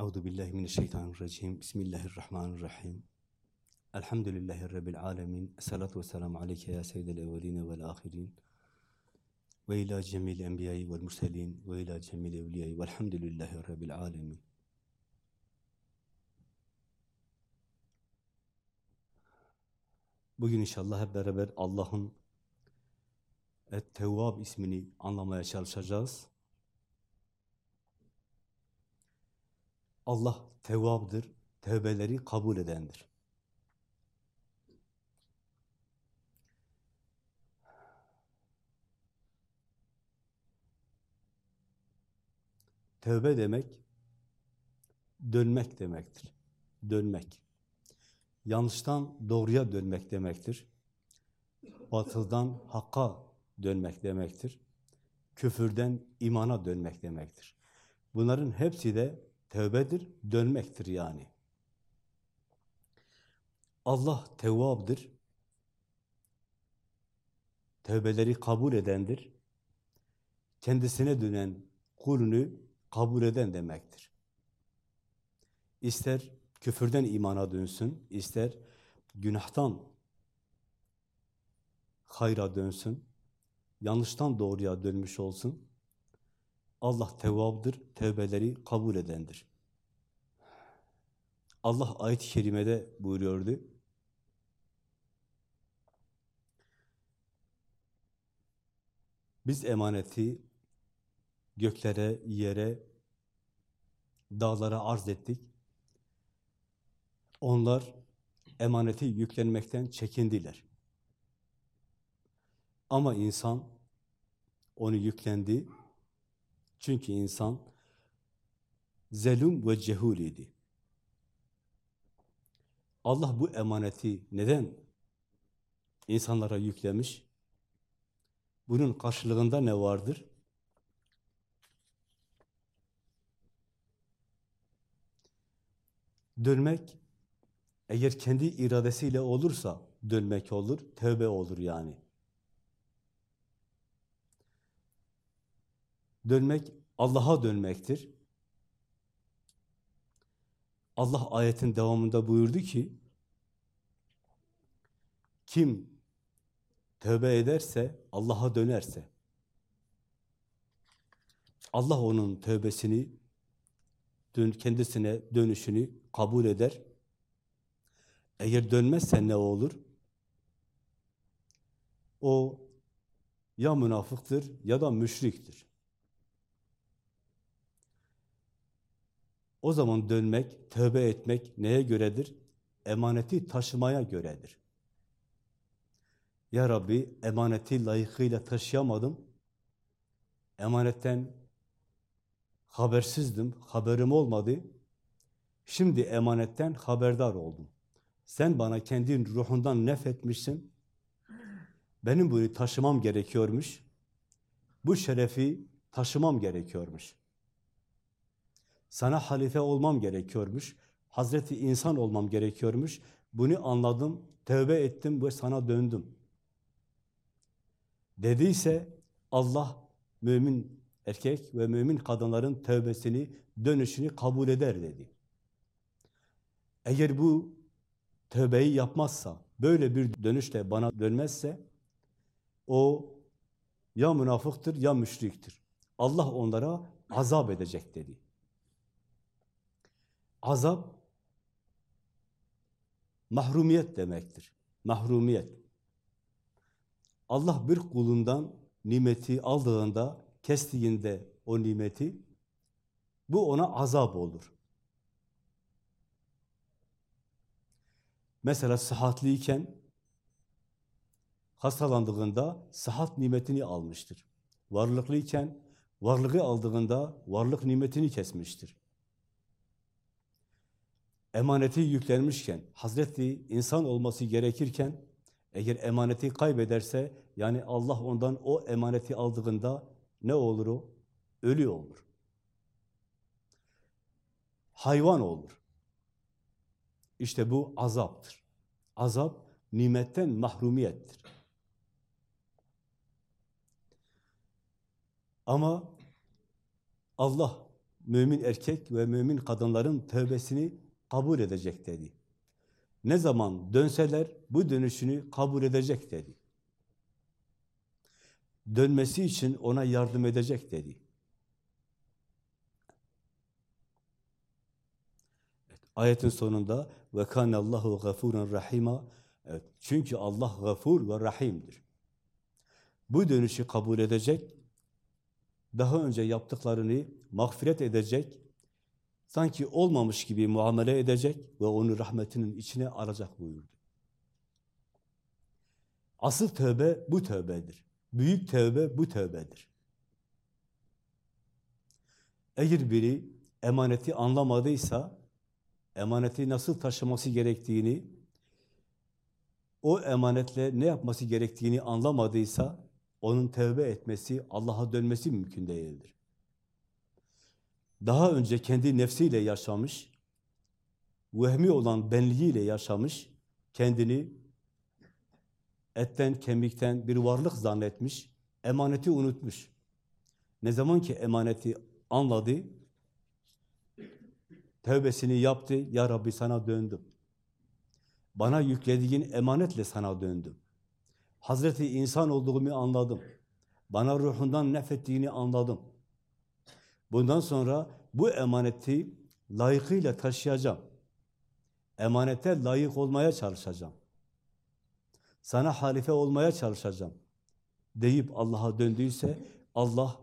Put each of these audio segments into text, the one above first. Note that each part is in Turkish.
Euzu billahi mineşşeytanirracim. Bismillahirrahmanirrahim. Elhamdülillahi rabbil alamin. Essalatu vesselamu aleyke ya seyyidel evvelin ve'l ahirin. Ve ila cemil enbiya'i ve'l murselin ve ila cemil evliya'i ve'lhamdülillahi rabbil alamin. Bugün inşallah hep beraber Allah'ın Et-Tevvab ismini anlamaya çalışacağız. Allah tevvabdır, tevbeleri kabul edendir. Tevbe demek, dönmek demektir. Dönmek. Yanlıştan doğruya dönmek demektir. Batıldan hakka dönmek demektir. Küfürden imana dönmek demektir. Bunların hepsi de tevbedir, dönmektir yani. Allah tevvabdır. Tevbeleri kabul edendir. Kendisine dönen kulünü kabul eden demektir. İster küfürden imana dönsün, ister günahtan hayra dönsün, yanlıştan doğruya dönmüş olsun, Allah tevvabdır, tevbeleri kabul edendir. Allah ayet-i kerimede buyuruyordu. Biz emaneti göklere, yere, dağlara arz ettik. Onlar emaneti yüklenmekten çekindiler. Ama insan onu yüklendi. Çünkü insan zelum ve cehul idi. Allah bu emaneti neden insanlara yüklemiş? Bunun karşılığında ne vardır? Dönmek, eğer kendi iradesiyle olursa dönmek olur, tövbe olur yani. Dönmek, Allah'a dönmektir. Allah ayetin devamında buyurdu ki, kim tövbe ederse, Allah'a dönerse, Allah onun tövbesini, kendisine dönüşünü kabul eder. Eğer dönmezse ne olur? O ya münafıktır ya da müşriktir. O zaman dönmek, tövbe etmek neye göredir? Emaneti taşımaya göredir. Ya Rabbi emaneti layıkıyla taşıyamadım. Emanetten habersizdim, haberim olmadı. Şimdi emanetten haberdar oldum. Sen bana kendi ruhundan nefretmişsin. Benim bunu taşımam gerekiyormuş. Bu şerefi taşımam gerekiyormuş. Sana halife olmam gerekiyormuş. Hazreti insan olmam gerekiyormuş. Bunu anladım, tövbe ettim ve sana döndüm. Dediyse Allah mümin erkek ve mümin kadınların tövbesini, dönüşünü kabul eder dedi. Eğer bu tövbeyi yapmazsa, böyle bir dönüşle bana dönmezse, o ya münafıktır ya müşriktir. Allah onlara azap edecek dedi. Azap, mahrumiyet demektir. Mahrumiyet. Allah bir kulundan nimeti aldığında, kestiğinde o nimeti, bu ona azap olur. Mesela sıhhatliyken, hastalandığında sıhhat nimetini almıştır. Varlıklıyken, varlığı aldığında varlık nimetini kesmiştir. Emaneti yüklenmişken, Hazreti insan olması gerekirken, eğer emaneti kaybederse, yani Allah ondan o emaneti aldığında ne olur o? Ölü olur. Hayvan olur. İşte bu azaptır. Azap, nimetten mahrumiyettir. Ama Allah mümin erkek ve mümin kadınların tövbesini kabul edecek dedi. Ne zaman dönseler bu dönüşünü kabul edecek dedi. Dönmesi için ona yardım edecek dedi. Evet, ayetin sonunda ve kanallahu gafurun rahima. Evet, çünkü Allah gafur ve rahimdir. Bu dönüşü kabul edecek, daha önce yaptıklarını mağfiret edecek, sanki olmamış gibi muamele edecek ve onu rahmetinin içine alacak buyurdu. Asıl tövbe bu tövbedir. Büyük tövbe bu tövbedir. Eğer biri emaneti anlamadıysa, emaneti nasıl taşıması gerektiğini, o emanetle ne yapması gerektiğini anlamadıysa, onun tövbe etmesi, Allah'a dönmesi mümkün değildir. Daha önce kendi nefsiyle yaşamış, vehmi olan benliğiyle yaşamış, kendini etten, kemikten bir varlık zannetmiş, emaneti unutmuş. Ne zaman ki emaneti anladı, tövbesini yaptı, Ya Rabbi sana döndüm. Bana yüklediğin emanetle sana döndüm. Hazreti insan olduğumu anladım. Bana ruhundan nefettiğini anladım. Bundan sonra bu emaneti layıkıyla taşıyacağım. Emanete layık olmaya çalışacağım. Sana halife olmaya çalışacağım. Deyip Allah'a döndüyse Allah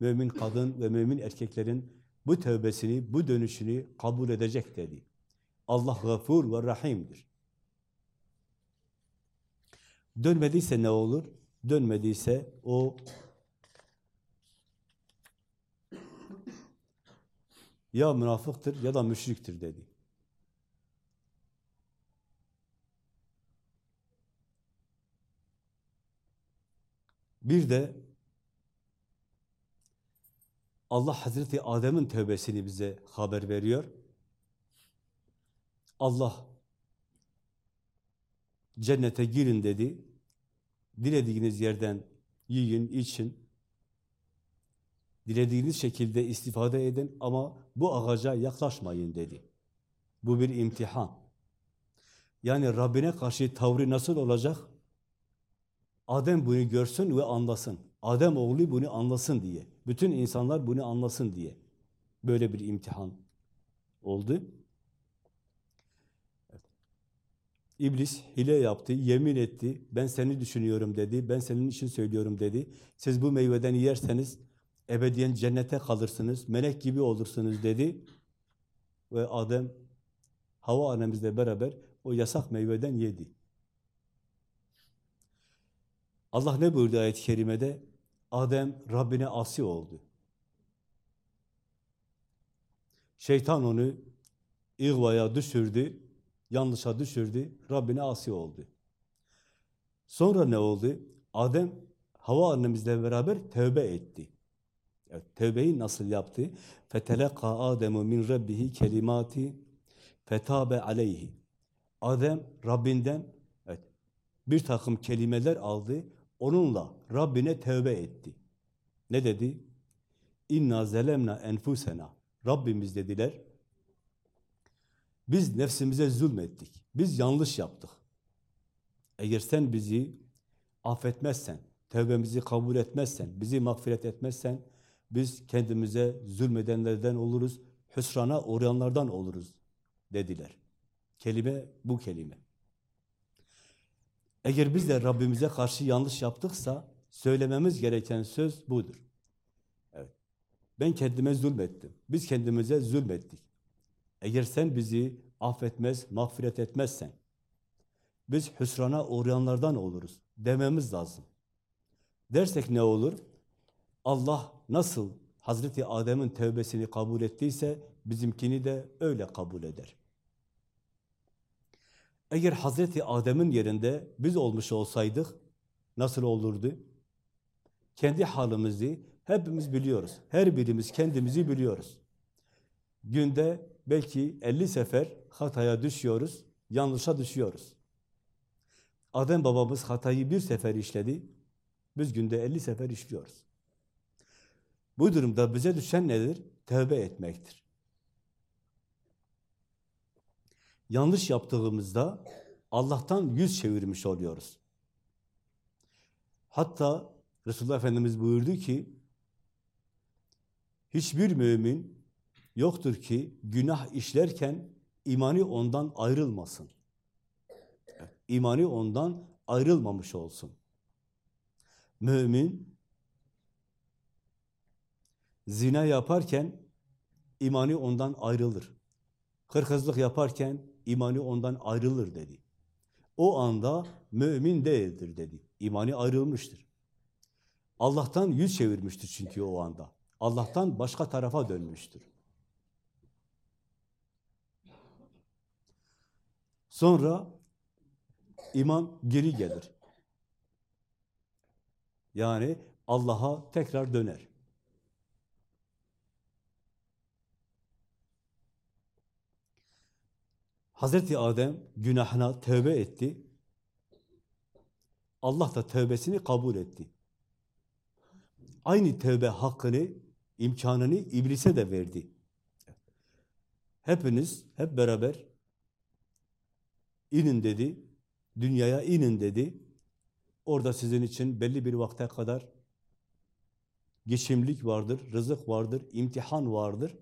mümin kadın ve mümin erkeklerin bu tövbesini, bu dönüşünü kabul edecek dedi. Allah gafur ve rahimdir. Dönmediyse ne olur? Dönmediyse o ya münafıktır ya da müşriktir dedi. Bir de Allah Hazreti Adem'in tövbesini bize haber veriyor. Allah cennete girin dedi. Dilediğiniz yerden yiyin, için. Dilediğiniz şekilde istifade edin ama bu ağaca yaklaşmayın dedi. Bu bir imtihan. Yani Rabbine karşı tavrı nasıl olacak? Adem bunu görsün ve anlasın. Adem oğlu bunu anlasın diye. Bütün insanlar bunu anlasın diye. Böyle bir imtihan oldu. İblis hile yaptı, yemin etti. Ben seni düşünüyorum dedi. Ben senin için söylüyorum dedi. Siz bu meyveden yerseniz ebediyen cennete kalırsınız. Melek gibi olursunuz dedi. Ve Adem Hava annemizle beraber o yasak meyveden yedi. Allah ne buyurdu ayet-i kerimede? Adem Rabbine asi oldu. Şeytan onu ihvaya düşürdü, yanlışa düşürdü, Rabbine asi oldu. Sonra ne oldu? Adem Hava annemizle beraber tövbe etti. Yani tövbeyi nasıl yaptı? Feteleka Ademu min rabbihi kelimati fetabe aleyhi. Adem Rabbinden evet, bir takım kelimeler aldı. Onunla Rabbine tövbe etti. Ne dedi? İnna zelemna enfusena. Rabbimiz dediler. Biz nefsimize zulmettik. Biz yanlış yaptık. Eğer sen bizi affetmezsen, tövbemizi kabul etmezsen, bizi mağfiret etmezsen biz kendimize zulmedenlerden oluruz, hüsrana uğrayanlardan oluruz dediler. Kelime bu kelime. Eğer biz de Rabbimize karşı yanlış yaptıksa söylememiz gereken söz budur. Evet. Ben kendime zulmettim. Biz kendimize zulmettik. Eğer sen bizi affetmez, mağfiret etmezsen biz hüsrana uğrayanlardan oluruz dememiz lazım. Dersek ne olur? Allah nasıl Hazreti Adem'in tevbesini kabul ettiyse bizimkini de öyle kabul eder. Eğer Hazreti Adem'in yerinde biz olmuş olsaydık nasıl olurdu? Kendi halimizi hepimiz biliyoruz. Her birimiz kendimizi biliyoruz. Günde belki 50 sefer hataya düşüyoruz, yanlışa düşüyoruz. Adem babamız hatayı bir sefer işledi, biz günde 50 sefer işliyoruz. Bu durumda bize düşen nedir? Tövbe etmektir. Yanlış yaptığımızda Allah'tan yüz çevirmiş oluyoruz. Hatta Resulullah Efendimiz buyurdu ki, hiçbir mümin yoktur ki günah işlerken imani ondan ayrılmasın. İmani ondan ayrılmamış olsun. Mümin zina yaparken imani ondan ayrılır. Kırkızlık yaparken imani ondan ayrılır dedi. O anda mümin değildir dedi. İmani ayrılmıştır. Allah'tan yüz çevirmiştir çünkü o anda. Allah'tan başka tarafa dönmüştür. Sonra iman geri gelir. Yani Allah'a tekrar döner. Hazreti Adem günahına tövbe etti. Allah da tövbesini kabul etti. Aynı tövbe hakkını, imkanını iblise de verdi. Hepiniz hep beraber inin dedi, dünyaya inin dedi. Orada sizin için belli bir vakte kadar geçimlik vardır, rızık vardır, imtihan vardır.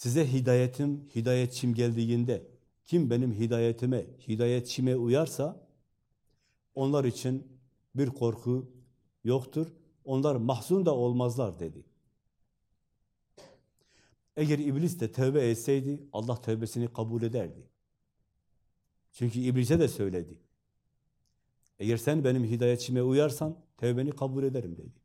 Size hidayetim, hidayetçim geldiğinde kim benim hidayetime, hidayetçime uyarsa onlar için bir korku yoktur. Onlar mahzun da olmazlar dedi. Eğer iblis de tövbe etseydi Allah tövbesini kabul ederdi. Çünkü iblise de söyledi. Eğer sen benim hidayetçime uyarsan tövbeni kabul ederim dedi.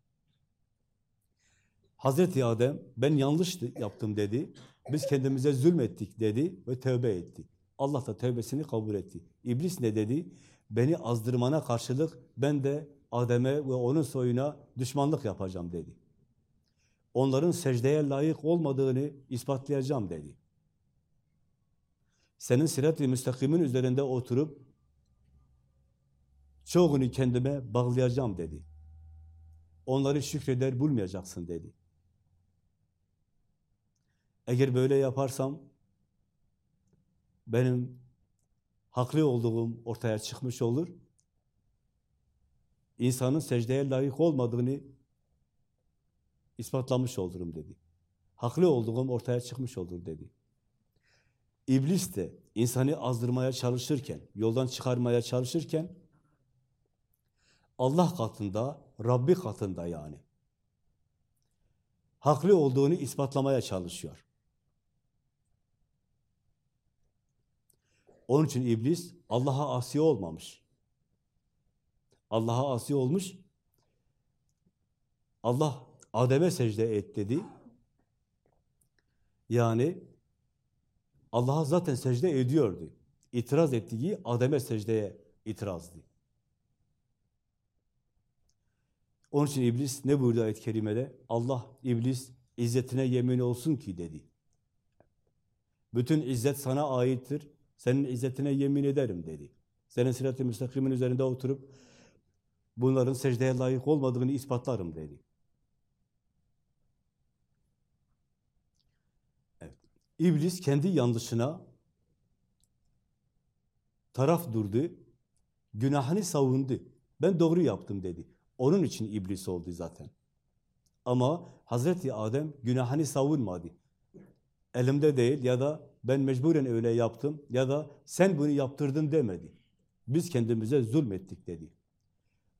Hazreti Adem ben yanlış yaptım dedi. Biz kendimize zulmettik dedi ve tövbe etti. Allah da tövbesini kabul etti. İblis ne dedi? Beni azdırmana karşılık ben de Adem'e ve onun soyuna düşmanlık yapacağım dedi. Onların secdeye layık olmadığını ispatlayacağım dedi. Senin sirat-i müstakimin üzerinde oturup çoğunu kendime bağlayacağım dedi. Onları şükreder bulmayacaksın dedi. Eğer böyle yaparsam benim haklı olduğum ortaya çıkmış olur. İnsanın secdeye layık olmadığını ispatlamış olurum dedi. Haklı olduğum ortaya çıkmış olur dedi. İblis de insanı azdırmaya çalışırken, yoldan çıkarmaya çalışırken Allah katında, Rabbi katında yani haklı olduğunu ispatlamaya çalışıyor. Onun için iblis Allah'a asi olmamış. Allah'a asi olmuş. Allah Adem'e secde et dedi. Yani Allah'a zaten secde ediyordu. İtiraz ettiği Adem'e secdeye itirazdı. Onun için iblis ne buyurdu ayet-i kerimede? Allah, iblis izzetine yemin olsun ki dedi. Bütün izzet sana aittir. Senin izzetine yemin ederim dedi. Senin sırat-ı müstakimin üzerinde oturup bunların secdeye layık olmadığını ispatlarım dedi. Evet. İblis kendi yanlışına taraf durdu, günahını savundu. Ben doğru yaptım dedi. Onun için iblis oldu zaten. Ama Hazreti Adem günahını savunmadı. Elimde değil ya da ben mecburen öyle yaptım ya da sen bunu yaptırdın demedi. Biz kendimize zulmettik dedi.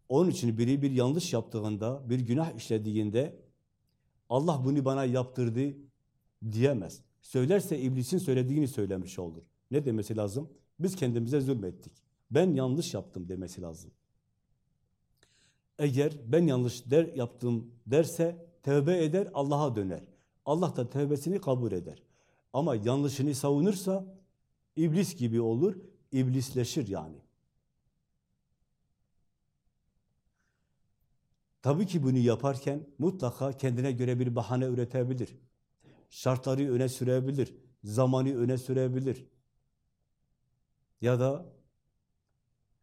Onun için biri bir yanlış yaptığında, bir günah işlediğinde Allah bunu bana yaptırdı diyemez. Söylerse iblisin söylediğini söylemiş olur. Ne demesi lazım? Biz kendimize zulmettik. Ben yanlış yaptım demesi lazım. Eğer ben yanlış der yaptım derse tövbe eder, Allah'a döner. Allah da tövbesini kabul eder. Ama yanlışını savunursa iblis gibi olur, iblisleşir yani. Tabii ki bunu yaparken mutlaka kendine göre bir bahane üretebilir. Şartları öne sürebilir, zamanı öne sürebilir. Ya da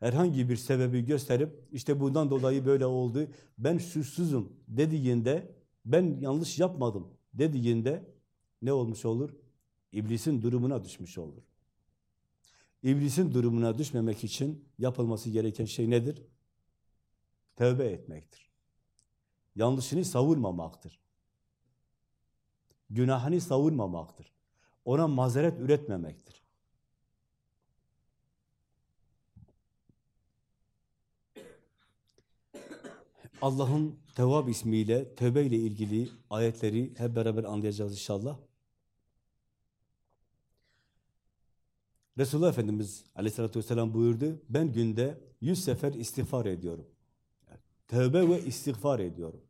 herhangi bir sebebi gösterip işte bundan dolayı böyle oldu, ben suçsuzum dediğinde ben yanlış yapmadım dediğinde ne olmuş olur? İblisin durumuna düşmüş olur. İblisin durumuna düşmemek için yapılması gereken şey nedir? Tövbe etmektir. Yanlışını savunmamaktır. Günahını savunmamaktır. Ona mazeret üretmemektir. Allah'ın Tevvab ismiyle, tövbe ile ilgili ayetleri hep beraber anlayacağız inşallah. Resulullah Efendimiz aleyhissalatü vesselam buyurdu, ben günde yüz sefer istiğfar ediyorum. Tövbe ve istiğfar ediyorum.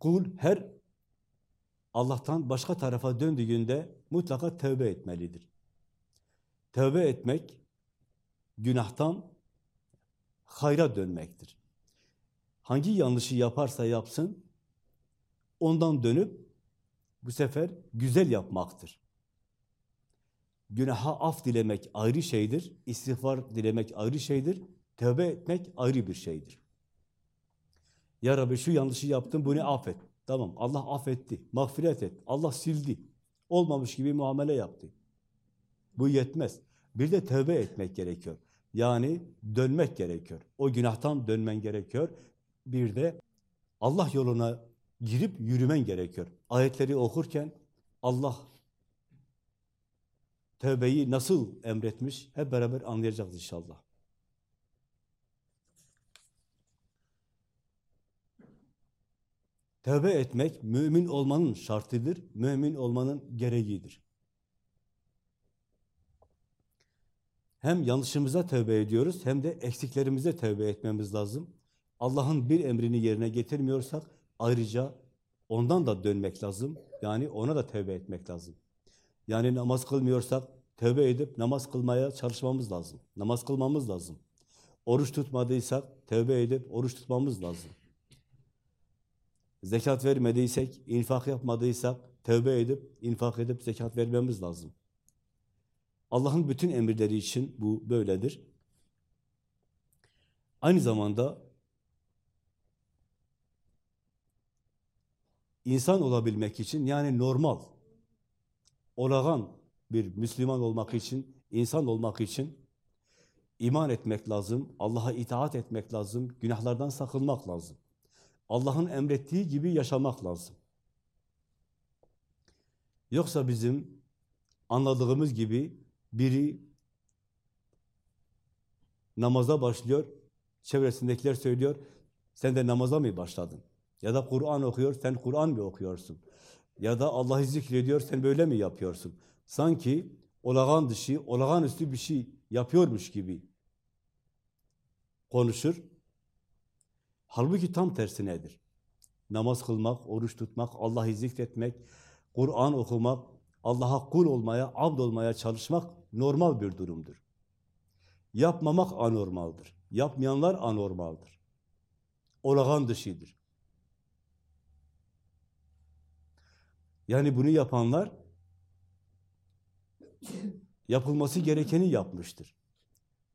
Kul her Allah'tan başka tarafa döndüğünde mutlaka tövbe etmelidir. Tövbe etmek, günahtan hayra dönmektir. Hangi yanlışı yaparsa yapsın, ondan dönüp bu sefer güzel yapmaktır. Günaha af dilemek ayrı şeydir, istiğfar dilemek ayrı şeydir, tövbe etmek ayrı bir şeydir. Ya Rabbi şu yanlışı yaptım, bunu affet. Tamam, Allah affetti, mağfiret et, Allah sildi. Olmamış gibi muamele yaptı. Bu yetmez. Bir de tövbe etmek gerekiyor. Yani dönmek gerekiyor. O günahtan dönmen gerekiyor. Bir de Allah yoluna girip yürümen gerekiyor. Ayetleri okurken Allah tövbeyi nasıl emretmiş hep beraber anlayacağız inşallah. Tövbe etmek mümin olmanın şartıdır, mümin olmanın gereğidir. Hem yanlışımıza tövbe ediyoruz hem de eksiklerimize tövbe etmemiz lazım. Allah'ın bir emrini yerine getirmiyorsak ayrıca ondan da dönmek lazım. Yani ona da tövbe etmek lazım. Yani namaz kılmıyorsak tövbe edip namaz kılmaya çalışmamız lazım. Namaz kılmamız lazım. Oruç tutmadıysak tövbe edip oruç tutmamız lazım. Zekat vermediysek, infak yapmadıysak tövbe edip, infak edip zekat vermemiz lazım. Allah'ın bütün emirleri için bu böyledir. Aynı zamanda insan olabilmek için yani normal, olağan bir Müslüman olmak için, insan olmak için iman etmek lazım, Allah'a itaat etmek lazım, günahlardan sakınmak lazım. Allah'ın emrettiği gibi yaşamak lazım. Yoksa bizim anladığımız gibi biri namaza başlıyor, çevresindekiler söylüyor, sen de namaza mı başladın? Ya da Kur'an okuyor, sen Kur'an mı okuyorsun? Ya da Allah'ı zikrediyor, sen böyle mi yapıyorsun? Sanki olağan dışı, olağan üstü bir şey yapıyormuş gibi konuşur. Halbuki tam tersi nedir? Namaz kılmak, oruç tutmak, Allah'ı zikretmek, Kur'an okumak, Allah'a kul olmaya, abd olmaya çalışmak normal bir durumdur. Yapmamak anormaldır. Yapmayanlar anormaldır. Olağan dışıdır. Yani bunu yapanlar yapılması gerekeni yapmıştır.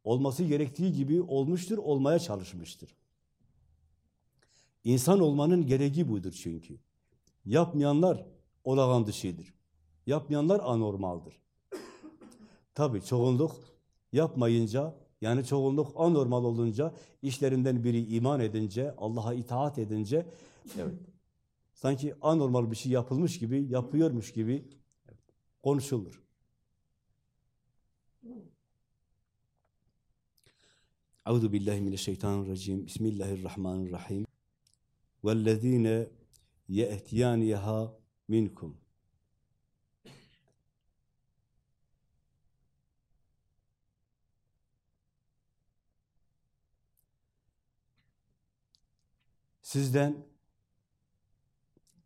Olması gerektiği gibi olmuştur, olmaya çalışmıştır. İnsan olmanın gereği budur çünkü. Yapmayanlar olağan dışıdır. Yapmayanlar anormaldir. Tabi çoğunluk yapmayınca, yani çoğunluk anormal olunca, işlerinden biri iman edince, Allah'a itaat edince, evet, sanki anormal bir şey yapılmış gibi, yapıyormuş gibi konuşulur. Euzu billahi mineşşeytanirracim. Bismillahirrahmanirrahim. Vellezine ye'tiyaniha minkum. Sizden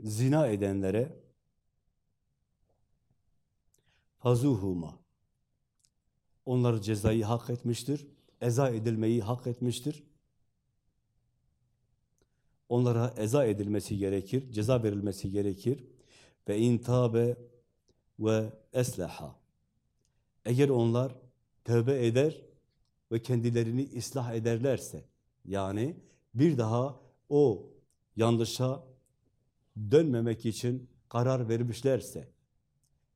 zina edenlere fazuhuma onlar cezayı hak etmiştir, eza edilmeyi hak etmiştir. Onlara eza edilmesi gerekir, ceza verilmesi gerekir. Ve intabe ve eslaha. Eğer onlar tövbe eder ve kendilerini ıslah ederlerse, yani bir daha o yanlışa dönmemek için karar vermişlerse,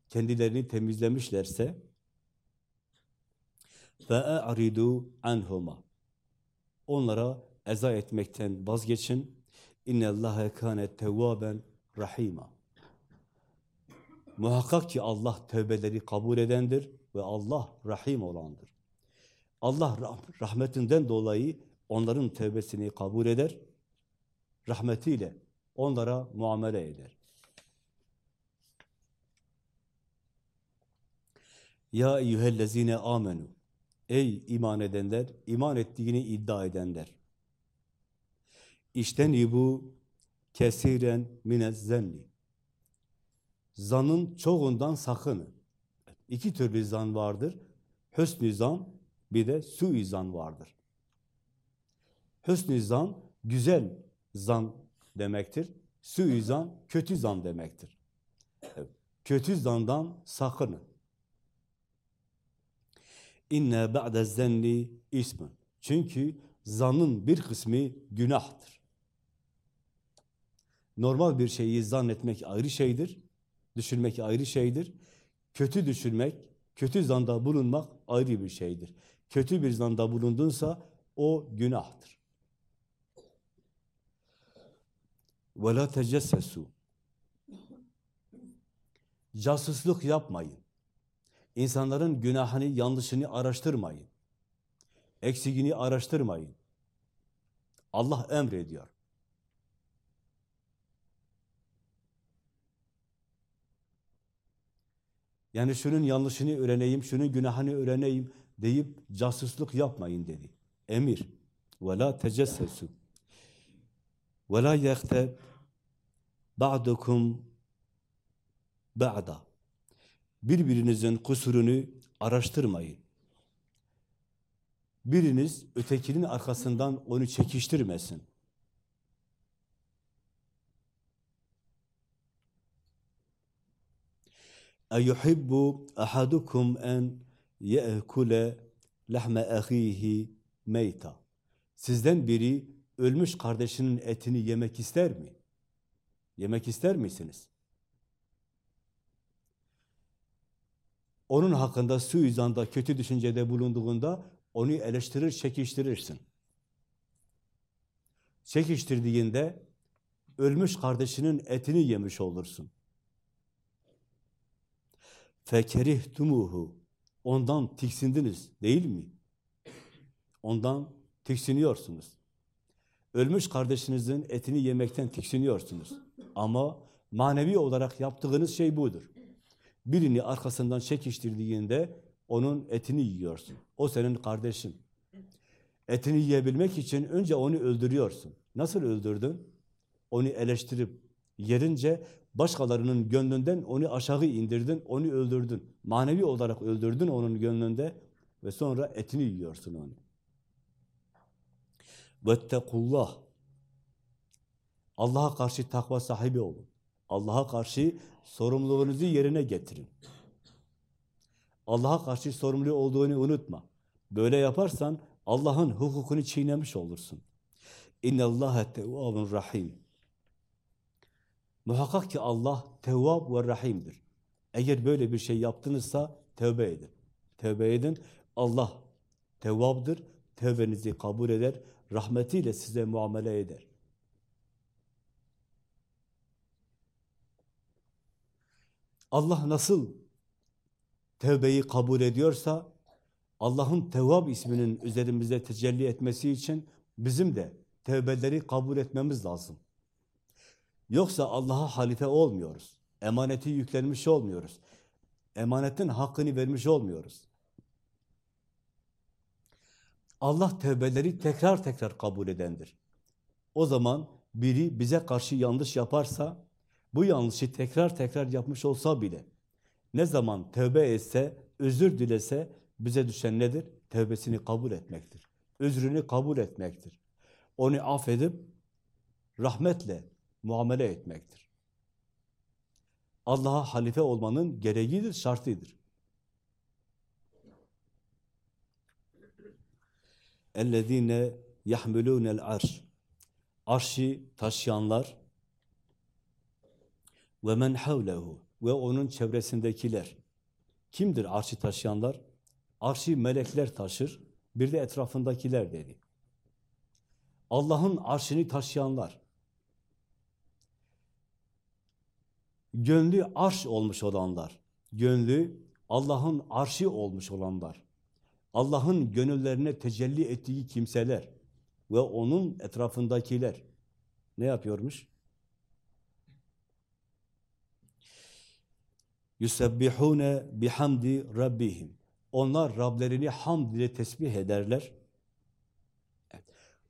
kendilerini temizlemişlerse فَاَعْرِدُوا عَنْهُمَا Onlara eza etmekten vazgeçin. اِنَّ اللّٰهَ كَانَ تَوَّابًا rahima. Muhakkak ki Allah tövbeleri kabul edendir ve Allah rahim olandır. Allah rah rahmetinden dolayı onların tövbesini kabul eder, rahmetiyle onlara muamele eder. Ya eyyühellezine amenu Ey iman edenler, iman ettiğini iddia edenler. İşten bu kesiren minez zenni. Zanın çoğundan sakının. İki türlü zan vardır. Hüsnü zan, bir de suizan vardır. Hüsnü zan, güzel zan demektir. Suizan, kötü zan demektir. Kötü zandan sakının. İnne ba'de zenni ismun. Çünkü zanın bir kısmı günahtır. Normal bir şeyi zannetmek ayrı şeydir. Düşünmek ayrı şeydir. Kötü düşünmek, kötü zanda bulunmak ayrı bir şeydir. Kötü bir zanda bulundunsa o günahtır. Ve la tecessesu. Casusluk yapmayın. İnsanların günahını, yanlışını araştırmayın. Eksigini araştırmayın. Allah emrediyor. Yani şunun yanlışını öğreneyim, şunun günahını öğreneyim deyip casusluk yapmayın dedi. Emir. Ve la tecessesu. وَلَا يَخْتَبْ بَعْدُكُمْ بَعْدًا Birbirinizin kusurunu araştırmayın. Biriniz ötekinin arkasından onu çekiştirmesin. اَيُحِبُّ اَحَدُكُمْ en يَأْكُلَ لَحْمَ اَخِيهِ meyta. Sizden biri ölmüş kardeşinin etini yemek ister mi? Yemek ister misiniz? Onun hakkında suizanda, kötü düşüncede bulunduğunda onu eleştirir, çekiştirirsin. Çekiştirdiğinde ölmüş kardeşinin etini yemiş olursun. Fekerihtumuhu Ondan tiksindiniz değil mi? Ondan tiksiniyorsunuz. Ölmüş kardeşinizin etini yemekten tiksiniyorsunuz. Ama manevi olarak yaptığınız şey budur. Birini arkasından çekiştirdiğinde onun etini yiyorsun. O senin kardeşin. Etini yiyebilmek için önce onu öldürüyorsun. Nasıl öldürdün? Onu eleştirip yerince başkalarının gönlünden onu aşağı indirdin, onu öldürdün. Manevi olarak öldürdün onun gönlünde ve sonra etini yiyorsun onu. Vettekullah. Allah'a karşı takva sahibi olun. Allah'a karşı sorumluluğunuzu yerine getirin. Allah'a karşı sorumlu olduğunu unutma. Böyle yaparsan Allah'ın hukukunu çiğnemiş olursun. İnne Allahe tevvabun rahim. Muhakkak ki Allah tevvab ve rahimdir. Eğer böyle bir şey yaptınızsa tövbe edin. Tövbe edin. Allah tevvabdır. Tövbenizi kabul eder. Rahmetiyle size muamele eder. Allah nasıl tevbeyi kabul ediyorsa Allah'ın Tevvab isminin üzerimizde tecelli etmesi için bizim de tevbeleri kabul etmemiz lazım. Yoksa Allah'a halife olmuyoruz. Emaneti yüklenmiş olmuyoruz. Emanetin hakkını vermiş olmuyoruz. Allah tevbeleri tekrar tekrar kabul edendir. O zaman biri bize karşı yanlış yaparsa, bu yanlışı tekrar tekrar yapmış olsa bile, ne zaman tövbe etse, özür dilese, bize düşen nedir? Tevbesini kabul etmektir. Özrünü kabul etmektir. Onu affedip, rahmetle muamele etmektir. Allah'a halife olmanın gereğidir, şartıdır. اَلَّذ۪ينَ يَحْمِلُونَ الْعَرْشِ arşi taşıyanlar ve men havlehu ve onun çevresindekiler. Kimdir arşi taşıyanlar? Arşi melekler taşır, bir de etrafındakiler dedi. Allah'ın arşini taşıyanlar. Gönlü arş olmuş olanlar. Gönlü Allah'ın arşi olmuş olanlar. Allah'ın gönüllerine tecelli ettiği kimseler ve onun etrafındakiler ne yapıyormuş? Yusebbihune bihamdi rabbihim. Onlar Rablerini hamd ile tesbih ederler.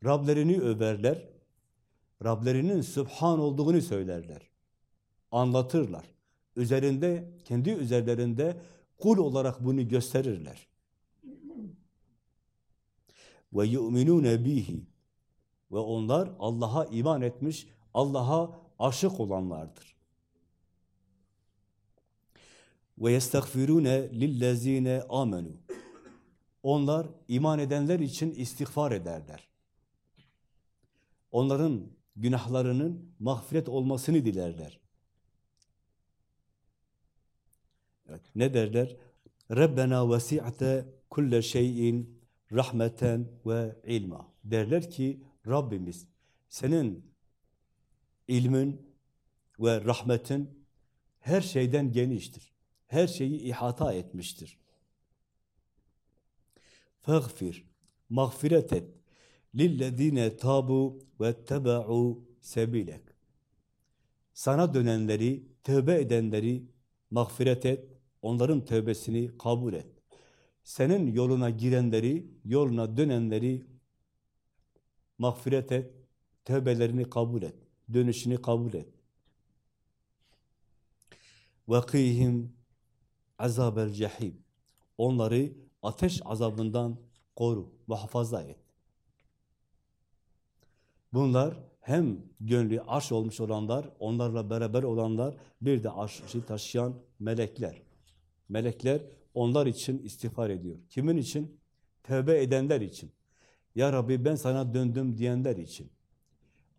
Rablerini överler. Rablerinin Sübhan olduğunu söylerler. Anlatırlar. Üzerinde, kendi üzerlerinde kul olarak bunu gösterirler. Ve yu'minune bihi. Ve onlar Allah'a iman etmiş, Allah'a aşık olanlardır. Ve yestagfirune lillezine amenu. Onlar iman edenler için istiğfar ederler. Onların günahlarının mağfiret olmasını dilerler. Evet, ne derler? Rabbena vesi'te kulle şeyin rahmeten ve ilma. Derler ki Rabbimiz senin ilmin ve rahmetin her şeyden geniştir. Her şeyi ihata etmiştir. Fagfir, mağfiret et. Lillezine tabu ve teba'u sebilek. Sana dönenleri, tövbe edenleri mağfiret et, onların tövbesini kabul et Senin yoluna girenleri, yoluna dönenleri mağfiret et, tövbelerini kabul et, dönüşünü kabul et. وَقِيهِمْ azabel cehim. Onları ateş azabından koru, muhafaza et. Bunlar hem gönlü arş olmuş olanlar, onlarla beraber olanlar, bir de arşı taşıyan melekler. Melekler onlar için istiğfar ediyor. Kimin için? Tevbe edenler için. Ya Rabbi ben sana döndüm diyenler için.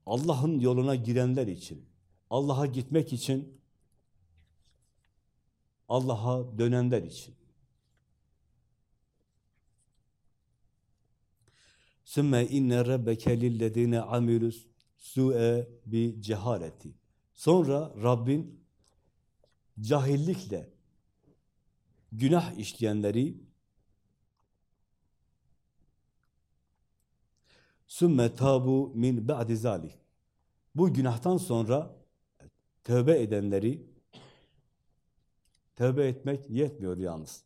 Allah'ın yoluna girenler için. Allah'a gitmek için Allah'a dönenler için. Sümme inne rabbeke lillezine amilus su'e bi cehaleti. Sonra Rabbin cahillikle günah işleyenleri sümme tabu min ba'di zalik. Bu günahtan sonra tövbe edenleri tövbe etmek yetmiyor yalnız.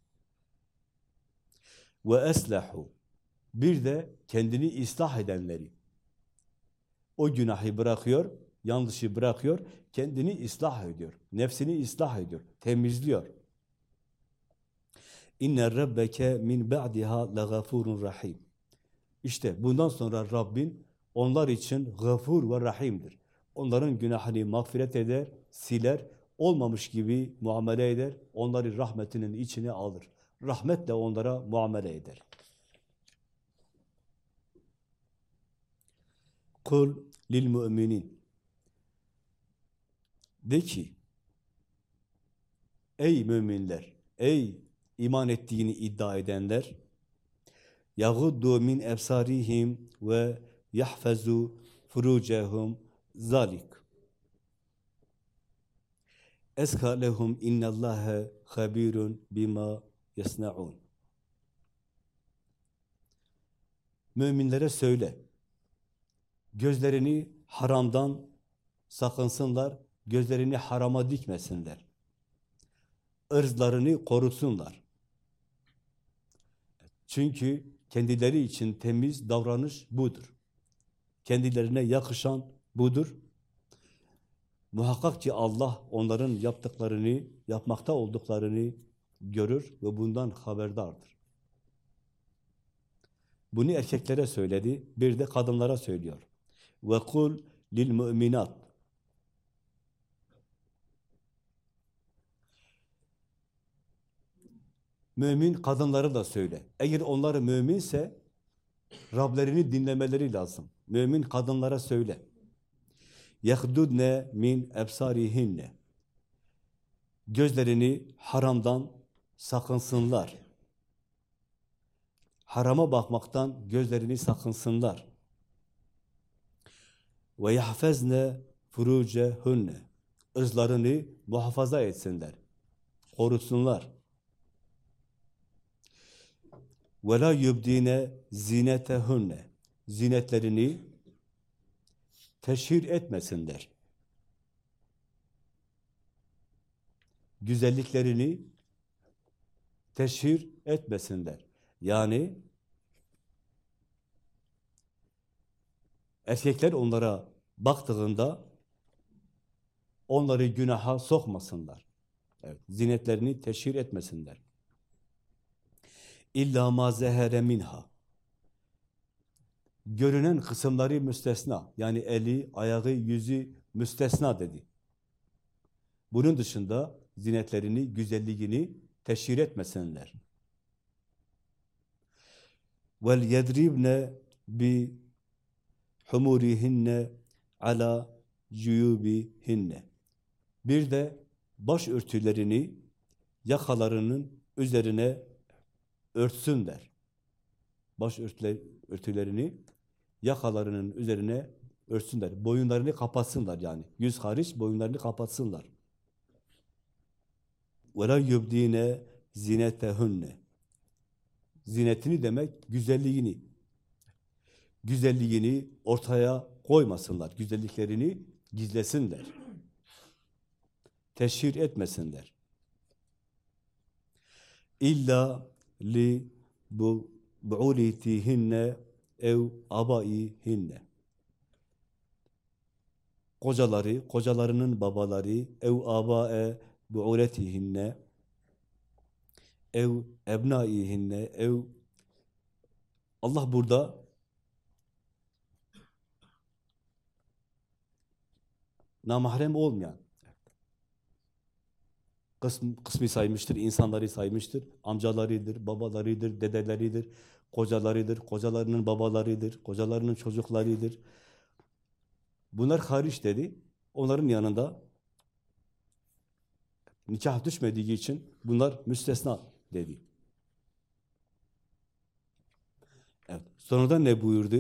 Ve eslahu bir de kendini ıslah edenleri o günahı bırakıyor, yanlışı bırakıyor, kendini ıslah ediyor, nefsini ıslah ediyor, temizliyor. İnne rabbeke min ba'diha lagafurun rahim. İşte bundan sonra Rabbin onlar için gafur ve rahimdir. Onların günahını mağfiret eder, siler, olmamış gibi muamele eder, onları rahmetinin içine alır. Rahmetle onlara muamele eder. Kul lil müminin. De ki, ey müminler, ey iman ettiğini iddia edenler, yaguddu min efsarihim ve yahfazu furucehum zalik. Eska lehum innallâhe habirun bima yasnaun. Müminlere söyle, gözlerini haramdan sakınsınlar, gözlerini harama dikmesinler. Irzlarını korusunlar. Çünkü kendileri için temiz davranış budur. Kendilerine yakışan budur. Muhakkak ki Allah onların yaptıklarını, yapmakta olduklarını görür ve bundan haberdardır. Bunu erkeklere söyledi, bir de kadınlara söylüyor. Ve kul lil müminat. Mümin kadınları da söyle. Eğer onları müminse Rablerini dinlemeleri lazım. Mümin kadınlara söyle. yehdudne min ebsarihinne. Gözlerini haramdan sakınsınlar. Harama bakmaktan gözlerini sakınsınlar. Ve yahfezne furucehunne. Özlarını muhafaza etsinler. Korusunlar. La yubdine zinetehunne. Zinetlerini teşhir etmesinler. Güzelliklerini teşhir etmesinler. Yani erkekler onlara baktığında onları günaha sokmasınlar. Evet, zinetlerini teşhir etmesinler. İlla ma zehere minha. Görünen kısımları müstesna. Yani eli, ayağı, yüzü müstesna dedi. Bunun dışında zinetlerini, güzelliğini teşhir etmesinler. Vel yedribne bi humurihinne ala cuyubihinne. Bir de baş örtülerini yakalarının üzerine örtsünler. Baş örtüler, örtülerini yakalarının üzerine örtsünler. Boyunlarını kapatsınlar yani. Yüz hariç boyunlarını kapatsınlar. وَلَا يُبْد۪ينَ زِنَتَهُنَّ Zinetini demek güzelliğini. Güzelliğini ortaya koymasınlar. Güzelliklerini gizlesinler. Teşhir etmesinler. İlla li bu bu'ulitihinne ev abaihinne. Kocaları, kocalarının babaları, ev abae bu'uletihinne ev ebnaihinne ev Allah burada namahrem olmayan kısmı, kısmı saymıştır, insanları saymıştır. Amcalarıdır, babalarıdır, dedeleridir, kocalarıdır, kocalarının babalarıdır, kocalarının çocuklarıdır. Bunlar hariç dedi. Onların yanında nikah düşmediği için bunlar müstesna dedi. Evet. Sonradan ne buyurdu?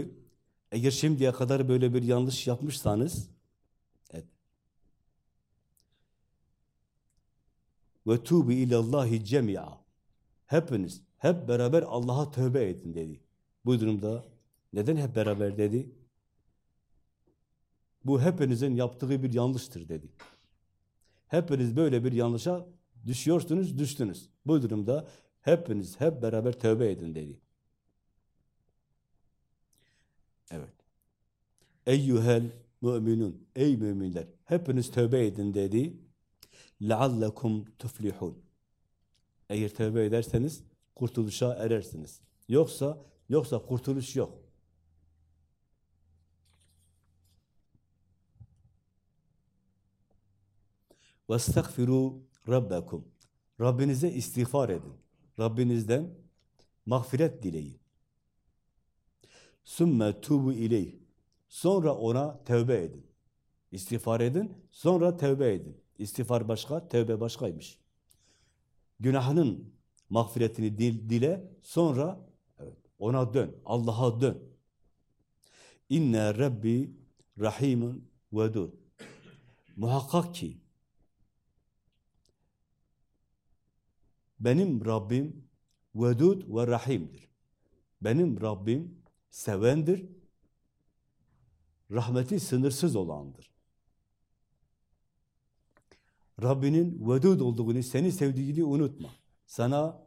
Eğer şimdiye kadar böyle bir yanlış yapmışsanız evet. Ve tubu ilallahi cemi'a. Hepiniz hep beraber Allah'a tövbe edin dedi. Bu durumda neden hep beraber dedi? Bu hepinizin yaptığı bir yanlıştır dedi. Hepiniz böyle bir yanlışa düşüyorsunuz, düştünüz. Bu durumda hepiniz hep beraber tövbe edin dedi. Evet. Eyyuhel müminun. Ey müminler. Hepiniz tövbe edin dedi. لَعَلَّكُمْ tuflihun. Eğer tövbe ederseniz kurtuluşa erersiniz. Yoksa yoksa kurtuluş yok. وَاسْتَغْفِرُوا رَبَّكُمْ Rabbinize istiğfar edin. Rabbinizden mağfiret dileyin. ثُمَّ tubu ileyh. Sonra ona tevbe edin. İstiğfar edin, sonra tevbe edin. İstiğfar başka, tevbe başkaymış. Günahının mağfiretini dil, dile, sonra ona dön, Allah'a dön. İnne Rabbi rahimun vedud. Muhakkak ki benim Rabbim vedud ve rahimdir. Benim Rabbim sevendir, rahmeti sınırsız olandır. Rabbinin vedud olduğunu, seni sevdiğini unutma. Sana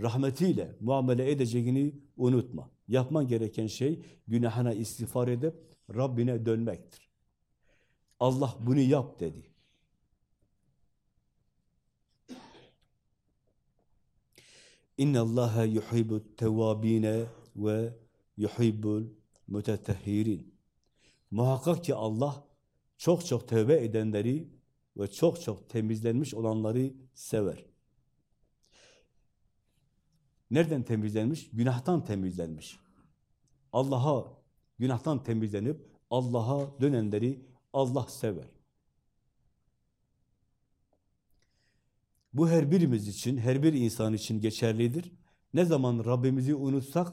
rahmetiyle muamele edeceğini unutma. Yapman gereken şey günahına istiğfar edip Rabbine dönmektir. Allah bunu yap dedi. İnna Allaha yuhibbut tevvabine ve yuhibbul mutetehhirin. Muhakkak ki Allah çok çok tövbe edenleri ve çok çok temizlenmiş olanları sever. Nereden temizlenmiş? Günahtan temizlenmiş. Allah'a günahtan temizlenip Allah'a dönenleri Allah sever. Bu her birimiz için, her bir insan için geçerlidir. Ne zaman Rabbimizi unutsak,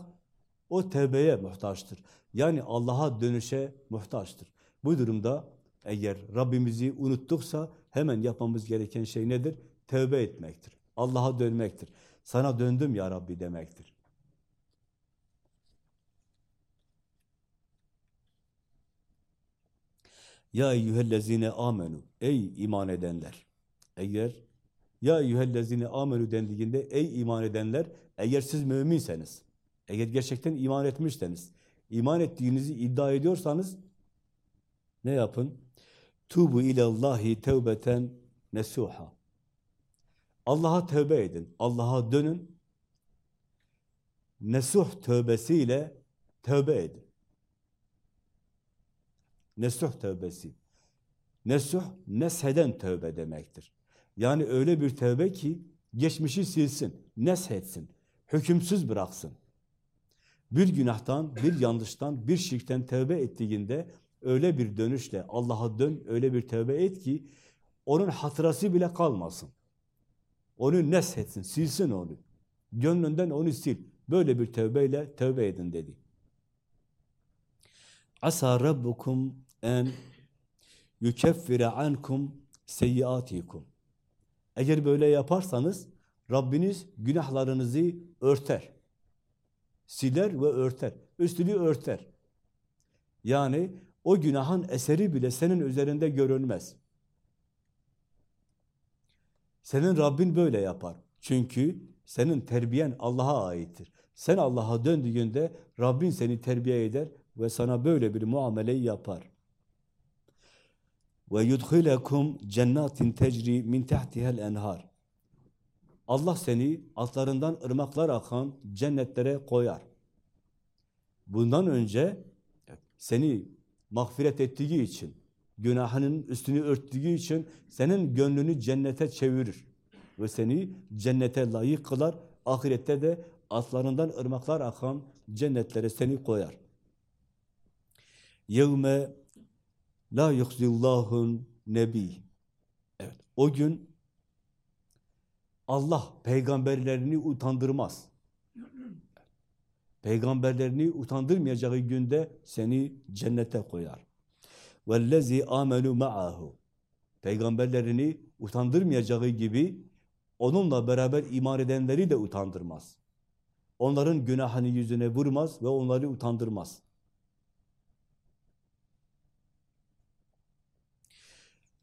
o tevbeye muhtaçtır. Yani Allah'a dönüşe muhtaçtır. Bu durumda eğer Rabbimizi unuttuksa hemen yapmamız gereken şey nedir? Tevbe etmektir. Allah'a dönmektir. Sana döndüm ya Rabbi demektir. Ya eyyühellezine amenu. Ey iman edenler. Eğer ya eyyühellezine amenu dendiğinde ey iman edenler eğer siz müminseniz, eğer gerçekten iman etmişseniz, iman ettiğinizi iddia ediyorsanız ne yapın? Tubu ilallahi tevbeten nesuha. Allah'a tövbe edin. Allah'a dönün. Nesuh tövbesiyle tövbe edin. Nesuh tövbesi. Nesuh, nesheden tövbe demektir. Yani öyle bir tövbe ki geçmişi silsin, neshetsin, hükümsüz bıraksın. Bir günahtan, bir yanlıştan, bir şirkten tövbe ettiğinde öyle bir dönüşle Allah'a dön, öyle bir tövbe et ki onun hatırası bile kalmasın. Onu neshetsin, silsin onu. Gönlünden onu sil. Böyle bir tövbeyle tövbe edin dedi. Asa rabbukum en yukeffire ankum seyyiatikum. Eğer böyle yaparsanız Rabbiniz günahlarınızı örter. Siler ve örter. Üstünü örter. Yani o günahın eseri bile senin üzerinde görünmez. Senin Rabbin böyle yapar. Çünkü senin terbiyen Allah'a aittir. Sen Allah'a döndüğünde Rabbin seni terbiye eder ve sana böyle bir muameleyi yapar. Ve yudhilekum cennetin tecri min tahtiha'l enhar. Allah seni altlarından ırmaklar akan cennetlere koyar. Bundan önce seni mağfiret ettiği için, günahının üstünü örttüğü için senin gönlünü cennete çevirir. Ve seni cennete layık kılar. Ahirette de altlarından ırmaklar akan cennetlere seni koyar. Yevme la yuhzillahun nebi. Evet, o gün Allah peygamberlerini utandırmaz. Peygamberlerini utandırmayacağı günde seni cennete koyar. وَالَّذ۪ي آمَنُوا مَعَهُ Peygamberlerini utandırmayacağı gibi onunla beraber iman edenleri de utandırmaz. Onların günahını yüzüne vurmaz ve onları utandırmaz.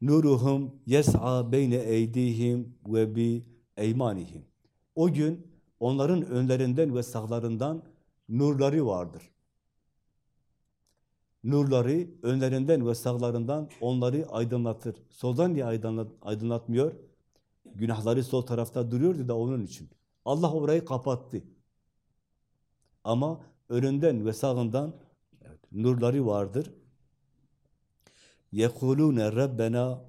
Nuruhum yes'a beyne eydihim ve bi eymanihim. O gün onların önlerinden ve sağlarından nurları vardır. Nurları önlerinden ve sağlarından onları aydınlatır. Soldan niye aydınlat, aydınlatmıyor? Günahları sol tarafta duruyordu da onun için. Allah orayı kapattı. Ama önünden ve sağından evet, nurları vardır. يَقُولُونَ Rabbena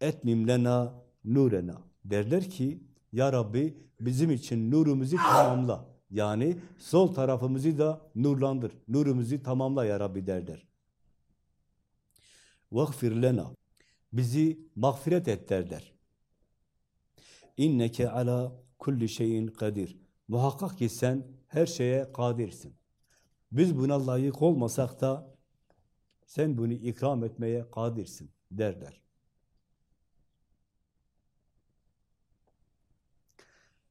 etmim lena nurena. Derler ki, Ya Rabbi bizim için nurumuzu tamamla. Yani sol tarafımızı da nurlandır. Nurumuzu tamamla ya Rabbi derler. Vakfir lena. Bizi mağfiret et derler. İnneke ala kulli şeyin kadir. Muhakkak ki sen her şeye kadirsin. Biz buna layık olmasak da sen bunu ikram etmeye kadirsin derler.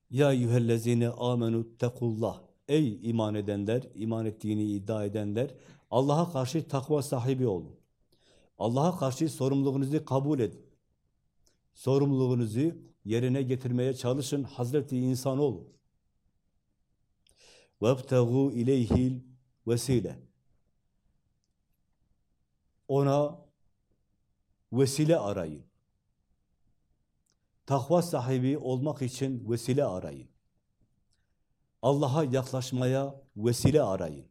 Ya eyyühellezine amenu tekullah. Ey iman edenler, iman ettiğini iddia edenler, Allah'a karşı takva sahibi olun. Allah'a karşı sorumluluğunuzu kabul edin. Sorumluluğunuzu yerine getirmeye çalışın. Hazreti insan olun. وَابْتَغُوا اِلَيْهِ vesile. Ona vesile arayın. Takva sahibi olmak için vesile arayın. Allah'a yaklaşmaya vesile arayın.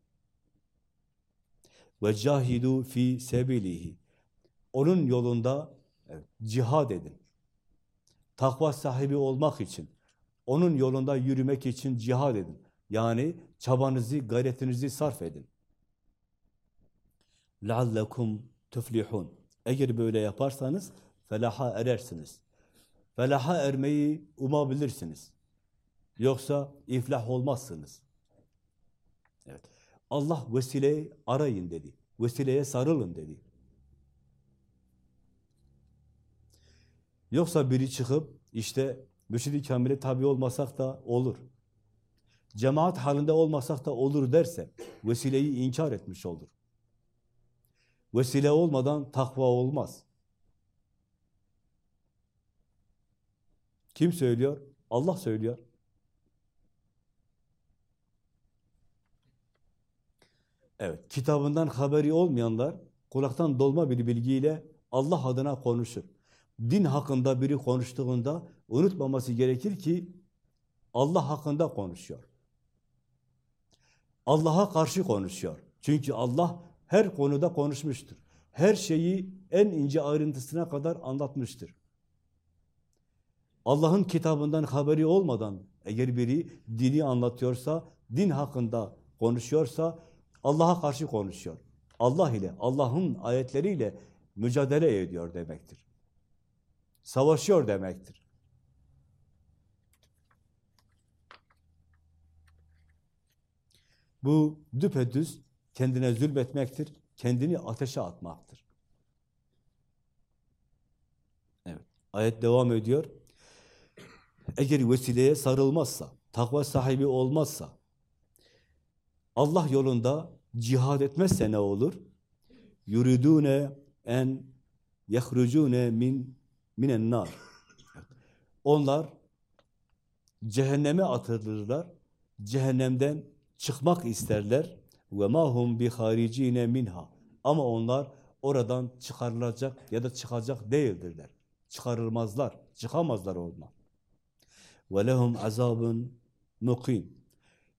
Ve cahidu fi sebilihi. Onun yolunda evet, cihad edin. Takva sahibi olmak için, onun yolunda yürümek için cihad edin. Yani çabanızı, gayretinizi sarf edin. لَعَلَّكُمْ tuflihun. Eğer böyle yaparsanız felaha erersiniz. Felaha ermeyi umabilirsiniz. Yoksa iflah olmazsınız. Evet. Allah vesileyi arayın dedi. Vesileye sarılın dedi. Yoksa biri çıkıp işte mürşid-i kamile tabi olmasak da olur. Cemaat halinde olmasak da olur derse vesileyi inkar etmiş olur. Vesile olmadan takva olmaz. Kim söylüyor? Allah söylüyor. Evet, kitabından haberi olmayanlar kulaktan dolma bir bilgiyle Allah adına konuşur. Din hakkında biri konuştuğunda unutmaması gerekir ki Allah hakkında konuşuyor. Allah'a karşı konuşuyor. Çünkü Allah her konuda konuşmuştur. Her şeyi en ince ayrıntısına kadar anlatmıştır. Allah'ın kitabından haberi olmadan eğer biri dini anlatıyorsa, din hakkında konuşuyorsa Allah'a karşı konuşuyor. Allah ile, Allah'ın ayetleriyle mücadele ediyor demektir. Savaşıyor demektir. Bu düpedüz kendine zulmetmektir, kendini ateşe atmaktır. Evet, ayet devam ediyor. Eğer vesileye sarılmazsa, takva sahibi olmazsa, Allah yolunda cihad etmezse ne olur? Yuridune en yahrucune min minen nar. Onlar cehenneme atılırlar. Cehennemden çıkmak isterler. Ve mahum bi haricine minha. Ama onlar oradan çıkarılacak ya da çıkacak değildirler. Çıkarılmazlar, çıkamazlar onlar. Ve lehum azabun.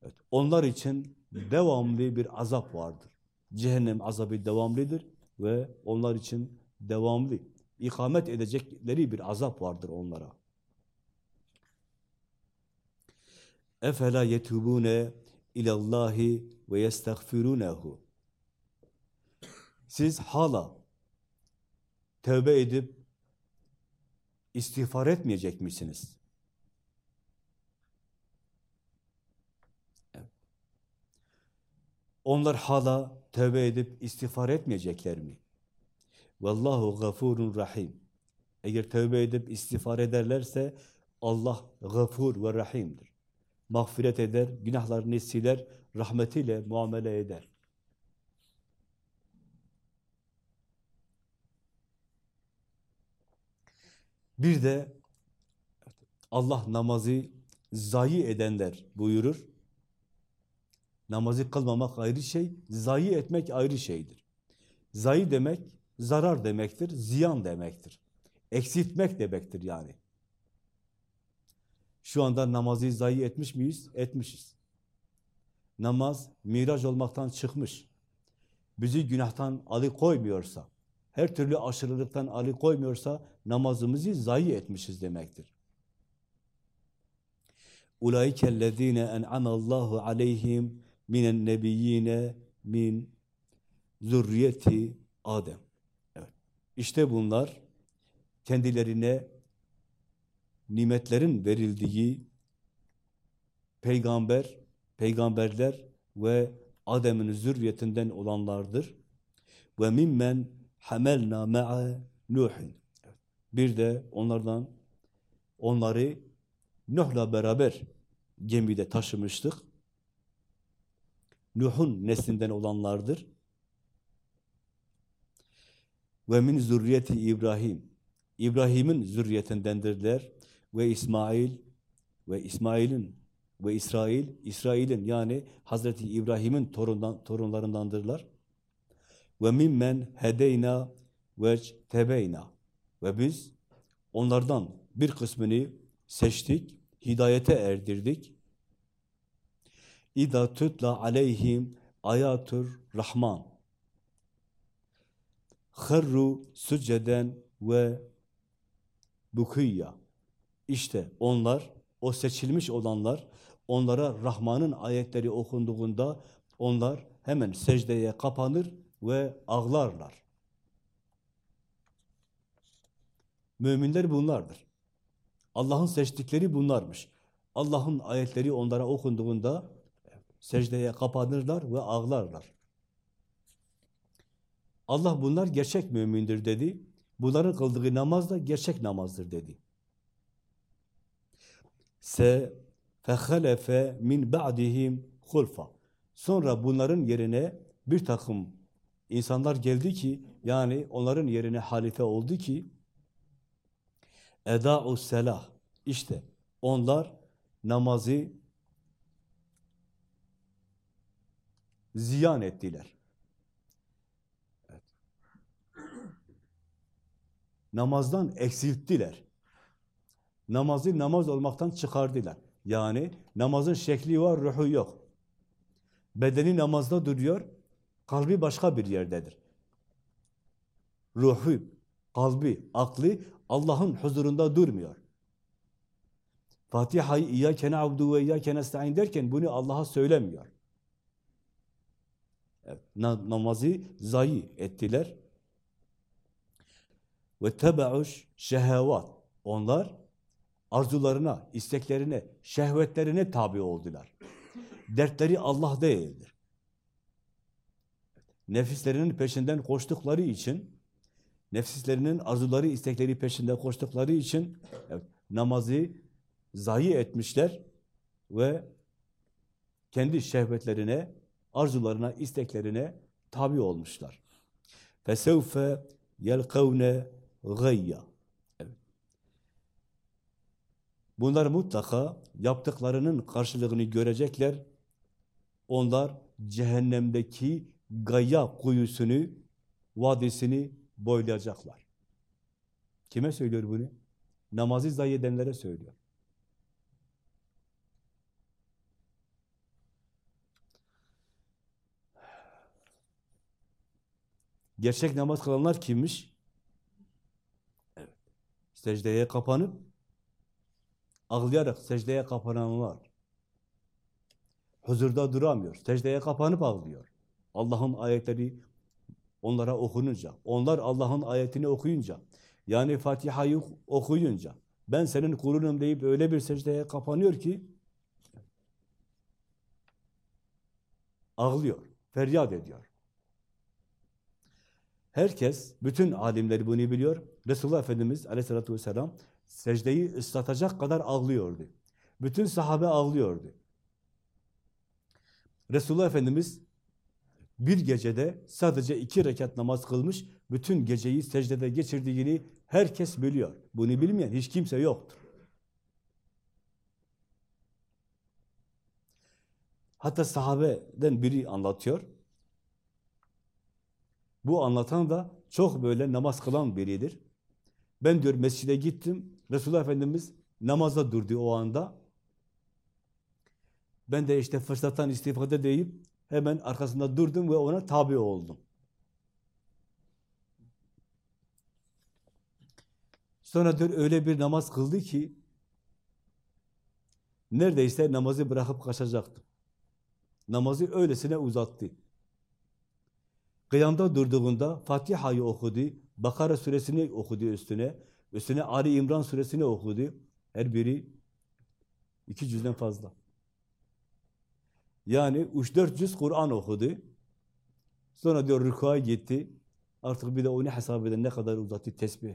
Evet, onlar için devamlı bir azap vardır. Cehennem azabı devamlıdır ve onlar için devamlı ikamet edecekleri bir azap vardır onlara. Efela yetubune ilallahi ve yestagfirunehu. Siz hala tövbe edip istiğfar etmeyecek misiniz? Onlar hala tövbe edip istiğfar etmeyecekler mi? Vallahu gafurun rahim. Eğer tövbe edip istiğfar ederlerse Allah gafur ve rahimdir. Mağfiret eder, günahlarını siler, rahmetiyle muamele eder. Bir de Allah namazı zayi edenler buyurur. Namazı kılmamak ayrı şey, zayi etmek ayrı şeydir. Zayi demek zarar demektir, ziyan demektir. Eksiltmek demektir yani. Şu anda namazı zayi etmiş miyiz? Etmişiz. Namaz miraç olmaktan çıkmış. Bizi günahtan alıkoymuyorsa, her türlü aşırılıktan alıkoymuyorsa namazımızı zayi etmişiz demektir. Ulaikellezine en'amallahu aleyhim minen nebiyyine min zürriyeti Adem. Evet. İşte bunlar kendilerine nimetlerin verildiği peygamber, peygamberler ve Adem'in zürriyetinden olanlardır. Ve mimmen hamelna ma'a Nuhin. Bir de onlardan onları Nuh'la beraber gemide taşımıştık. Nuh'un neslinden olanlardır. Ve min zürriyeti İbrahim. İbrahim'in zürriyetindendirler ve İsmail ve İsmail'in ve İsrail, İsrail'in yani Hazreti İbrahim'in torundan, torunlarındandırlar. Ve mimmen hedeyna ve tebeyna. Ve biz onlardan bir kısmını seçtik, hidayete erdirdik. İda tutla aleyhim ayatur rahman. Kharru suceden ve bukiyya. İşte onlar, o seçilmiş olanlar, onlara Rahman'ın ayetleri okunduğunda onlar hemen secdeye kapanır ve ağlarlar. Müminler bunlardır. Allah'ın seçtikleri bunlarmış. Allah'ın ayetleri onlara okunduğunda secdeye kapanırlar ve ağlarlar. Allah bunlar gerçek mümindir dedi. Bunların kıldığı namaz da gerçek namazdır dedi. Se fehalefe min ba'dihim hulfa. Sonra bunların yerine bir takım insanlar geldi ki yani onların yerine halife oldu ki eda'u selah işte onlar namazı ziyan ettiler. Evet. Namazdan eksilttiler. Namazı namaz olmaktan çıkardılar. Yani namazın şekli var, ruhu yok. Bedeni namazda duruyor, kalbi başka bir yerdedir. Ruhu, kalbi, aklı Allah'ın huzurunda durmuyor. Fatiha'yı İyyâke na'budu ve İyyâke nesta'in derken bunu Allah'a söylemiyor. Evet, namazı zayi ettiler. Ve tebauş şehevat. Onlar arzularına, isteklerine, şehvetlerine tabi oldular. Dertleri Allah değildir. Nefislerinin peşinden koştukları için, nefislerinin arzuları, istekleri peşinde koştukları için evet, namazı zayi etmişler ve kendi şehvetlerine, arzularına, isteklerine tabi olmuşlar. Fesevfe yelkavne gayya. Bunlar mutlaka yaptıklarının karşılığını görecekler. Onlar cehennemdeki gaya kuyusunu, vadisini boylayacaklar. Kime söylüyor bunu? Namazı zayi edenlere söylüyor. Gerçek namaz kılanlar kimmiş? Evet. Secdeye kapanıp ağlayarak secdeye kapananlar. Huzurda duramıyor. Secdeye kapanıp ağlıyor. Allah'ın ayetleri onlara okununca, onlar Allah'ın ayetini okuyunca, yani Fatiha'yı okuyunca, ben senin kulunum deyip öyle bir secdeye kapanıyor ki, ağlıyor, feryat ediyor. Herkes, bütün alimler bunu biliyor. Resulullah Efendimiz aleyhissalatü vesselam secdeyi ıslatacak kadar ağlıyordu. Bütün sahabe ağlıyordu. Resulullah Efendimiz bir gecede sadece iki rekat namaz kılmış, bütün geceyi secdede geçirdiğini herkes biliyor. Bunu bilmeyen hiç kimse yoktur. Hatta sahabeden biri anlatıyor. Bu anlatan da çok böyle namaz kılan biridir. Ben diyor mescide gittim, Resulullah Efendimiz namaza durdu o anda. Ben de işte fırsattan istifade deyip hemen arkasında durdum ve ona tabi oldum. Sonra diyor öyle bir namaz kıldı ki neredeyse namazı bırakıp kaçacaktım. Namazı öylesine uzattı. Kıyamda durduğunda Fatiha'yı okudu, Bakara suresini okudu üstüne, üstüne Ali İmran suresini okudu. Her biri iki cüzden fazla. Yani üç dört cüz Kur'an okudu. Sonra diyor rükûa gitti. Artık bir de onu hesap eden ne kadar uzattı tesbih.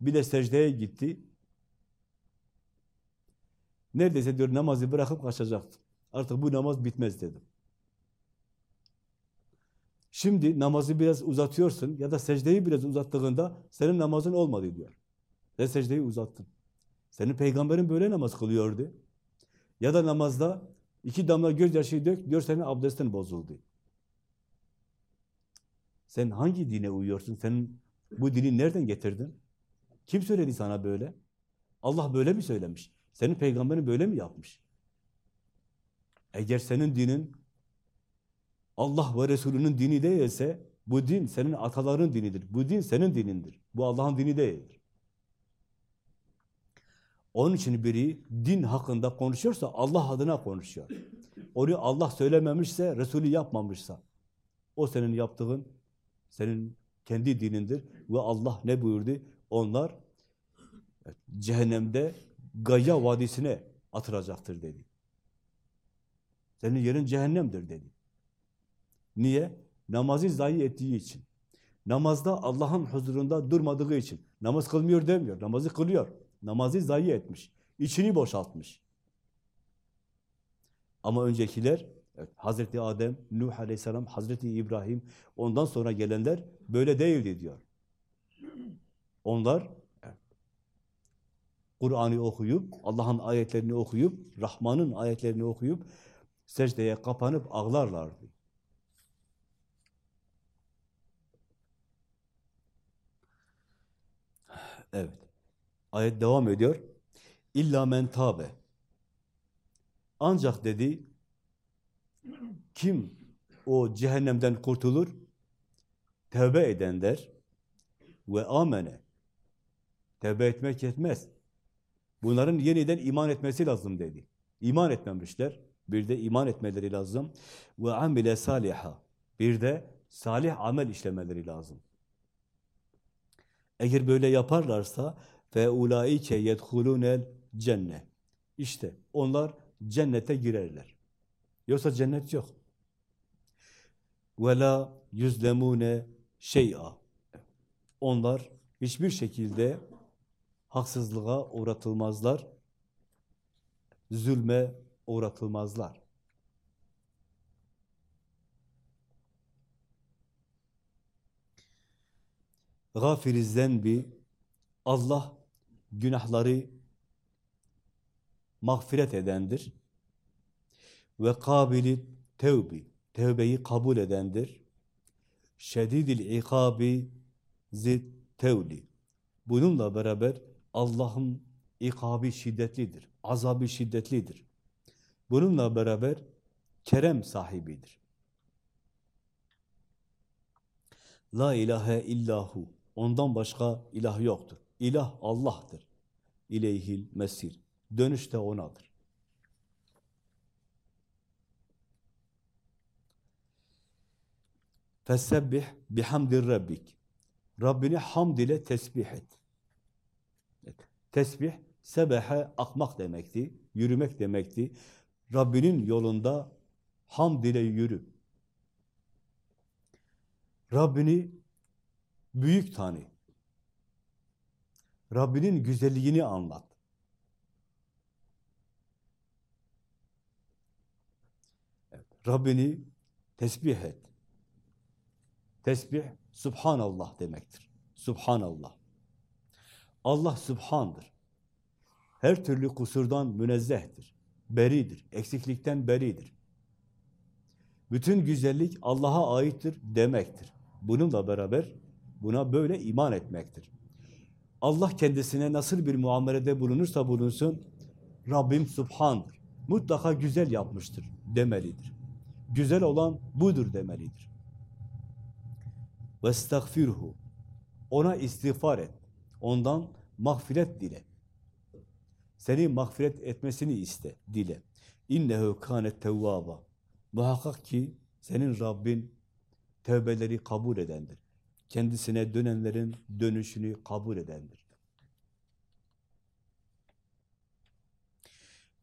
Bir de secdeye gitti. Neredeyse diyor namazı bırakıp kaçacaktı. Artık bu namaz bitmez dedim. Şimdi namazı biraz uzatıyorsun ya da secdeyi biraz uzattığında senin namazın olmadı diyor. Ve secdeyi uzattın. Senin peygamberin böyle namaz kılıyordu. Ya da namazda iki damla gözyaşı dök, diyor senin abdestin bozuldu. Sen hangi dine uyuyorsun? Senin bu dini nereden getirdin? Kim söyledi sana böyle? Allah böyle mi söylemiş? Senin peygamberin böyle mi yapmış? Eğer senin dinin Allah ve Resulünün dini değilse bu din senin ataların dinidir. Bu din senin dinindir. Bu Allah'ın dini değildir. Onun için biri din hakkında konuşuyorsa Allah adına konuşuyor. Onu Allah söylememişse, Resulü yapmamışsa o senin yaptığın senin kendi dinindir ve Allah ne buyurdu? Onlar cehennemde Gayya Vadisi'ne atılacaktır dedi. Senin yerin cehennemdir dedi. Niye? Namazı zayi ettiği için. Namazda Allah'ın huzurunda durmadığı için. Namaz kılmıyor demiyor, namazı kılıyor. Namazı zayi etmiş, içini boşaltmış. Ama öncekiler, evet, Hazreti Adem, Nuh Aleyhisselam, Hazreti İbrahim, ondan sonra gelenler böyle değildi diyor. Onlar Kur'an'ı okuyup, Allah'ın ayetlerini okuyup, Rahman'ın ayetlerini okuyup, secdeye kapanıp ağlarlardı. Evet. Ayet devam ediyor. İlla men tabe. Ancak dedi kim o cehennemden kurtulur? Tevbe edenler ve amene. Tevbe etmek yetmez. Bunların yeniden iman etmesi lazım dedi. İman etmemişler. Bir de iman etmeleri lazım. Ve amile saliha. Bir de salih amel işlemeleri lazım. Eğer böyle yaparlarsa ve ulaike yedhulunel cennet. İşte onlar cennete girerler. Yoksa cennet yok. Ve la yüzlemune şey'a. Onlar hiçbir şekilde haksızlığa uğratılmazlar. Zulme uğratılmazlar. Gafiriz zenbi Allah günahları mağfiret edendir. Ve kabili tevbi, tevbeyi kabul edendir. Şedidil ikabi zid tevli. Bununla beraber Allah'ın ikabi şiddetlidir, azabı şiddetlidir. Bununla beraber kerem sahibidir. La ilahe illahu. Ondan başka ilah yoktur. İlah Allah'tır. İleyhil mesir. Dönüş de O'nadır. Fesebbih bihamdir rabbik. Rabbini hamd ile tesbih et. Tesbih, sebehe akmak demekti, yürümek demekti. Rabbinin yolunda hamd ile yürü. Rabbini büyük tanı. Rabbinin güzelliğini anlat. Evet, Rabbini tesbih et. Tesbih, Subhanallah demektir. Subhanallah. Allah Subhan'dır. Her türlü kusurdan münezzehtir. Beridir. Eksiklikten beridir. Bütün güzellik Allah'a aittir demektir. Bununla beraber buna böyle iman etmektir. Allah kendisine nasıl bir muamelede bulunursa bulunsun, Rabbim Subhan'dır. Mutlaka güzel yapmıştır demelidir. Güzel olan budur demelidir. وَاسْتَغْفِرْهُ Ona istiğfar et. Ondan mağfiret dile. Seni mağfiret etmesini iste, dile. İnnehu kânet tevvâba. Muhakkak ki senin Rabbin tevbeleri kabul edendir. Kendisine dönenlerin dönüşünü kabul edendir.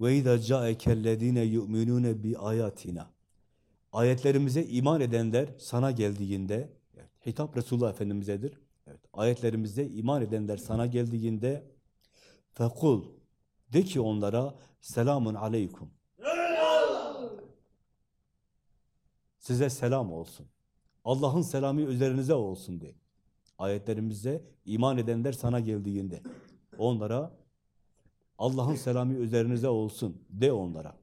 Ve izâ câekellezîne yu'minûne bi ayatina. Ayetlerimize iman edenler sana geldiğinde, evet, hitap Resulullah Efendimiz'edir. Evet, ayetlerimizde iman edenler sana geldiğinde fekul de ki onlara selamun aleykum. Size selam olsun. Allah'ın selamı üzerinize olsun de. Ayetlerimizde iman edenler sana geldiğinde onlara Allah'ın selamı üzerinize olsun de onlara.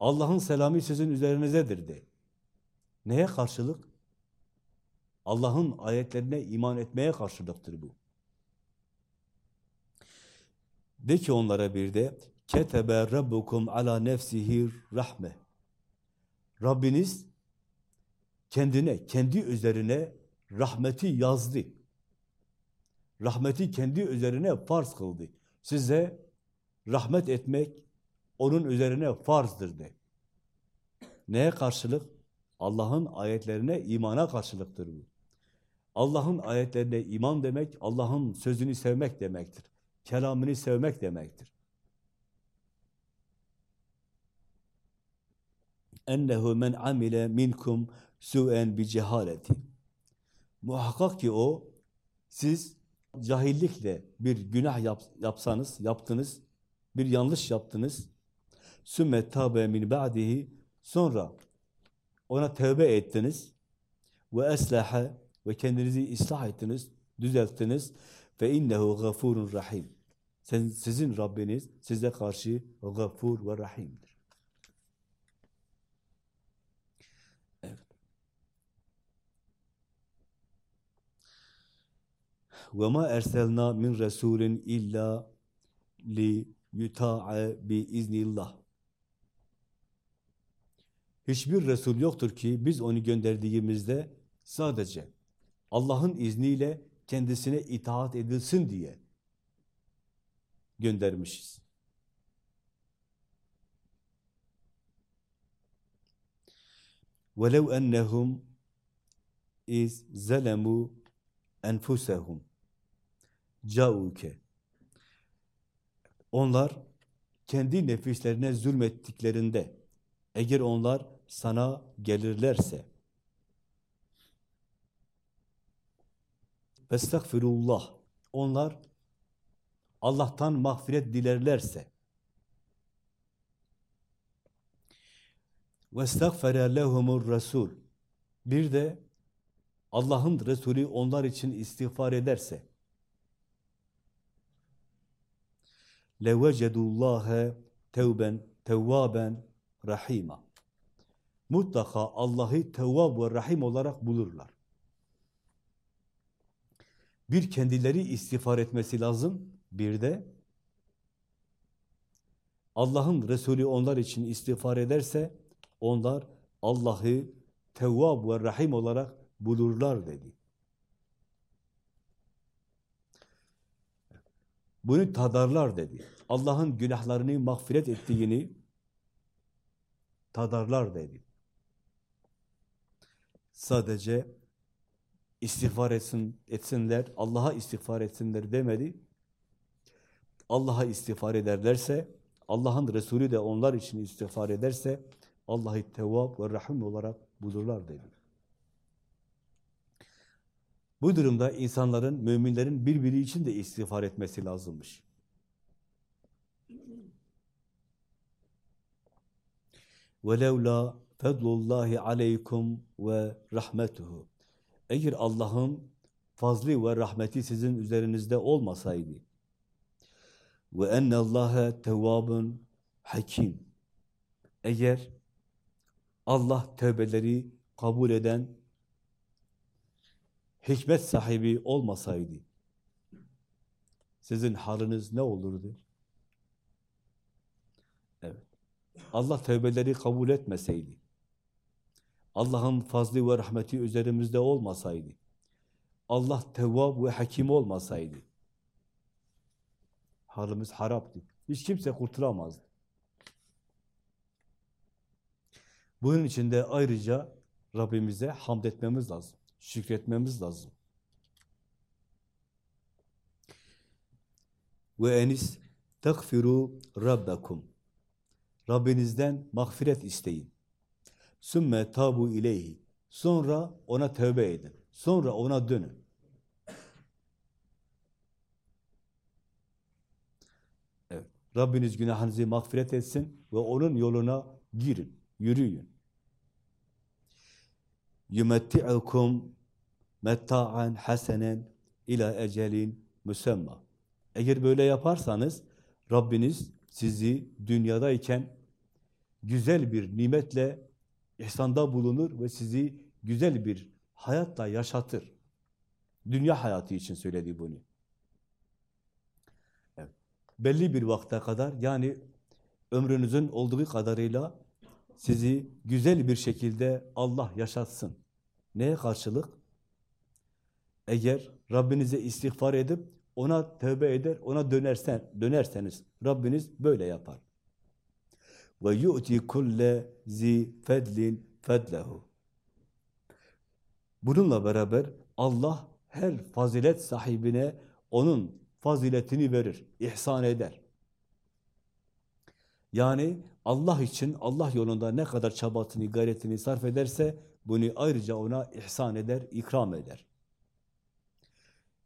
Allah'ın selamı sizin üzerinizedir de. Neye karşılık? Allah'ın ayetlerine iman etmeye karşılıktır bu. De ki onlara bir de ketebe rabbukum ala nefsihi rahme. Rabbiniz kendine, kendi üzerine rahmeti yazdı. Rahmeti kendi üzerine farz kıldı. Size rahmet etmek onun üzerine farzdır de. Neye karşılık? Allah'ın ayetlerine imana karşılıktır bu. Allah'ın ayetlerine iman demek, Allah'ın sözünü sevmek demektir. Kelamını sevmek demektir. ennehu men amile minkum su'en bi cehaleti. Muhakkak ki o siz cahillikle bir günah yap, yapsanız, yaptınız, bir yanlış yaptınız. Sümme tabe min ba'dihi sonra ona tövbe ettiniz ve eslaha ve kendinizi ıslah ettiniz, düzelttiniz ve innehu gafurun rahim. Sizin Rabbiniz size karşı gafur ve rahimdir. Ve ma erselna min resulin illa li yuta'a bi iznillah. Hiçbir Resul yoktur ki biz onu gönderdiğimizde sadece Allah'ın izniyle kendisine itaat edilsin diye göndermişiz. وَلَوْ اَنَّهُمْ iz zelemu enfusehum cauke. Onlar kendi nefislerine zulmettiklerinde eğer onlar sana gelirlerse Estağfirullah. Onlar Allah'tan mağfiret dilerlerse estağfere lehumur rasul bir de Allah'ın Resulü onlar için istiğfar ederse levecedullâhe tevben tevvaben rahima mutlaka Allah'ı tevvab ve rahim olarak bulurlar. Bir kendileri istiğfar etmesi lazım, bir de Allah'ın Resulü onlar için istiğfar ederse onlar Allah'ı tevvab ve rahim olarak bulurlar dedi. Bunu tadarlar dedi. Allah'ın günahlarını mağfiret ettiğini tadarlar dedi. Sadece istiğfar etsin, etsinler, Allah'a istiğfar etsinler demedi. Allah'a istiğfar ederlerse, Allah'ın Resulü de onlar için istiğfar ederse, Allah'ı tevvab ve rahim olarak bulurlar dedi. Bu durumda insanların, müminlerin birbiri için de istiğfar etmesi lazımmış. وَلَوْلَا فَضْلُ اللّٰهِ عَلَيْكُمْ وَرَحْمَتُهُ Eğer Allah'ın fazlı ve rahmeti sizin üzerinizde olmasaydı ve enne Allaha tevvabun hakim. Eğer Allah tövbeleri kabul eden hikmet sahibi olmasaydı sizin haliniz ne olurdu? Evet. Allah tövbeleri kabul etmeseydi, Allah'ın fazlı ve rahmeti üzerimizde olmasaydı, Allah tevvab ve hakim olmasaydı, halimiz haraptı. Hiç kimse kurtulamazdı. Bunun için de ayrıca Rabbimize hamd etmemiz lazım. Şükretmemiz lazım. Ve enis tekfiru rabbakum. Rabbinizden mağfiret isteyin. Sümme tabu ileyhi. Sonra ona tövbe edin. Sonra ona dönün. Evet. Rabbiniz günahınızı mağfiret etsin ve onun yoluna girin, yürüyün. Yumetti'ukum metta'an hasenen ila ecelin müsemma. Eğer böyle yaparsanız Rabbiniz sizi dünyadayken güzel bir nimetle ihsanda bulunur ve sizi güzel bir hayatla yaşatır. Dünya hayatı için söyledi bunu. Evet. Belli bir vakte kadar yani ömrünüzün olduğu kadarıyla sizi güzel bir şekilde Allah yaşatsın. Neye karşılık? Eğer Rabbinize istiğfar edip ona tövbe eder, ona dönersen, dönerseniz Rabbiniz böyle yapar. Ve yu'ti kulle zi fedlin fedlehu. Bununla beraber Allah her fazilet sahibine onun faziletini verir, ihsan eder. Yani Allah için, Allah yolunda ne kadar çabasını, gayretini sarf ederse bunu ayrıca ona ihsan eder, ikram eder.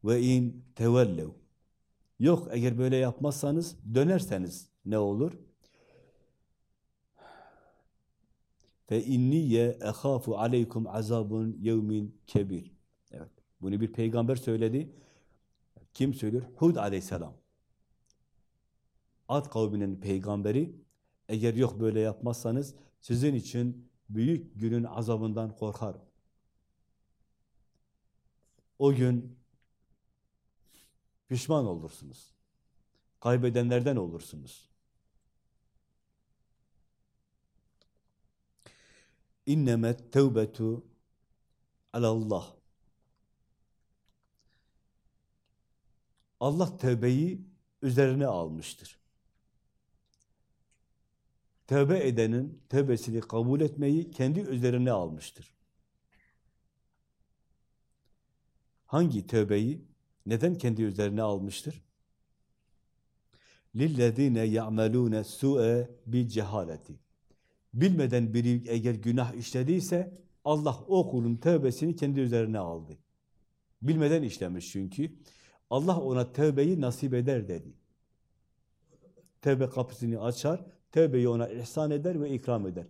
Ve in tevellev. Yok eğer böyle yapmazsanız, dönerseniz ne olur? Fe inniye ehafu aleykum azabun yevmin kebir. Evet. Bunu bir peygamber söyledi. Kim söylüyor? Hud aleyhisselam. Ad kavminin peygamberi eğer yok böyle yapmazsanız sizin için büyük günün azabından korkarım. O gün pişman olursunuz. Kaybedenlerden olursunuz. İnnemet tevbetu alallah. Allah tevbeyi üzerine almıştır Tevbe edenin tevbesini kabul etmeyi kendi üzerine almıştır. Hangi tevbeyi? Neden kendi üzerine almıştır? لِلَّذ۪ينَ يَعْمَلُونَ السُّءَ بِالْجَهَالَةِ Bilmeden biri eğer günah işlediyse Allah o kulun tevbesini kendi üzerine aldı. Bilmeden işlemiş çünkü. Allah ona tevbeyi nasip eder dedi. Tevbe kapısını açar, tevbeyi ona ihsan eder ve ikram eder.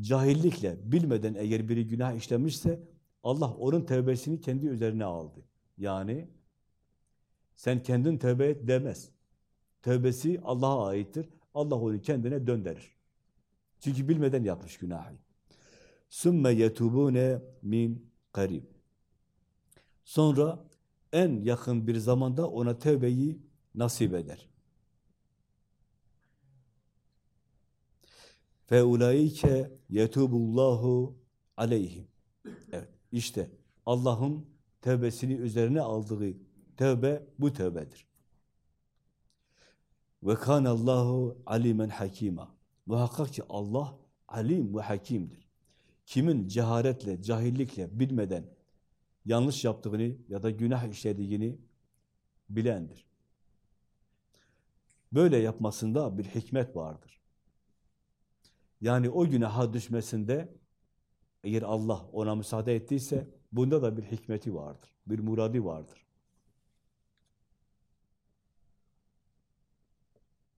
Cahillikle, bilmeden eğer biri günah işlemişse Allah onun tevbesini kendi üzerine aldı. Yani sen kendin tövbe et demez. Tövbesi Allah'a aittir. Allah onu kendine döndürür. Çünkü bilmeden yapmış günahı. Sümme yetubune min karib. Sonra en yakın bir zamanda ona tövbeyi nasip eder. Fe ulaike yetubullahu aleyhim. Evet, işte Allah'ın tövbesini üzerine aldığı tövbe bu tövbedir. Ve kanallahu alimen hakima. Muhakkak ki Allah alim ve hakimdir. Kimin ceharetle, cahillikle, bilmeden yanlış yaptığını ya da günah işlediğini bilendir. Böyle yapmasında bir hikmet vardır. Yani o günaha düşmesinde eğer Allah ona müsaade ettiyse bunda da bir hikmeti vardır, bir muradi vardır.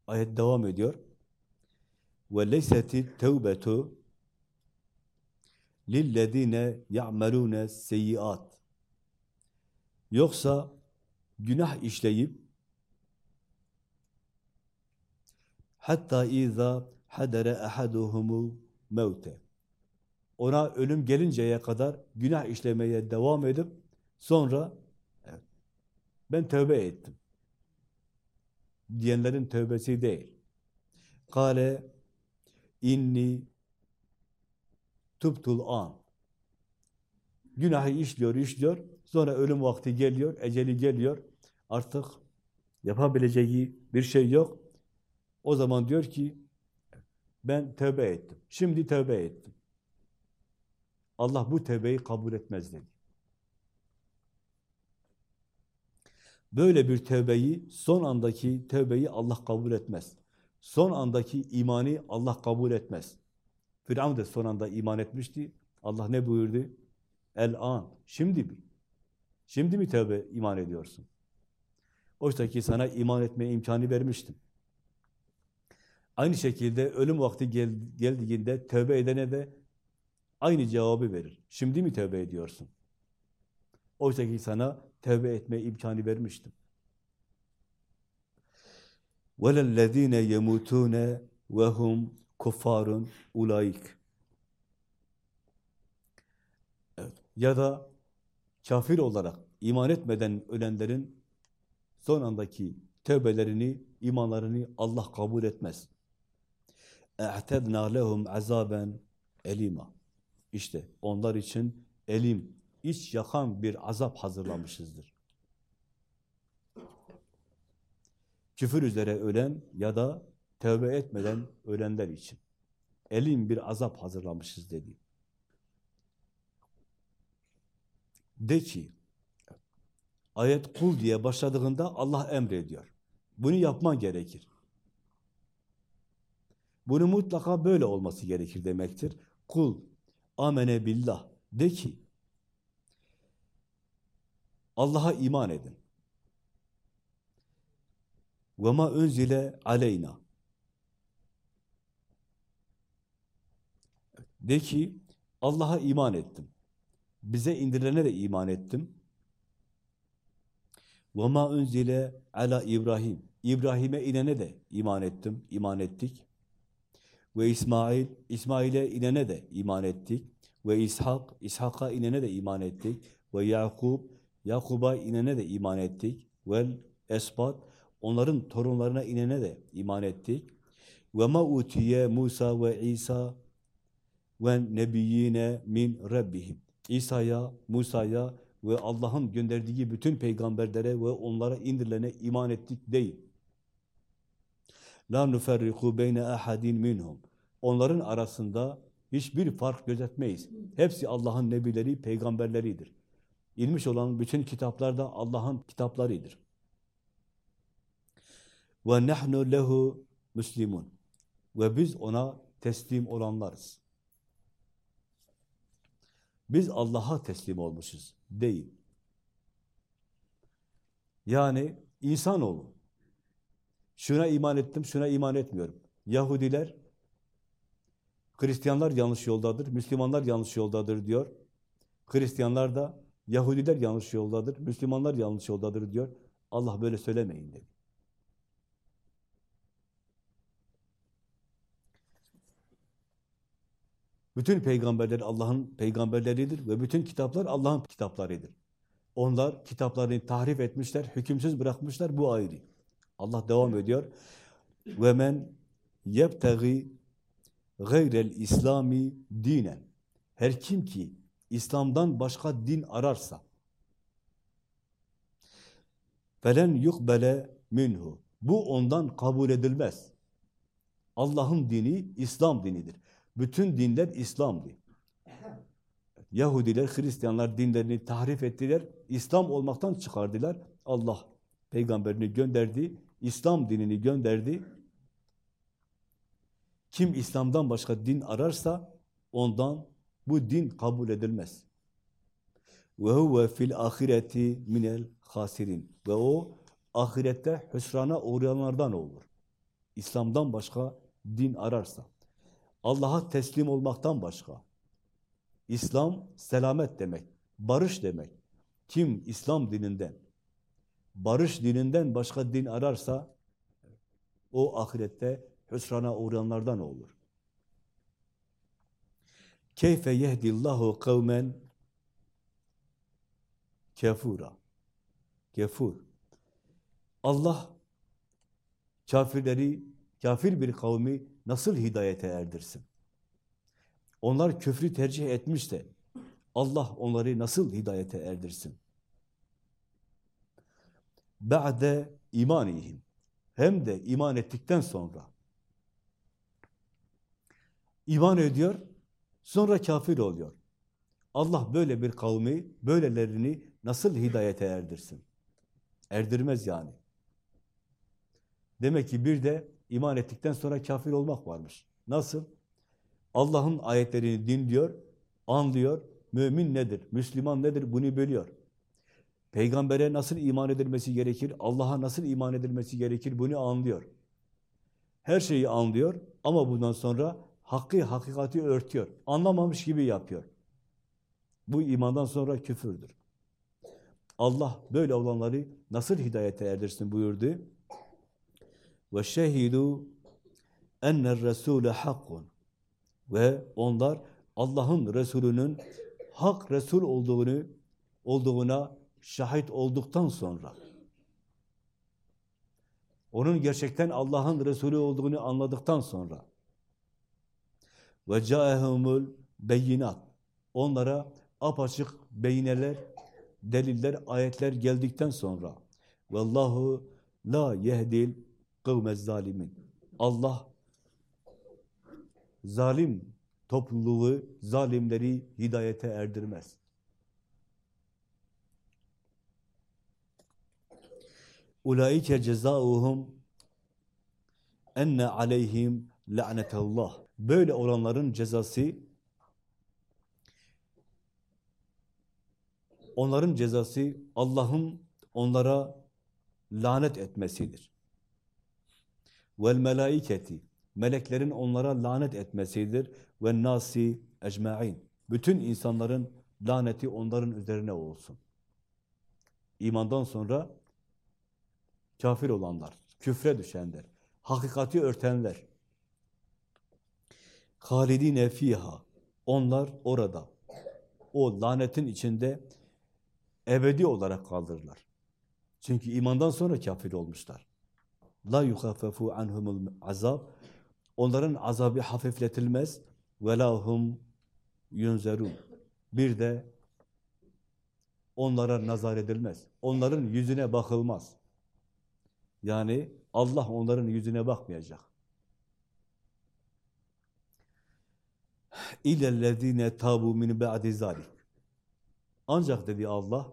Ayet devam ediyor. وَلَيْسَتِ التَّوْبَةُ لِلَّذ۪ينَ يَعْمَلُونَ السَّيِّئَاتِ Yoksa günah işleyip hatta iza hadere ahaduhumul mevte ona ölüm gelinceye kadar günah işlemeye devam edip sonra ben tövbe ettim diyenlerin tövbesi değil. Kale inni tubtul an. Günahı işliyor, işliyor. Sonra ölüm vakti geliyor, eceli geliyor. Artık yapabileceği bir şey yok. O zaman diyor ki ben tövbe ettim. Şimdi tövbe ettim. Allah bu tövbeyi kabul etmez dedi. Böyle bir tövbeyi, son andaki tövbeyi Allah kabul etmez. Son andaki imani Allah kabul etmez. Firavun da son anda iman etmişti. Allah ne buyurdu? El-an, şimdi mi? Şimdi mi tövbe iman ediyorsun? Oysa ki sana iman etme imkanı vermiştim. Aynı şekilde ölüm vakti gel, geldiğinde tövbe edene de aynı cevabı verir. Şimdi mi tövbe ediyorsun? Oysa ki sana tevbe etme imkanı vermiştim. وَلَلَّذ۪ينَ يَمُوتُونَ وَهُمْ كُفَّارٌ اُولَٰئِكَ evet. Ya da kafir olarak iman etmeden ölenlerin son andaki tövbelerini, imanlarını Allah kabul etmez. اَعْتَدْنَا لَهُمْ عَذَابًا elima. İşte onlar için elim, iç yakan bir azap hazırlamışızdır. Küfür üzere ölen ya da tövbe etmeden ölenler için. Elin bir azap hazırlamışız dedi. De ki, ayet kul diye başladığında Allah emrediyor. Bunu yapman gerekir. Bunu mutlaka böyle olması gerekir demektir. Kul, amene billah. De ki, Allah'a iman edin. Ve ma unzile aleyna. De ki, Allah'a iman ettim. Bize indirilene de iman ettim. Ve ma unzile ala İbrahim. İbrahim'e inene de iman ettim, iman ettik. Ve İsmail, İsmail'e inene de iman ettik. Ve İshak, İshak'a inene de iman ettik. Ve Yakub, Yakub'a inene de iman ettik. Vel Esbat, onların torunlarına inene de iman ettik. Ve ma Musa ve İsa ve nebiyyine min rabbihim. İsa'ya, Musa'ya ve Allah'ın gönderdiği bütün peygamberlere ve onlara indirilene iman ettik değil. La nuferriku beyne ahadin minhum. Onların arasında hiçbir fark gözetmeyiz. Hepsi Allah'ın nebileri, peygamberleridir. İlmiş olan bütün kitaplar da Allah'ın kitaplarıdır. Ve nahnu lehu muslimun. Ve biz ona teslim olanlarız. Biz Allah'a teslim olmuşuz. Değil. Yani insanoğlu. Şuna iman ettim, şuna iman etmiyorum. Yahudiler, Hristiyanlar yanlış yoldadır, Müslümanlar yanlış yoldadır diyor. Hristiyanlar da Yahudiler yanlış yoldadır, Müslümanlar yanlış yoldadır diyor. Allah böyle söylemeyin dedi. Bütün peygamberler Allah'ın peygamberleridir ve bütün kitaplar Allah'ın kitaplarıdır. Onlar kitaplarını tahrif etmişler, hükümsüz bırakmışlar, bu ayrı. Allah devam ediyor. Ve men yebtagi gayrel İslami dinen. Her kim ki İslam'dan başka din ararsa felen yukbele minhu. Bu ondan kabul edilmez. Allah'ın dini İslam dinidir. Bütün dinler İslam'dı. Yahudiler, Hristiyanlar dinlerini tahrif ettiler. İslam olmaktan çıkardılar. Allah peygamberini gönderdi. İslam dinini gönderdi. Kim İslam'dan başka din ararsa ondan bu din kabul edilmez. Ve huve fil ahireti minel hasirin. Ve o ahirette hüsrana uğrayanlardan olur. İslam'dan başka din ararsa. Allah'a teslim olmaktan başka. İslam selamet demek, barış demek. Kim İslam dininden, barış dininden başka din ararsa o ahirette hüsrana uğrayanlardan olur. Keyfe yehdillahu kavmen kefura. Kefur. Allah kafirleri, kafir bir kavmi nasıl hidayete erdirsin? Onlar küfrü tercih etmiş de Allah onları nasıl hidayete erdirsin? Ba'de imanihim. Hem de iman ettikten sonra. İman ediyor, sonra kafir oluyor. Allah böyle bir kavmi, böylelerini nasıl hidayete erdirsin? Erdirmez yani. Demek ki bir de iman ettikten sonra kafir olmak varmış. Nasıl? Allah'ın ayetlerini dinliyor, anlıyor, mümin nedir, Müslüman nedir bunu biliyor. Peygambere nasıl iman edilmesi gerekir, Allah'a nasıl iman edilmesi gerekir bunu anlıyor. Her şeyi anlıyor ama bundan sonra hakkı, hakikati örtüyor. Anlamamış gibi yapıyor. Bu imandan sonra küfürdür. Allah böyle olanları nasıl hidayete erdirsin buyurdu. Ve şehidu enner resule hakkun. Ve onlar Allah'ın Resulü'nün hak Resul olduğunu olduğuna şahit olduktan sonra onun gerçekten Allah'ın Resulü olduğunu anladıktan sonra ve caehumul beyinat onlara apaçık beyineler, deliller, ayetler geldikten sonra vallahu la yehdil kavmez zalimin. Allah zalim topluluğu, zalimleri hidayete erdirmez. Ulaike cezauhum enne aleyhim la'netallah. Böyle olanların cezası onların cezası Allah'ın onlara lanet etmesidir. Vel melaiketi meleklerin onlara lanet etmesidir ve nasi ecmaîn. Bütün insanların laneti onların üzerine olsun. İmandan sonra kafir olanlar, küfre düşenler, hakikati örtenler. Halidine fiha. Onlar orada. O lanetin içinde ebedi olarak kaldırırlar. Çünkü imandan sonra kafir olmuşlar. La yukhaffafu anhumul azab. Onların azabı hafifletilmez. Ve lahum yunzerun. Bir de onlara nazar edilmez. Onların yüzüne bakılmaz. Yani Allah onların yüzüne bakmayacak. İllellezine tabu min ba'di zalik. Ancak dedi Allah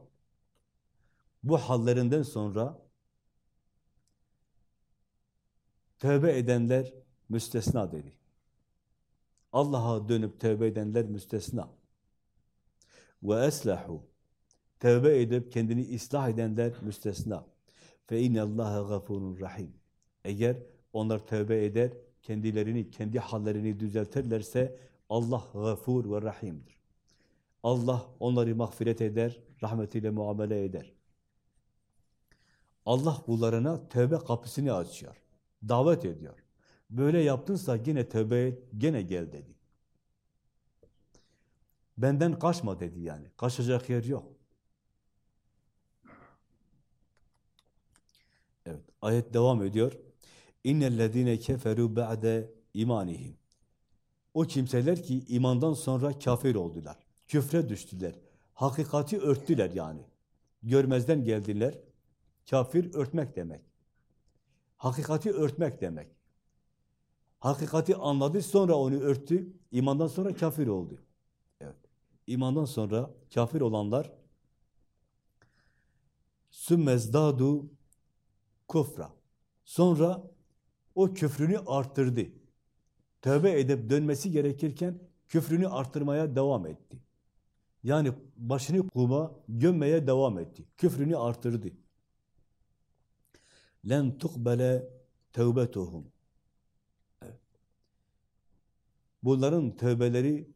bu hallerinden sonra tövbe edenler müstesna dedi. Allah'a dönüp tövbe edenler müstesna. Ve eslahu tövbe edip kendini ıslah edenler müstesna. Fe innallaha gafurur rahim. Eğer onlar tövbe eder, kendilerini, kendi hallerini düzeltirlerse Allah gafur ve rahimdir. Allah onları mağfiret eder, rahmetiyle muamele eder. Allah kullarına tövbe kapısını açıyor. Davet ediyor. Böyle yaptınsa yine tövbe et, gene gel dedi. Benden kaçma dedi yani. Kaçacak yer yok. Evet, ayet devam ediyor. İnnellezîne keferû ba'de imanihim. O kimseler ki imandan sonra kafir oldular. Küfre düştüler. Hakikati örttüler yani. Görmezden geldiler. Kafir örtmek demek. Hakikati örtmek demek. Hakikati anladı sonra onu örttü. İmandan sonra kafir oldu. Evet. İmandan sonra kafir olanlar sümmezdadu kufra. Sonra o küfrünü arttırdı. Tövbe edip dönmesi gerekirken küfrünü arttırmaya devam etti. Yani başını kuma gömmeye devam etti. Küfrünü arttırdı. Len tukbele tevbetuhum. Bunların tövbeleri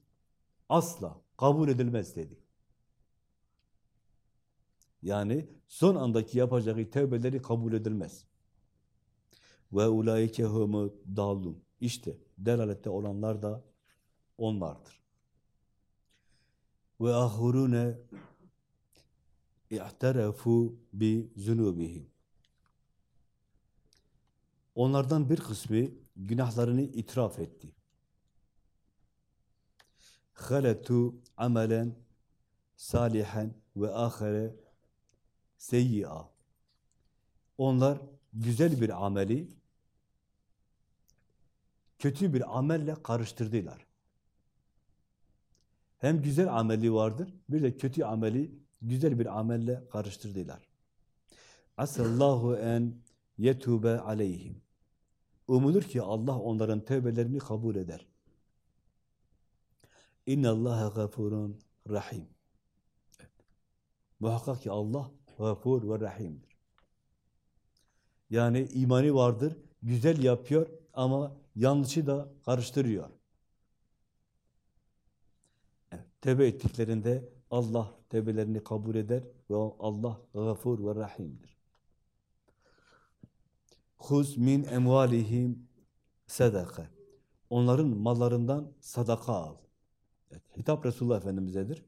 asla kabul edilmez dedi. Yani son andaki yapacağı tövbeleri kabul edilmez. Ve ulaike humu dallun. İşte delalette olanlar da onlardır. Ve ahurune i'terefu bi zunubihim. Onlardan bir kısmı günahlarını itiraf etti. Haletu amelen salihen ve ahire seyyi'a. Onlar güzel bir ameli kötü bir amelle karıştırdılar. Hem güzel ameli vardır, bir de kötü ameli güzel bir amelle karıştırdılar. Asallahu en yetube aleyhim. Umulur ki Allah onların tövbelerini kabul eder. İnna Allaha gafurun rahim. Evet. Muhakkak ki Allah gafur ve rahimdir. Yani imani vardır, güzel yapıyor ama yanlışı da karıştırıyor. Evet, tevbe ettiklerinde Allah tevbelerini kabul eder ve Allah gafur ve rahimdir. Huz min emvalihim sadaka. Onların mallarından sadaka al. Evet, hitap Resulullah Efendimiz'edir.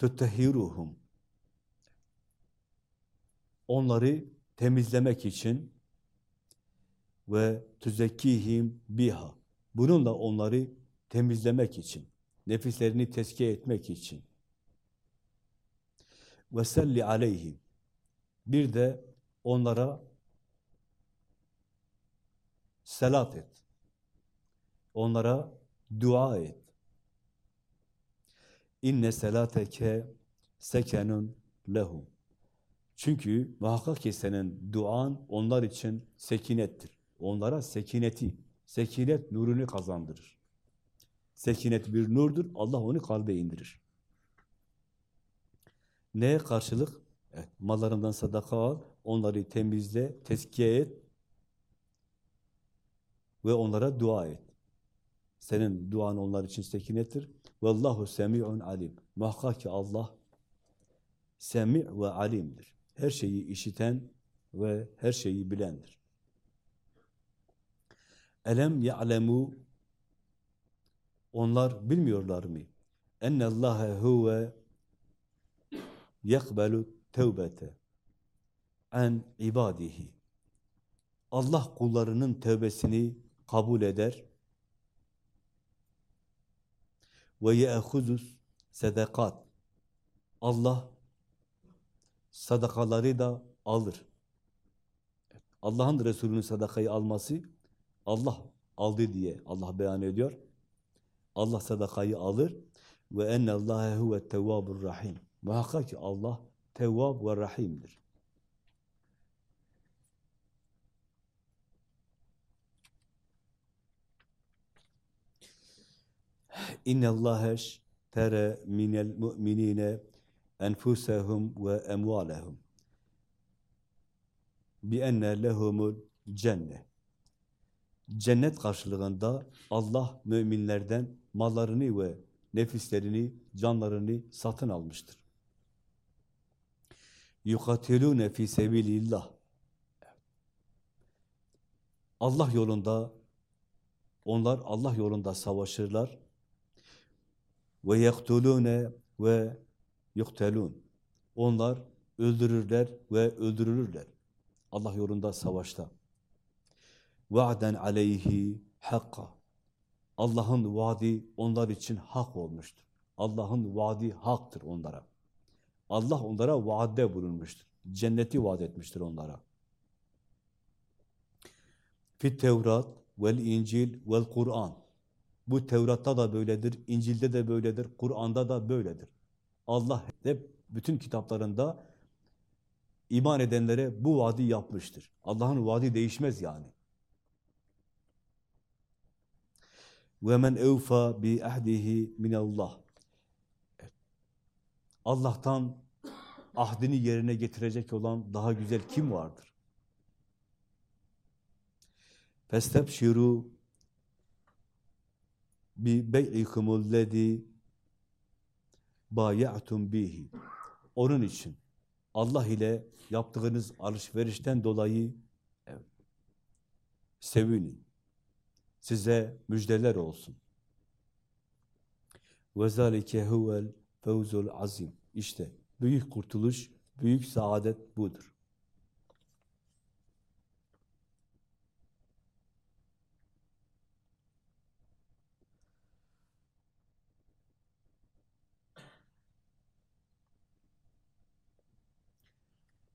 Tuttehiruhum. Onları temizlemek için ve tüzekkihim biha. Bununla onları temizlemek için, nefislerini tezkiye etmek için. Ve selli aleyhim. Bir de onlara selat et. Onlara dua et. İnne selateke sekenun lehum. Çünkü muhakkak ki senin duan onlar için sekinettir. Onlara sekineti, sekinet nurunu kazandırır. Sekinet bir nurdur, Allah onu kalbe indirir. Neye karşılık? Evet, mallarından sadaka al, onları temizle, tezkiye et ve onlara dua et. Senin duan onlar için sekinettir. Vallahu semi'un alim. Muhakkak ki Allah semi ve alimdir. Her şeyi işiten ve her şeyi bilendir. Elem ya'lemu onlar bilmiyorlar mı? Enne Allahe huve yekbelu tevbete en ibadihi. Allah kullarının tövbesini kabul eder ve ye'huzus sedakat. Allah sadakaları da alır. Allah'ın Resulü'nün sadakayı alması Allah aldı diye Allah beyan ediyor. Allah sadakayı alır ve enne Allahe huve tevvabur rahim. Muhakkak ki Allah tevvab ve rahimdir. Allahe tere minel mu'minine enfusehum ve emvalehum bi enne lehumul cennet. Karşılığında Allah müminlerden mallarını ve nefislerini, canlarını satın almıştır. Yukatilune fi sebilillah. Allah yolunda onlar Allah yolunda savaşırlar. Ve yektulune ve yuktelun. Onlar öldürürler ve öldürülürler. Allah yolunda savaşta. Va'den aleyhi hakka. Allah'ın vaadi onlar için hak olmuştur. Allah'ın vaadi haktır onlara. Allah onlara vaadde bulunmuştur. Cenneti vaat etmiştir onlara. Fit Tevrat vel İncil vel Kur'an. Bu Tevrat'ta da böyledir, İncil'de de böyledir, Kur'an'da da böyledir. Allah hep bütün kitaplarında iman edenlere bu vaadi yapmıştır. Allah'ın vaadi değişmez yani. Evfa bi ahdihi min Allah. Allah'tan ahdini yerine getirecek olan daha güzel kim vardır? Festebşiru bi bey'ikumul lezi baya'tum bihi. Onun için Allah ile yaptığınız alışverişten dolayı evet, sevinin. Size müjdeler olsun. وَذَٰلِكَ هُوَ الْفَوْزُ azim. İşte büyük kurtuluş, büyük saadet budur.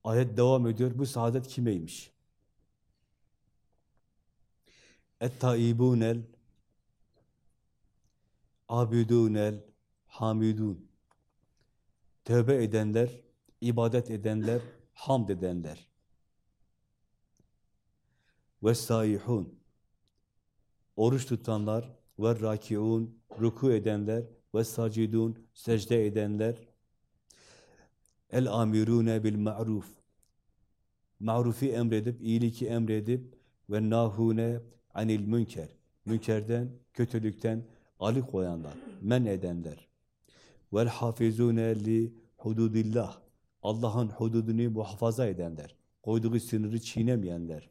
Ayet devam ediyor. Bu saadet kimeymiş? Et-taibunel abidunel hamidun tövbe edenler, ibadet edenler, hamd edenler. Ve oruç tutanlar ve rakiun ruku edenler ve sacidun secde edenler el amirune bil ma'ruf marufi emredip iyiliği emredip ve nahune anil münker. Münkerden kötülükten alıkoyanlar men edenler. Vel hafizune li hududillah. Allah'ın hududunu muhafaza edenler koyduğu sınırı çiğnemeyenler.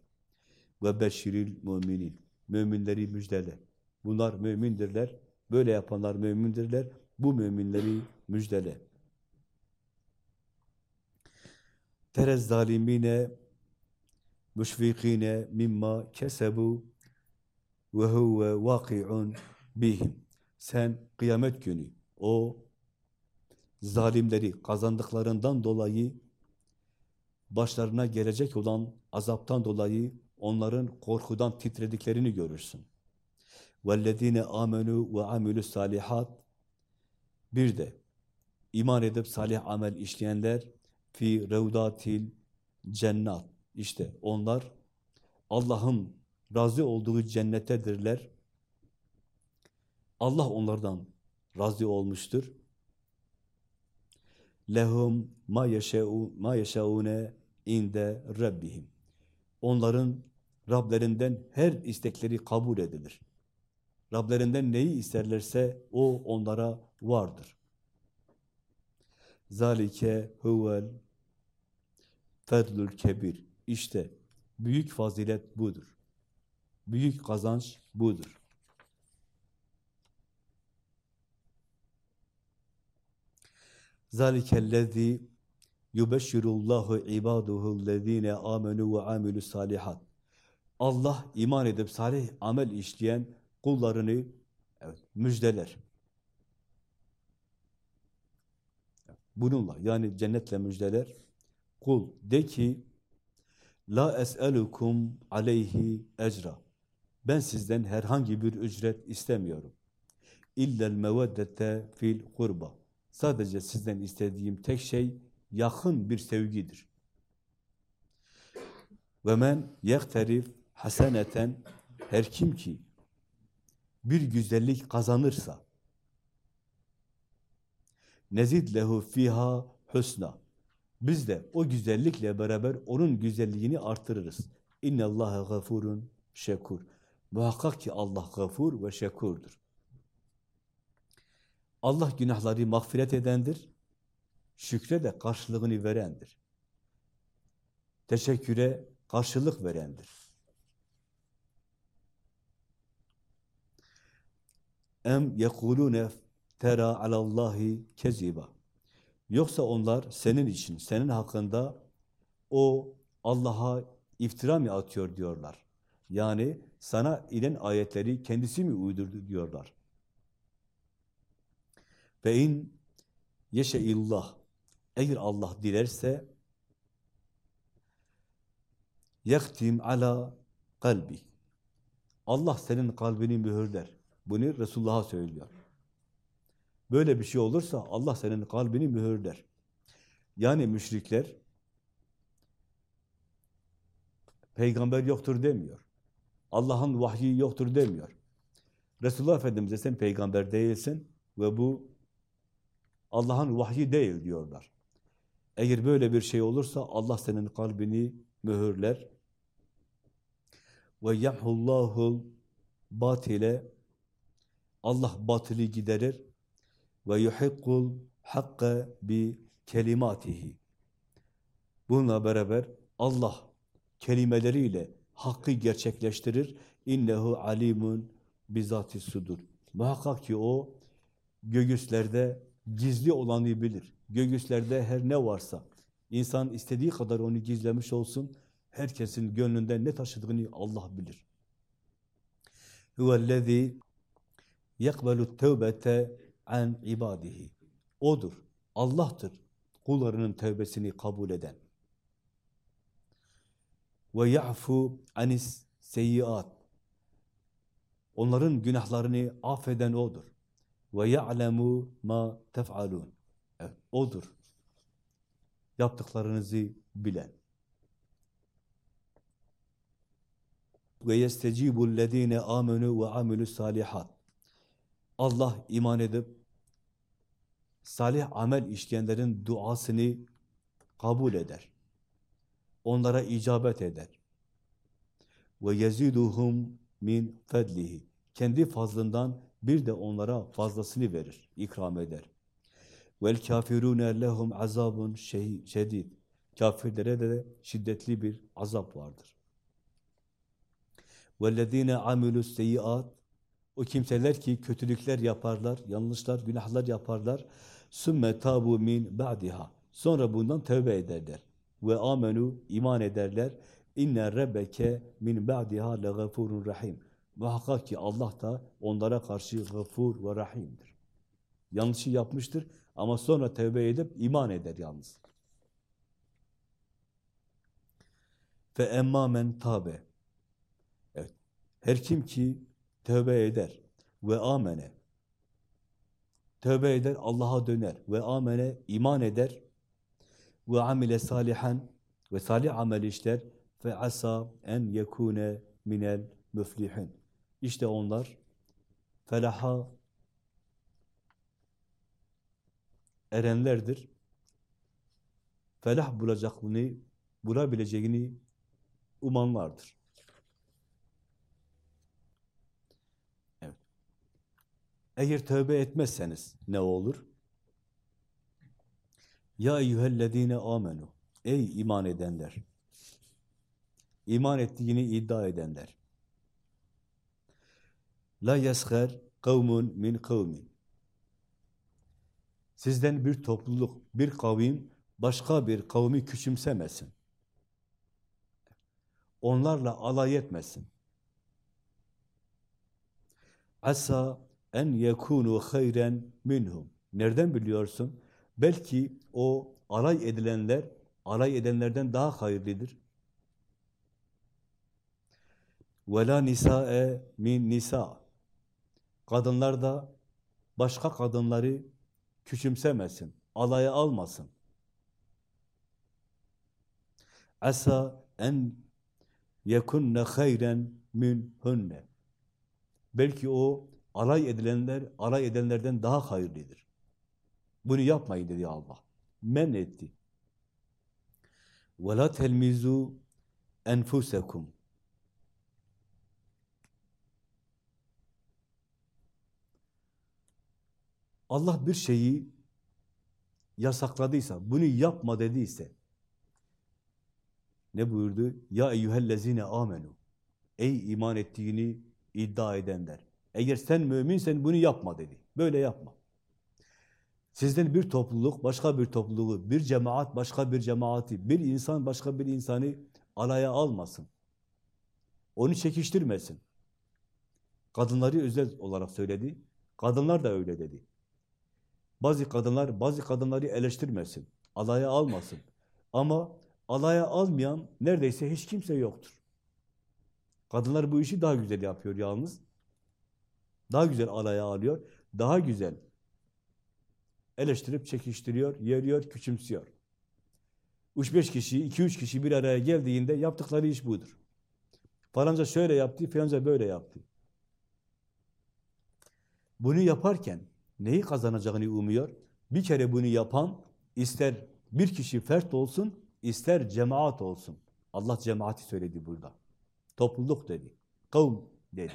Ve beşiril müminin. Müminleri müjdele bunlar mümindirler böyle yapanlar mümindirler bu müminleri müjdele terez zalimine müşfikine mimma kesebu ve huve vaki'un bihim sen kıyamet günü o zalimleri kazandıklarından dolayı başlarına gelecek olan azaptan dolayı onların korkudan titrediklerini görürsün. وَالَّذ۪ينَ آمَنُوا وَعَمِلُوا salihat Bir de iman edip salih amel işleyenler fi revdatil cennat. İşte onlar Allah'ın razı olduğu cennettedirler. Allah onlardan razı olmuştur. Lehum ma yeşe'u ma yeşe'une inde rabbihim. Onların Rablerinden her istekleri kabul edilir. Rablerinden neyi isterlerse o onlara vardır. Zalike huvel fedlül kebir. İşte büyük fazilet budur. Büyük kazanç budur. Zalikellezî yubeşşirullahu ibaduhu'llezîne amenu ve amilü salihat. Allah iman edip salih amel işleyen kullarını evet, müjdeler. Bununla yani cennetle müjdeler. Kul de ki La es'elukum aleyhi ecra. Ben sizden herhangi bir ücret istemiyorum. İllel meveddete fil kurba. Sadece sizden istediğim tek şey yakın bir sevgidir. Ve men yekterif haseneten her kim ki bir güzellik kazanırsa nezid lehu fiha husna biz de o güzellikle beraber onun güzelliğini artırırız. İnne Allaha gafurun şekur. Muhakkak ki Allah gafur ve şekurdur. Allah günahları mağfiret edendir. Şükre de karşılığını verendir. Teşekküre karşılık verendir. Em yekulune tera alallahi keziba. Yoksa onlar senin için, senin hakkında o Allah'a iftira mı atıyor diyorlar. Yani sana inen ayetleri kendisi mi uydurdu diyorlar. Ve in yeşeillah eğer Allah dilerse yektim ala kalbi. Allah senin kalbini mühürler. Bunu Resulullah'a söylüyor. Böyle bir şey olursa Allah senin kalbini mühürler. Yani müşrikler peygamber yoktur demiyor. Allah'ın vahyi yoktur demiyor. Resulullah Efendimiz'e sen peygamber değilsin ve bu Allah'ın vahyi değil diyorlar. Eğer böyle bir şey olursa Allah senin kalbini mühürler. Ve yamhullahul batile Allah batili giderir ve yuhikkul hakka bi kelimatihi. Bununla beraber Allah kelimeleriyle hakkı gerçekleştirir. İnnehu alimun bizati sudur. Muhakkak ki o göğüslerde gizli olanı bilir. Göğüslerde her ne varsa insan istediği kadar onu gizlemiş olsun. Herkesin gönlünde ne taşıdığını Allah bilir. Huvellezî yekbelu tevbete an ibadihi. Odur. Allah'tır. Kullarının tevbesini kabul eden. Ve ya'fu anis seyyiat. Onların günahlarını affeden O'dur. Ve ya'lemu ma tef'alun. O'dur. Yaptıklarınızı bilen. Ve yestecibul lezine amenu ve amilus salihat. Allah iman edip salih amel işleyenlerin duasını kabul eder. Onlara icabet eder. Ve yeziduhum min fedlihi. Kendi fazlından bir de onlara fazlasını verir, ikram eder. Vel kafirune lehum azabun şedid. Kafirlere de şiddetli bir azap vardır. Vellezine amilus seyyiat o kimseler ki kötülükler yaparlar, yanlışlar, günahlar yaparlar. Sümme tabu min ba'diha. Sonra bundan tövbe ederler. Ve amenu iman ederler. İnne rabbeke min ba'diha le gafurun rahim. Muhakkak ki Allah da onlara karşı gafur ve rahimdir. Yanlışı yapmıştır ama sonra tövbe edip iman eder yalnız. Fe emma men tabe. Evet. Her kim ki tövbe eder ve amene. Tövbe eder, Allah'a döner ve amene iman eder. ve amile salihan ve salih amel işler ve asa en yekune minel müflihin. İşte onlar felaha erenlerdir. Felah bulacaklarını, bulabileceğini umanlardır. Eğer tövbe etmezseniz ne olur? Ya eyyühellezine amenu. Ey iman edenler. İman ettiğini iddia edenler. La yesher kavmun min kavmin. Sizden bir topluluk, bir kavim başka bir kavmi küçümsemesin. Onlarla alay etmesin. Asa en yekunu hayren minhum. Nereden biliyorsun? Belki o alay edilenler alay edenlerden daha hayırlıdır. Vela nisae min nisa. Kadınlar da başka kadınları küçümsemesin, alaya almasın. Asa en yekunne hayren min hunne. Belki o alay edilenler, alay edenlerden daha hayırlıdır. Bunu yapmayın dedi Allah. Men etti. وَلَا تَلْمِزُوا enfusekum. Allah bir şeyi yasakladıysa, bunu yapma dediyse, ne buyurdu? Ya eyyühellezine amenu. Ey iman ettiğini iddia edenler. Eğer sen müminsen bunu yapma dedi. Böyle yapma. Sizden bir topluluk başka bir topluluğu, bir cemaat başka bir cemaati, bir insan başka bir insanı alaya almasın. Onu çekiştirmesin. Kadınları özel olarak söyledi. Kadınlar da öyle dedi. Bazı kadınlar bazı kadınları eleştirmesin. Alaya almasın. Ama alaya almayan neredeyse hiç kimse yoktur. Kadınlar bu işi daha güzel yapıyor yalnız. Daha güzel alaya alıyor. Daha güzel eleştirip çekiştiriyor, yeriyor, küçümsüyor. 3-5 kişi, 2-3 kişi bir araya geldiğinde yaptıkları iş budur. Falanca şöyle yaptı, falanca böyle yaptı. Bunu yaparken neyi kazanacağını umuyor? Bir kere bunu yapan, ister bir kişi fert olsun, ister cemaat olsun. Allah cemaati söyledi burada. Topluluk dedi. Kavm dedi.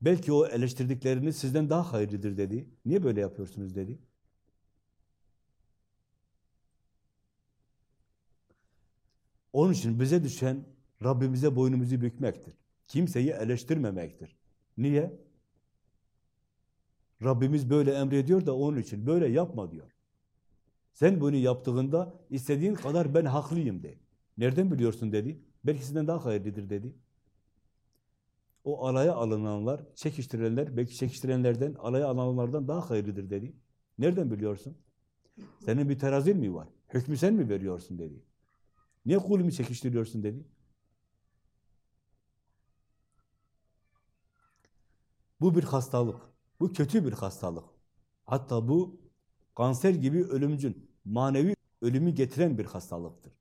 Belki o eleştirdikleriniz sizden daha hayırlıdır dedi. Niye böyle yapıyorsunuz dedi. Onun için bize düşen Rabbimize boynumuzu bükmektir. Kimseyi eleştirmemektir. Niye? Rabbimiz böyle emrediyor da onun için. Böyle yapma diyor. Sen bunu yaptığında istediğin kadar ben haklıyım de. Nereden biliyorsun dedi. Belki sizden daha hayırlıdır dedi. O alaya alınanlar, çekiştirilenler, belki çekiştirenlerden, alaya alınanlardan daha hayırlıdır dedi. Nereden biliyorsun? Senin bir terazin mi var? Hükmü sen mi veriyorsun dedi. Niye kulumu çekiştiriyorsun dedi. Bu bir hastalık. Bu kötü bir hastalık. Hatta bu kanser gibi ölümcül, manevi ölümü getiren bir hastalıktır.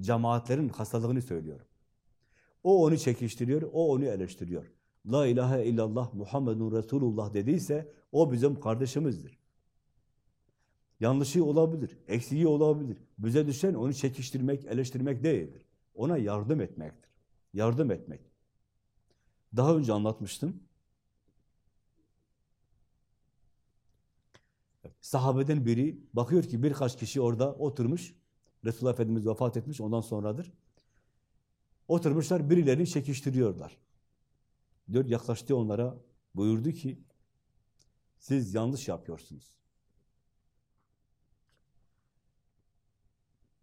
Cemaatlerin hastalığını söylüyorum. O onu çekiştiriyor, o onu eleştiriyor. La ilahe illallah Muhammedun Resulullah dediyse o bizim kardeşimizdir. Yanlışı olabilir, eksiği olabilir. Bize düşen onu çekiştirmek, eleştirmek değildir. Ona yardım etmektir. Yardım etmek. Daha önce anlatmıştım. Sahabeden biri bakıyor ki birkaç kişi orada oturmuş. Resulullah Efendimiz vefat etmiş, ondan sonradır. Oturmuşlar, birilerini çekiştiriyorlar. Diyor, yaklaştı onlara, buyurdu ki, siz yanlış yapıyorsunuz.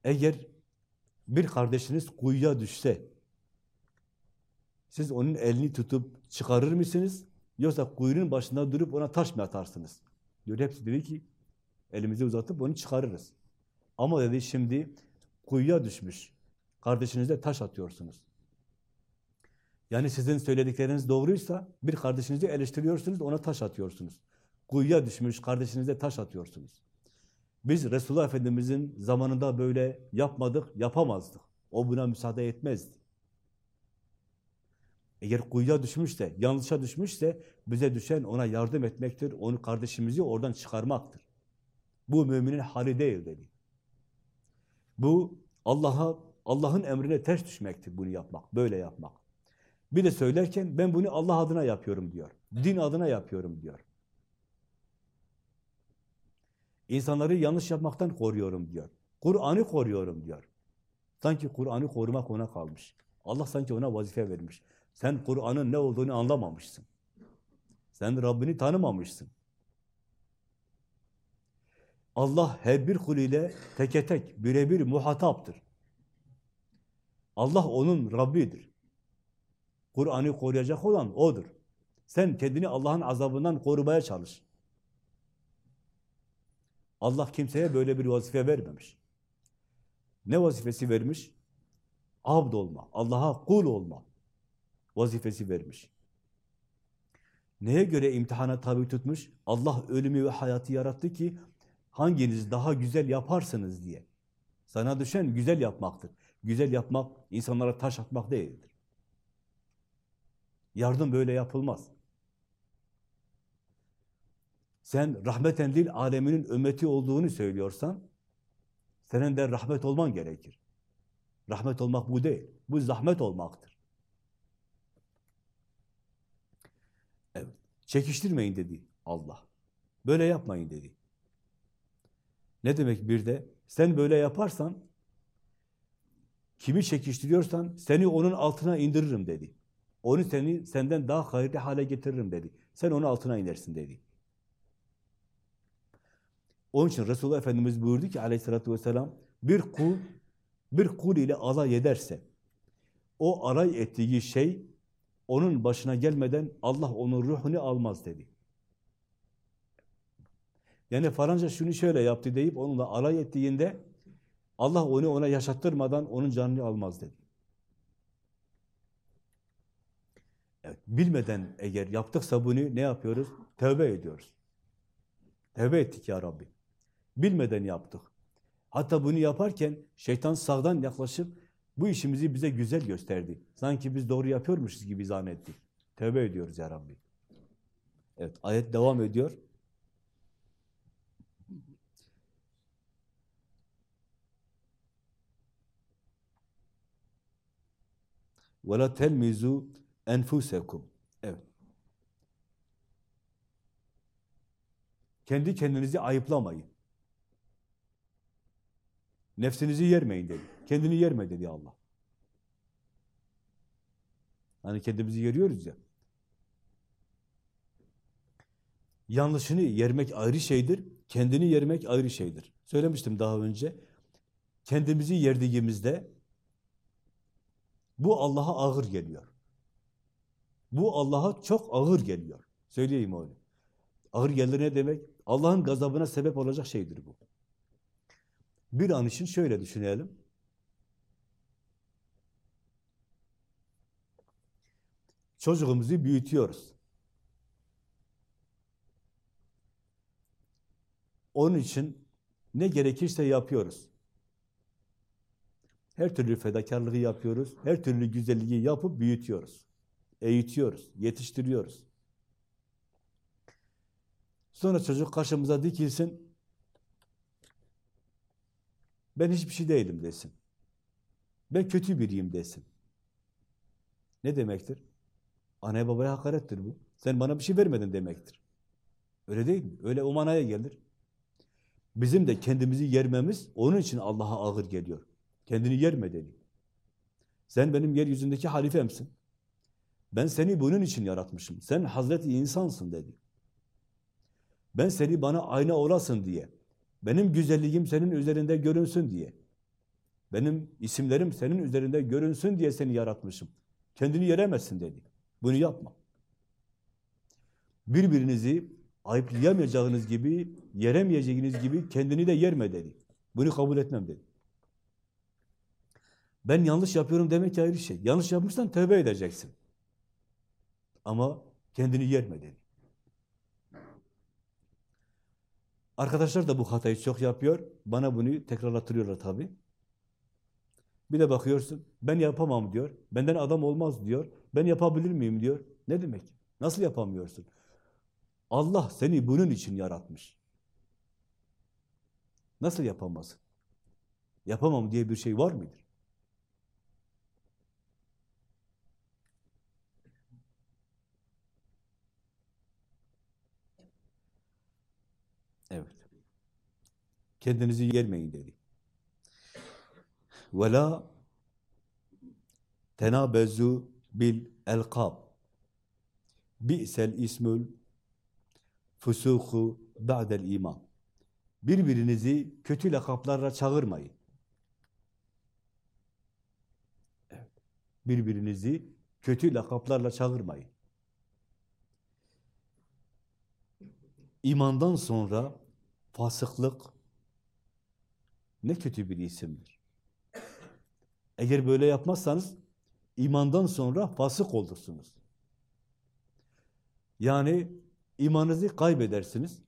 Eğer bir kardeşiniz kuyuya düşse, siz onun elini tutup çıkarır mısınız? Yoksa kuyunun başında durup ona taş mı atarsınız? Diyor, hepsi dedi ki, elimizi uzatıp onu çıkarırız. Ama dedi şimdi kuyuya düşmüş. Kardeşinize taş atıyorsunuz. Yani sizin söyledikleriniz doğruysa bir kardeşinizi eleştiriyorsunuz, ona taş atıyorsunuz. kuyuya düşmüş kardeşinize taş atıyorsunuz. Biz Resulullah Efendimiz'in zamanında böyle yapmadık, yapamazdık. O buna müsaade etmezdi. Eğer kuyuya düşmüşse, yanlışa düşmüşse bize düşen ona yardım etmektir. Onu kardeşimizi oradan çıkarmaktır. Bu müminin hali değil dedi. Bu Allah'a Allah'ın emrine ters düşmektir bunu yapmak, böyle yapmak. Bir de söylerken ben bunu Allah adına yapıyorum diyor. Din adına yapıyorum diyor. İnsanları yanlış yapmaktan koruyorum diyor. Kur'an'ı koruyorum diyor. Sanki Kur'an'ı korumak ona kalmış. Allah sanki ona vazife vermiş. Sen Kur'an'ın ne olduğunu anlamamışsın. Sen Rabbini tanımamışsın. Allah her bir kul ile teke tek, birebir muhataptır. Allah onun Rabbidir. Kur'an'ı koruyacak olan O'dur. Sen kendini Allah'ın azabından korumaya çalış. Allah kimseye böyle bir vazife vermemiş. Ne vazifesi vermiş? Abd olma, Allah'a kul olma vazifesi vermiş. Neye göre imtihana tabi tutmuş? Allah ölümü ve hayatı yarattı ki hanginiz daha güzel yaparsınız diye. Sana düşen güzel yapmaktır. Güzel yapmak, insanlara taş atmak değildir. Yardım böyle yapılmaz. Sen rahmeten lil aleminin ümmeti olduğunu söylüyorsan, senin de rahmet olman gerekir. Rahmet olmak bu değil. Bu zahmet olmaktır. Evet. Çekiştirmeyin dedi Allah. Böyle yapmayın dedi. Ne demek bir de? Sen böyle yaparsan, kimi çekiştiriyorsan seni onun altına indiririm dedi. Onu seni senden daha hayırlı hale getiririm dedi. Sen onun altına inersin dedi. Onun için Resulullah Efendimiz buyurdu ki aleyhissalatü vesselam bir kul bir kul ile alay ederse o alay ettiği şey onun başına gelmeden Allah onun ruhunu almaz dedi. Yani falanca şunu şöyle yaptı deyip onunla alay ettiğinde Allah onu ona yaşattırmadan onun canını almaz dedi. Evet, bilmeden eğer yaptıksa bunu ne yapıyoruz? Tövbe ediyoruz. Tövbe ettik ya Rabbi. Bilmeden yaptık. Hatta bunu yaparken şeytan sağdan yaklaşıp bu işimizi bize güzel gösterdi. Sanki biz doğru yapıyormuşuz gibi zannettik. Tövbe ediyoruz ya Rabbi. Evet, ayet devam ediyor. ve la telmizu enfusekum. Evet. Kendi kendinizi ayıplamayın. Nefsinizi yermeyin dedi. Kendini yerme dedi Allah. Hani kendimizi yeriyoruz ya. Yanlışını yermek ayrı şeydir, kendini yermek ayrı şeydir. Söylemiştim daha önce. Kendimizi yerdiğimizde bu Allah'a ağır geliyor. Bu Allah'a çok ağır geliyor. Söyleyeyim öyle. Ağır gelir ne demek? Allah'ın gazabına sebep olacak şeydir bu. Bir an için şöyle düşünelim. Çocuğumuzu büyütüyoruz. Onun için ne gerekirse yapıyoruz. Her türlü fedakarlığı yapıyoruz. Her türlü güzelliği yapıp büyütüyoruz. Eğitiyoruz, yetiştiriyoruz. Sonra çocuk karşımıza dikilsin, ben hiçbir şey değilim desin. Ben kötü biriyim desin. Ne demektir? Anne babaya hakarettir bu. Sen bana bir şey vermedin demektir. Öyle değil mi? Öyle o manaya gelir. Bizim de kendimizi yermemiz onun için Allah'a ağır geliyor. Kendini yerme dedi. Sen benim yeryüzündeki halifemsin. Ben seni bunun için yaratmışım. Sen Hazreti insansın dedi. Ben seni bana ayna olasın diye, benim güzelliğim senin üzerinde görünsün diye, benim isimlerim senin üzerinde görünsün diye seni yaratmışım. Kendini yeremezsin dedi. Bunu yapma. Birbirinizi ayıplayamayacağınız gibi, yeremeyeceğiniz gibi kendini de yerme dedi. Bunu kabul etmem dedi. Ben yanlış yapıyorum demek ayrı şey. Yanlış yapmışsan tövbe edeceksin. Ama kendini yerme dedi. Arkadaşlar da bu hatayı çok yapıyor. Bana bunu tekrarlatıyorlar tabii. Bir de bakıyorsun, ben yapamam diyor. Benden adam olmaz diyor. Ben yapabilir miyim diyor. Ne demek? Nasıl yapamıyorsun? Allah seni bunun için yaratmış. Nasıl yapamazsın? Yapamam diye bir şey var mıdır? Evet. Kendinizi yermeyin dedi. Ve la tenabezu bil elkab. Bi'sel ismül fusuhu ba'del iman. Birbirinizi kötü lakaplarla çağırmayın. Evet. Birbirinizi kötü lakaplarla çağırmayın. İmandan sonra fasıklık, ne kötü bir isimdir. Eğer böyle yapmazsanız imandan sonra fasık olursunuz. Yani imanınızı kaybedersiniz.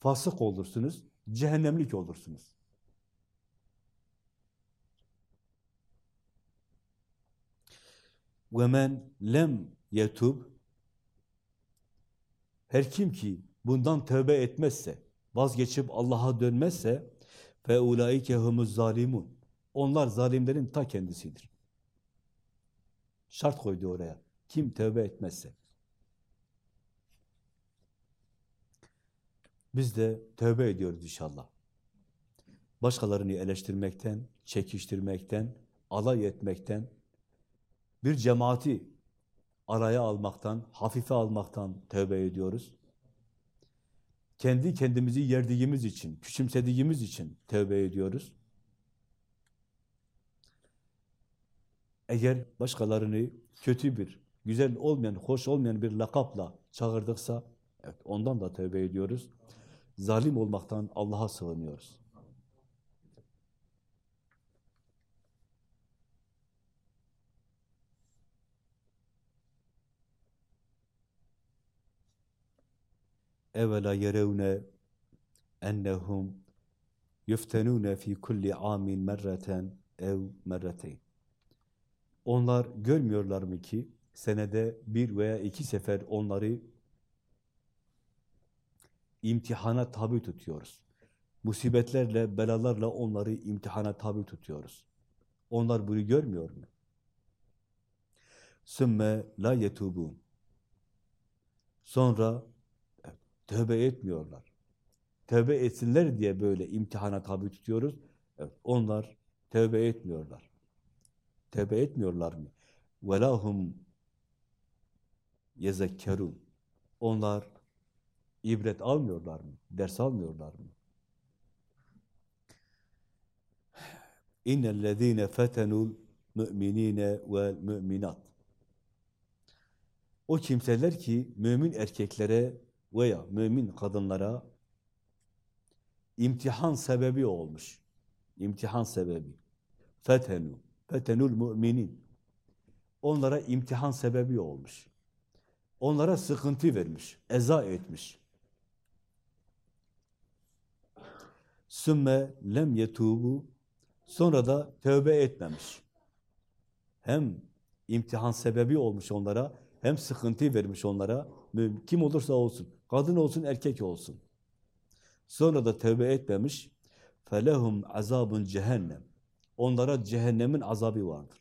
Fasık olursunuz, cehennemlik olursunuz. وَمَنْ lem yetub Her kim ki bundan tövbe etmezse, vazgeçip Allah'a dönmezse fe ulaike humuz zalimun. Onlar zalimlerin ta kendisidir. Şart koydu oraya. Kim tövbe etmezse. Biz de tövbe ediyoruz inşallah. Başkalarını eleştirmekten, çekiştirmekten, alay etmekten, bir cemaati araya almaktan, hafife almaktan tövbe ediyoruz. Kendi kendimizi yerdiğimiz için, küçümsediğimiz için tövbe ediyoruz. Eğer başkalarını kötü bir, güzel olmayan, hoş olmayan bir lakapla çağırdıksa, evet, ondan da tövbe ediyoruz. Zalim olmaktan Allah'a sığınıyoruz. Evela yerevne ennehum yuftenune fi kulli amin merreten ev merreteyn. Onlar görmüyorlar mı ki senede bir veya iki sefer onları imtihana tabi tutuyoruz. Musibetlerle, belalarla onları imtihana tabi tutuyoruz. Onlar bunu görmüyor mu? Sümme la yetubun. Sonra Tövbe etmiyorlar. Tövbe etsinler diye böyle imtihana tabi tutuyoruz. Evet, onlar tövbe etmiyorlar. Tövbe etmiyorlar mı? وَلَهُمْ يَزَكَّرُونَ Onlar ibret almıyorlar mı? Ders almıyorlar mı? اِنَّ الَّذ۪ينَ فَتَنُوا الْمُؤْمِن۪ينَ وَالْمُؤْمِنَاتِ O kimseler ki mümin erkeklere veya mümin kadınlara imtihan sebebi olmuş. İmtihan sebebi. Fetenu. Fetenul müminin. Onlara imtihan sebebi olmuş. Onlara sıkıntı vermiş, eza etmiş. Sümme lem yetubu sonra da tövbe etmemiş. Hem imtihan sebebi olmuş onlara, hem sıkıntı vermiş onlara, kim olursa olsun. Kadın olsun erkek olsun. Sonra da tövbe etmemiş. Felehum azabun cehennem. Onlara cehennemin azabı vardır.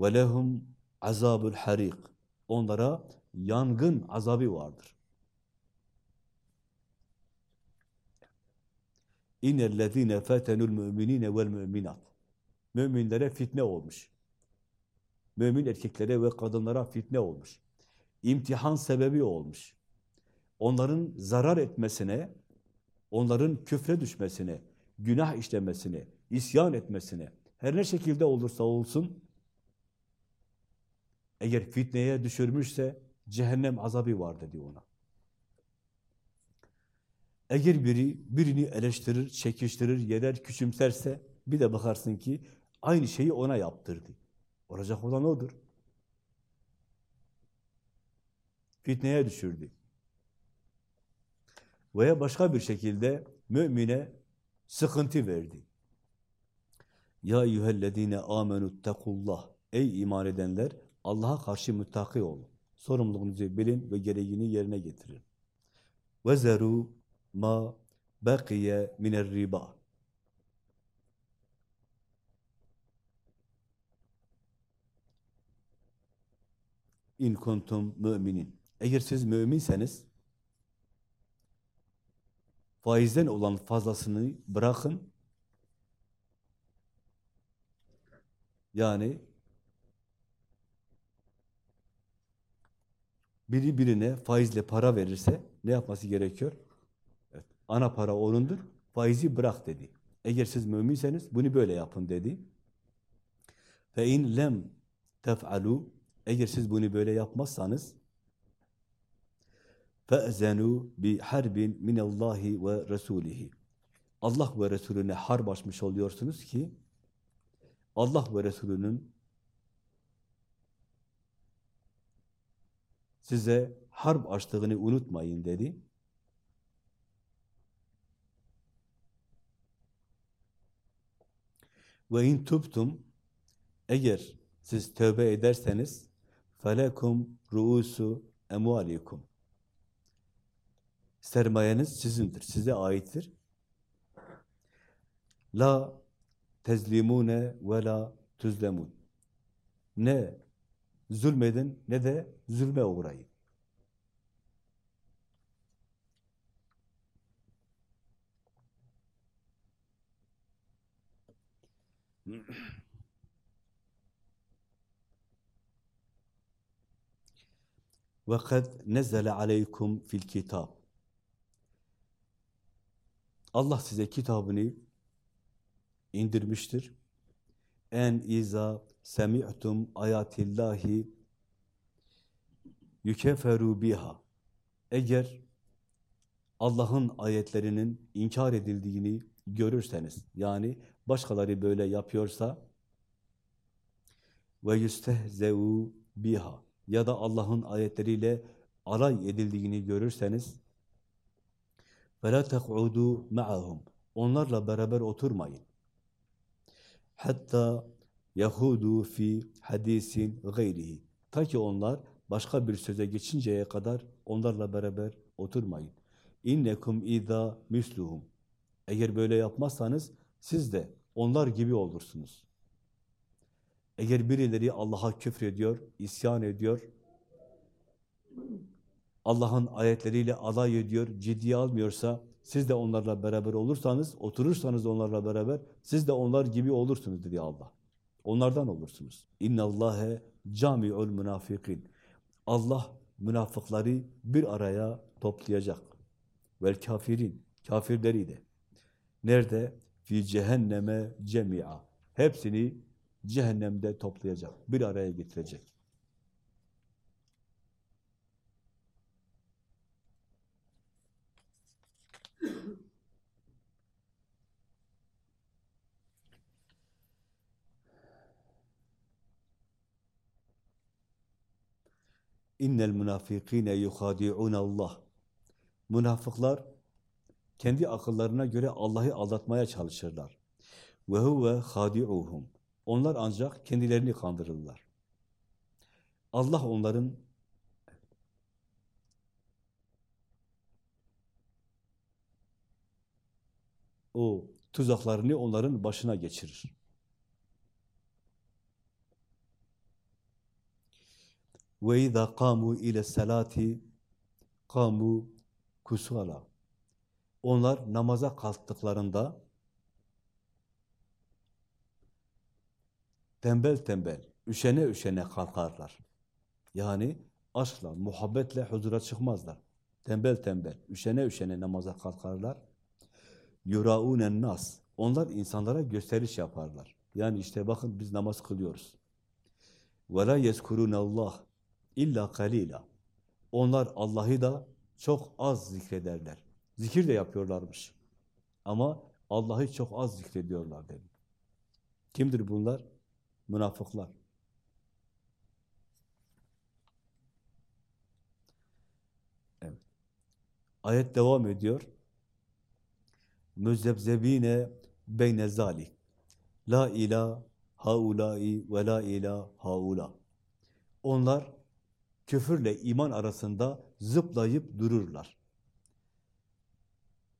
Ve lehum azabul harik. Onlara yangın azabı vardır. İnnellezîne fetenul müminîne vel müminat. Müminlere fitne olmuş. Mümin erkeklere ve kadınlara fitne olmuş imtihan sebebi olmuş. Onların zarar etmesine, onların küfre düşmesine, günah işlemesine, isyan etmesine, her ne şekilde olursa olsun, eğer fitneye düşürmüşse cehennem azabı var dedi ona. Eğer biri birini eleştirir, çekiştirir, yerer, küçümserse bir de bakarsın ki aynı şeyi ona yaptırdı. Olacak olan odur. Fitneye düşürdü. Veya başka bir şekilde mümine sıkıntı verdi. Ya eyyühellezine amenu tekullah. Ey iman edenler, Allah'a karşı müttaki olun. Sorumluluğunuzu bilin ve gereğini yerine getirin. Ve zeru ma bakiye miner riba. İn kuntum müminin. Eğer siz müminseniz faizden olan fazlasını bırakın. Yani biri birine faizle para verirse ne yapması gerekiyor? Evet, ana para onundur, faizi bırak dedi. Eğer siz müminseniz bunu böyle yapın dedi. Fe in lem tef'alu eğer siz bunu böyle yapmazsanız فَاَذَنُوا بِحَرْبٍ مِنَ اللّٰهِ وَرَسُولِهِ Allah ve Resulüne harp açmış oluyorsunuz ki Allah ve Resulünün size harp açtığını unutmayın dedi. Ve in tubtum eğer siz tövbe ederseniz felekum ruusu emvalikum sermayeniz sizindir, size aittir. La tezlimune ve la tuzlemun. Ne zulmedin ne de zulme uğrayın. وَقَدْ نَزَّلَ عَلَيْكُمْ fil kitab. Allah size kitabını indirmiştir. En iza semi'tum ayatillahi yükeferu biha. Eğer Allah'ın ayetlerinin inkar edildiğini görürseniz, yani başkaları böyle yapıyorsa ve yüstehzeu biha ya da Allah'ın ayetleriyle alay edildiğini görürseniz وَلَا تَقْعُدُوا مَعَهُمْ Onlarla beraber oturmayın. Hatta yahudu fi hadisin gayrihi. Ta ki onlar başka bir söze geçinceye kadar onlarla beraber oturmayın. İnnekum iza misluhum. Eğer böyle yapmazsanız siz de onlar gibi olursunuz. Eğer birileri Allah'a küfrediyor, isyan ediyor, Allah'ın ayetleriyle alay ediyor, ciddiye almıyorsa, siz de onlarla beraber olursanız, oturursanız onlarla beraber, siz de onlar gibi olursunuz dedi Allah. Onlardan olursunuz. İnna Allahe cami'ul münafikin. Allah münafıkları bir araya toplayacak. Vel kafirin, kafirleri de. Nerede? Fi cehenneme cemi'a. Hepsini cehennemde toplayacak, bir araya getirecek. İnnel münafikine yuhadi'un Allah. Münafıklar kendi akıllarına göre Allah'ı aldatmaya çalışırlar. Ve huve hadi'uhum. Onlar ancak kendilerini kandırırlar. Allah onların o tuzaklarını onların başına geçirir. Ve izâ kâmû ile selâti kâmû kusala. Onlar namaza kalktıklarında tembel tembel, üşene üşene kalkarlar. Yani aşkla, muhabbetle huzura çıkmazlar. Tembel tembel, üşene üşene namaza kalkarlar. Yuraunen nas. Onlar insanlara gösteriş yaparlar. Yani işte bakın biz namaz kılıyoruz. Ve la yezkurunallah illa kalila. Onlar Allah'ı da çok az zikrederler. Zikir de yapıyorlarmış. Ama Allah'ı çok az zikrediyorlar dedi. Kimdir bunlar? Münafıklar. Ayet devam ediyor. Müzzebzebine beyne zalik. La ilah haulai ve la ilah haula. Onlar küfürle iman arasında zıplayıp dururlar.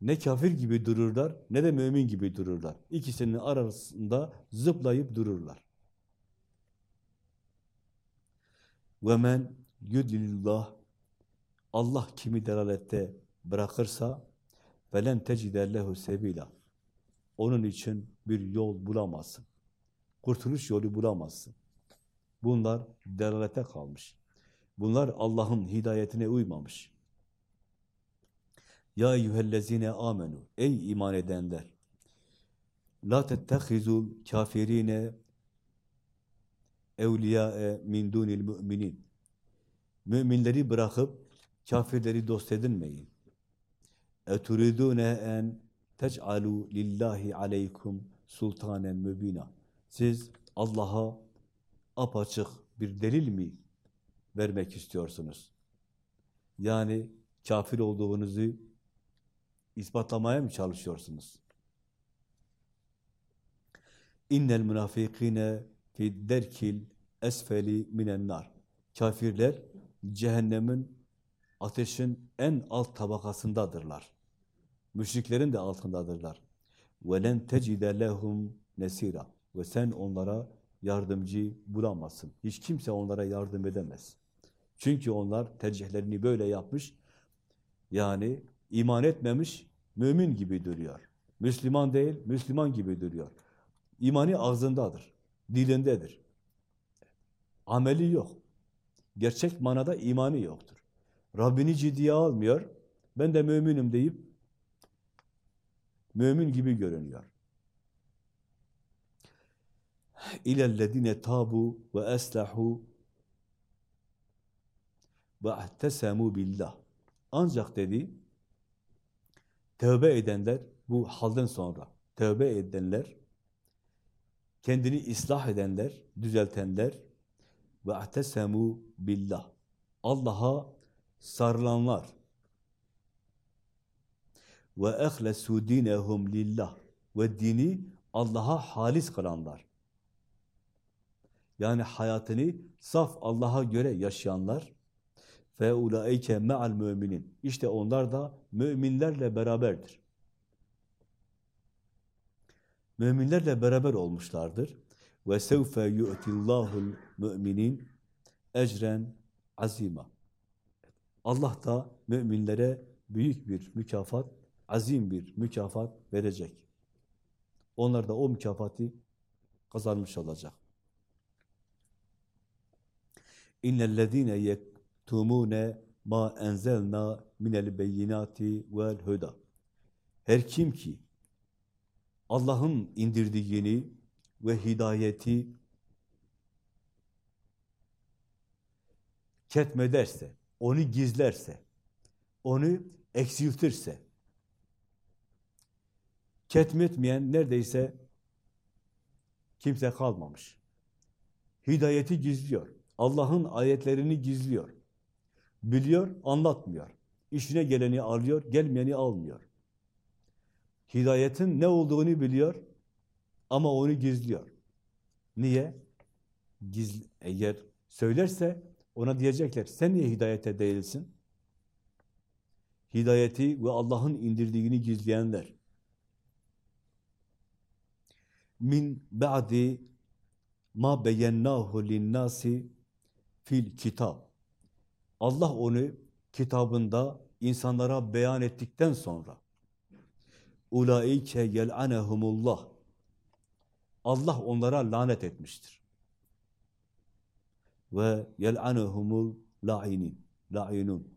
Ne kafir gibi dururlar, ne de mümin gibi dururlar. İkisinin arasında zıplayıp dururlar. Ve men yudillah Allah kimi delalette bırakırsa velen tecidellehu sebila onun için bir yol bulamazsın. Kurtuluş yolu bulamazsın. Bunlar delalete kalmış. Bunlar Allah'ın hidayetine uymamış. Ya eyyühellezine amenu. Ey iman edenler. La tettehizul kafirine evliyâe min dunil müminin. Müminleri bırakıp kafirleri dost edinmeyin. Eturidune en tec'alu lillahi aleykum sultanen mübina. Siz Allah'a apaçık bir delil mi vermek istiyorsunuz? Yani kafir olduğunuzu ispatlamaya mı çalışıyorsunuz? İnnel münafikine fi derkil esfeli minen nar. Kafirler cehennemin ateşin en alt tabakasındadırlar. Müşriklerin de altındadırlar. وَلَنْ تَجِدَ لَهُمْ nesira Ve sen onlara yardımcı bulamazsın. Hiç kimse onlara yardım edemez. Çünkü onlar tercihlerini böyle yapmış. Yani iman etmemiş, mümin gibi duruyor. Müslüman değil, Müslüman gibi duruyor. İmanı ağzındadır, dilindedir. Ameli yok. Gerçek manada imanı yoktur. Rabbini ciddiye almıyor. Ben de müminim deyip mümin gibi görünüyor. İlellezine tabu ve eslahu ahtesemu billah. Ancak dedi tövbe edenler bu halden sonra tövbe edenler kendini ıslah edenler, düzeltenler ve ahtesemu billah. Allah'a sarılanlar ve ehlesu dinehum lillah ve dini Allah'a halis kılanlar. Yani hayatını saf Allah'a göre yaşayanlar fe ulaike me'al müminin. İşte onlar da müminlerle beraberdir. Müminlerle beraber olmuşlardır. Ve sevfe yu'tillahul müminin ecren azima. Allah da müminlere büyük bir mükafat, azim bir mükafat verecek. Onlar da o mükafatı kazanmış olacak. İnnellezîne yektumûne ma enzelna minel beyinati vel huda. Her kim ki Allah'ın indirdiğini ve hidayeti ketmederse, onu gizlerse, onu eksiltirse, ketmetmeyen neredeyse kimse kalmamış. Hidayeti gizliyor. Allah'ın ayetlerini gizliyor. Biliyor, anlatmıyor. İşine geleni alıyor, gelmeyeni almıyor. Hidayetin ne olduğunu biliyor ama onu gizliyor. Niye? Gizli, eğer söylerse ona diyecekler, sen niye hidayete değilsin? Hidayeti ve Allah'ın indirdiğini gizleyenler. Min ba'di ma beyennahu linnâsi fil kitab. Allah onu kitabında insanlara beyan ettikten sonra ulaike yel'anehumullah Allah onlara lanet etmiştir. Ve yel'anehumul la'inin la'inun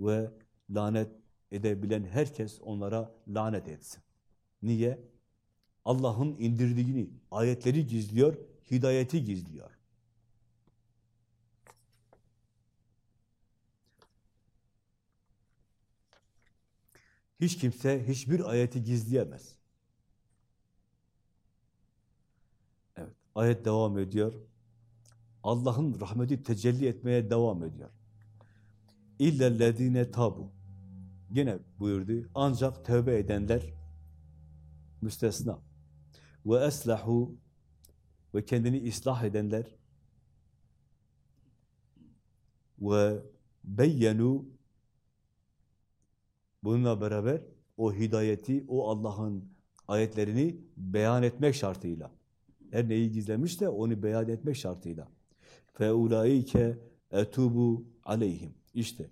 ve lanet edebilen herkes onlara lanet etsin. Niye? Allah'ın indirdiğini, ayetleri gizliyor, hidayeti gizliyor. Hiç kimse hiçbir ayeti gizleyemez. Evet, ayet devam ediyor. Allah'ın rahmeti tecelli etmeye devam ediyor. İllellezine tabu. Gene buyurdu. Ancak tövbe edenler müstesna. Ve eslahu ve kendini ıslah edenler ve beyyenu bununla beraber o hidayeti, o Allah'ın ayetlerini beyan etmek şartıyla. Her neyi gizlemişse onu beyan etmek şartıyla. فَاُولَٰئِكَ etubu aleyhim. İşte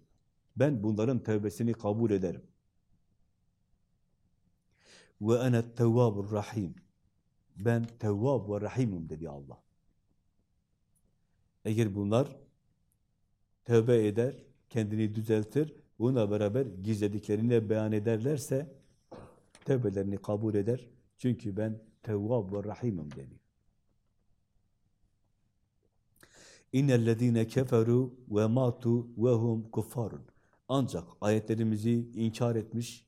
ben bunların tevbesini kabul ederim. Ve ene tevvabur rahim. Ben tevvab ve rahimim dedi Allah. Eğer bunlar tövbe eder, kendini düzeltir, bununla beraber gizlediklerini beyan ederlerse tövbelerini kabul eder. Çünkü ben tevvab ve rahimim dedi. İnnellezîne keferu ve matu ve hum. Ancak ayetlerimizi inkar etmiş,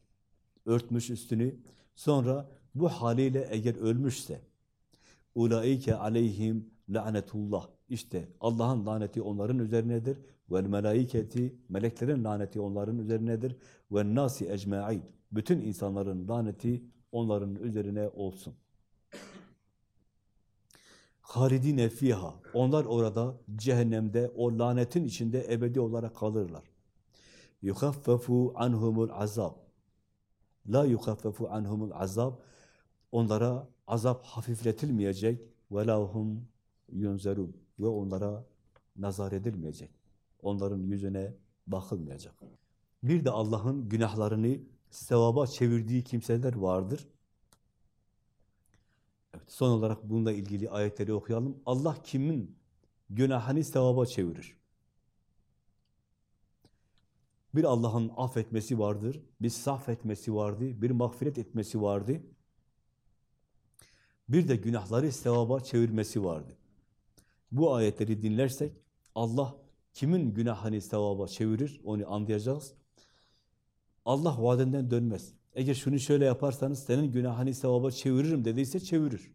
örtmüş üstünü, sonra bu haliyle eğer ölmüşse, ulaike aleyhim lanetullah. İşte Allah'ın laneti onların üzerinedir. Vel melaiketi, meleklerin laneti onların üzerinedir. Ve nasi ecma'in. Bütün insanların laneti onların üzerine olsun. Halidine fiha. Onlar orada cehennemde o lanetin içinde ebedi olarak kalırlar. Yukhaffafu anhumul azab. La yukhaffafu anhumul azab. Onlara azap hafifletilmeyecek. Ve lahum yunzerun. Ve onlara nazar edilmeyecek. Onların yüzüne bakılmayacak. Bir de Allah'ın günahlarını sevaba çevirdiği kimseler vardır. Evet, son olarak bununla ilgili ayetleri okuyalım. Allah kimin günahını sevaba çevirir? Bir Allah'ın affetmesi vardır, bir saf vardı, bir mağfiret etmesi vardı. Bir de günahları sevaba çevirmesi vardı. Bu ayetleri dinlersek Allah kimin günahını sevaba çevirir onu anlayacağız. Allah vaadinden dönmez. Eğer şunu şöyle yaparsanız senin günahını sevaba çeviririm dediyse çevirir.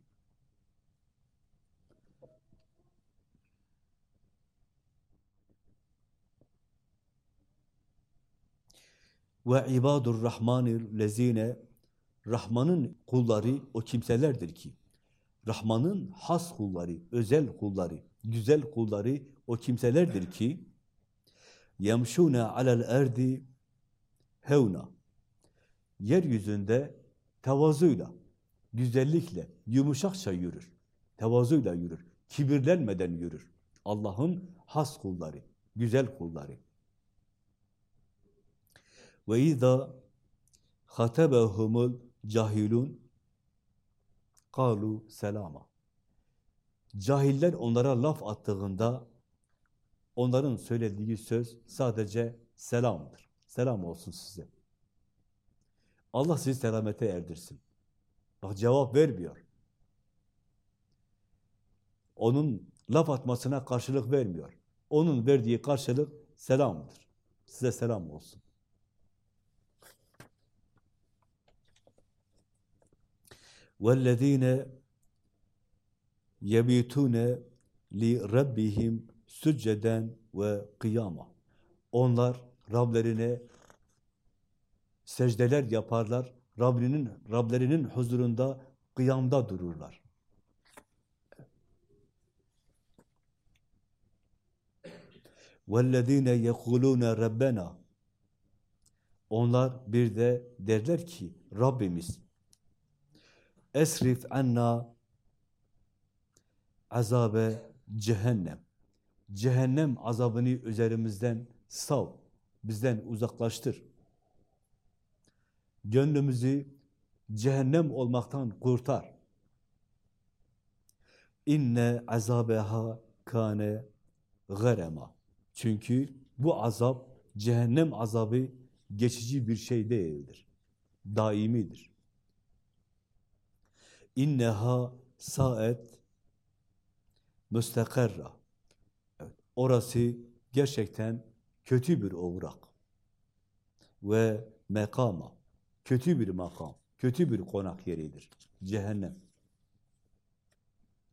Ve ibadur rahmanir lezine Rahman'ın kulları o kimselerdir ki Rahman'ın has kulları, özel kulları, güzel kulları o kimselerdir ki yemşune alel erdi hevna yeryüzünde tavazuyla, güzellikle, yumuşakça yürür. Tevazuyla yürür. Kibirlenmeden yürür. Allah'ın has kulları, güzel kulları. Ve izâ hatebehumul cahilun kalu selama. Cahiller onlara laf attığında onların söylediği söz sadece selamdır. Selam olsun size. Allah sizi selamete erdirsin. Bak cevap vermiyor. Onun laf atmasına karşılık vermiyor. Onun verdiği karşılık selamdır. Size selam olsun. وَالَّذ۪ينَ يَبِيتُونَ لِرَبِّهِمْ سُجَّدًا وَقِيَامًا Onlar Rablerine secdeler yaparlar. Rabbinin Rablerinin huzurunda kıyamda dururlar. وَالَّذ۪ينَ يَقُولُونَ رَبَّنَا Onlar bir de derler ki Rabbimiz esrif anna azabe cehennem. Cehennem azabını üzerimizden sav, bizden uzaklaştır. Gönlümüzü cehennem olmaktan kurtar. İnne azabeha kane garema. Çünkü bu azap, cehennem azabı geçici bir şey değildir. Daimidir. İnneha saet müstakarra. Evet, orası gerçekten kötü bir uğrak. Ve mekama, kötü bir makam, kötü bir konak yeridir. Cehennem.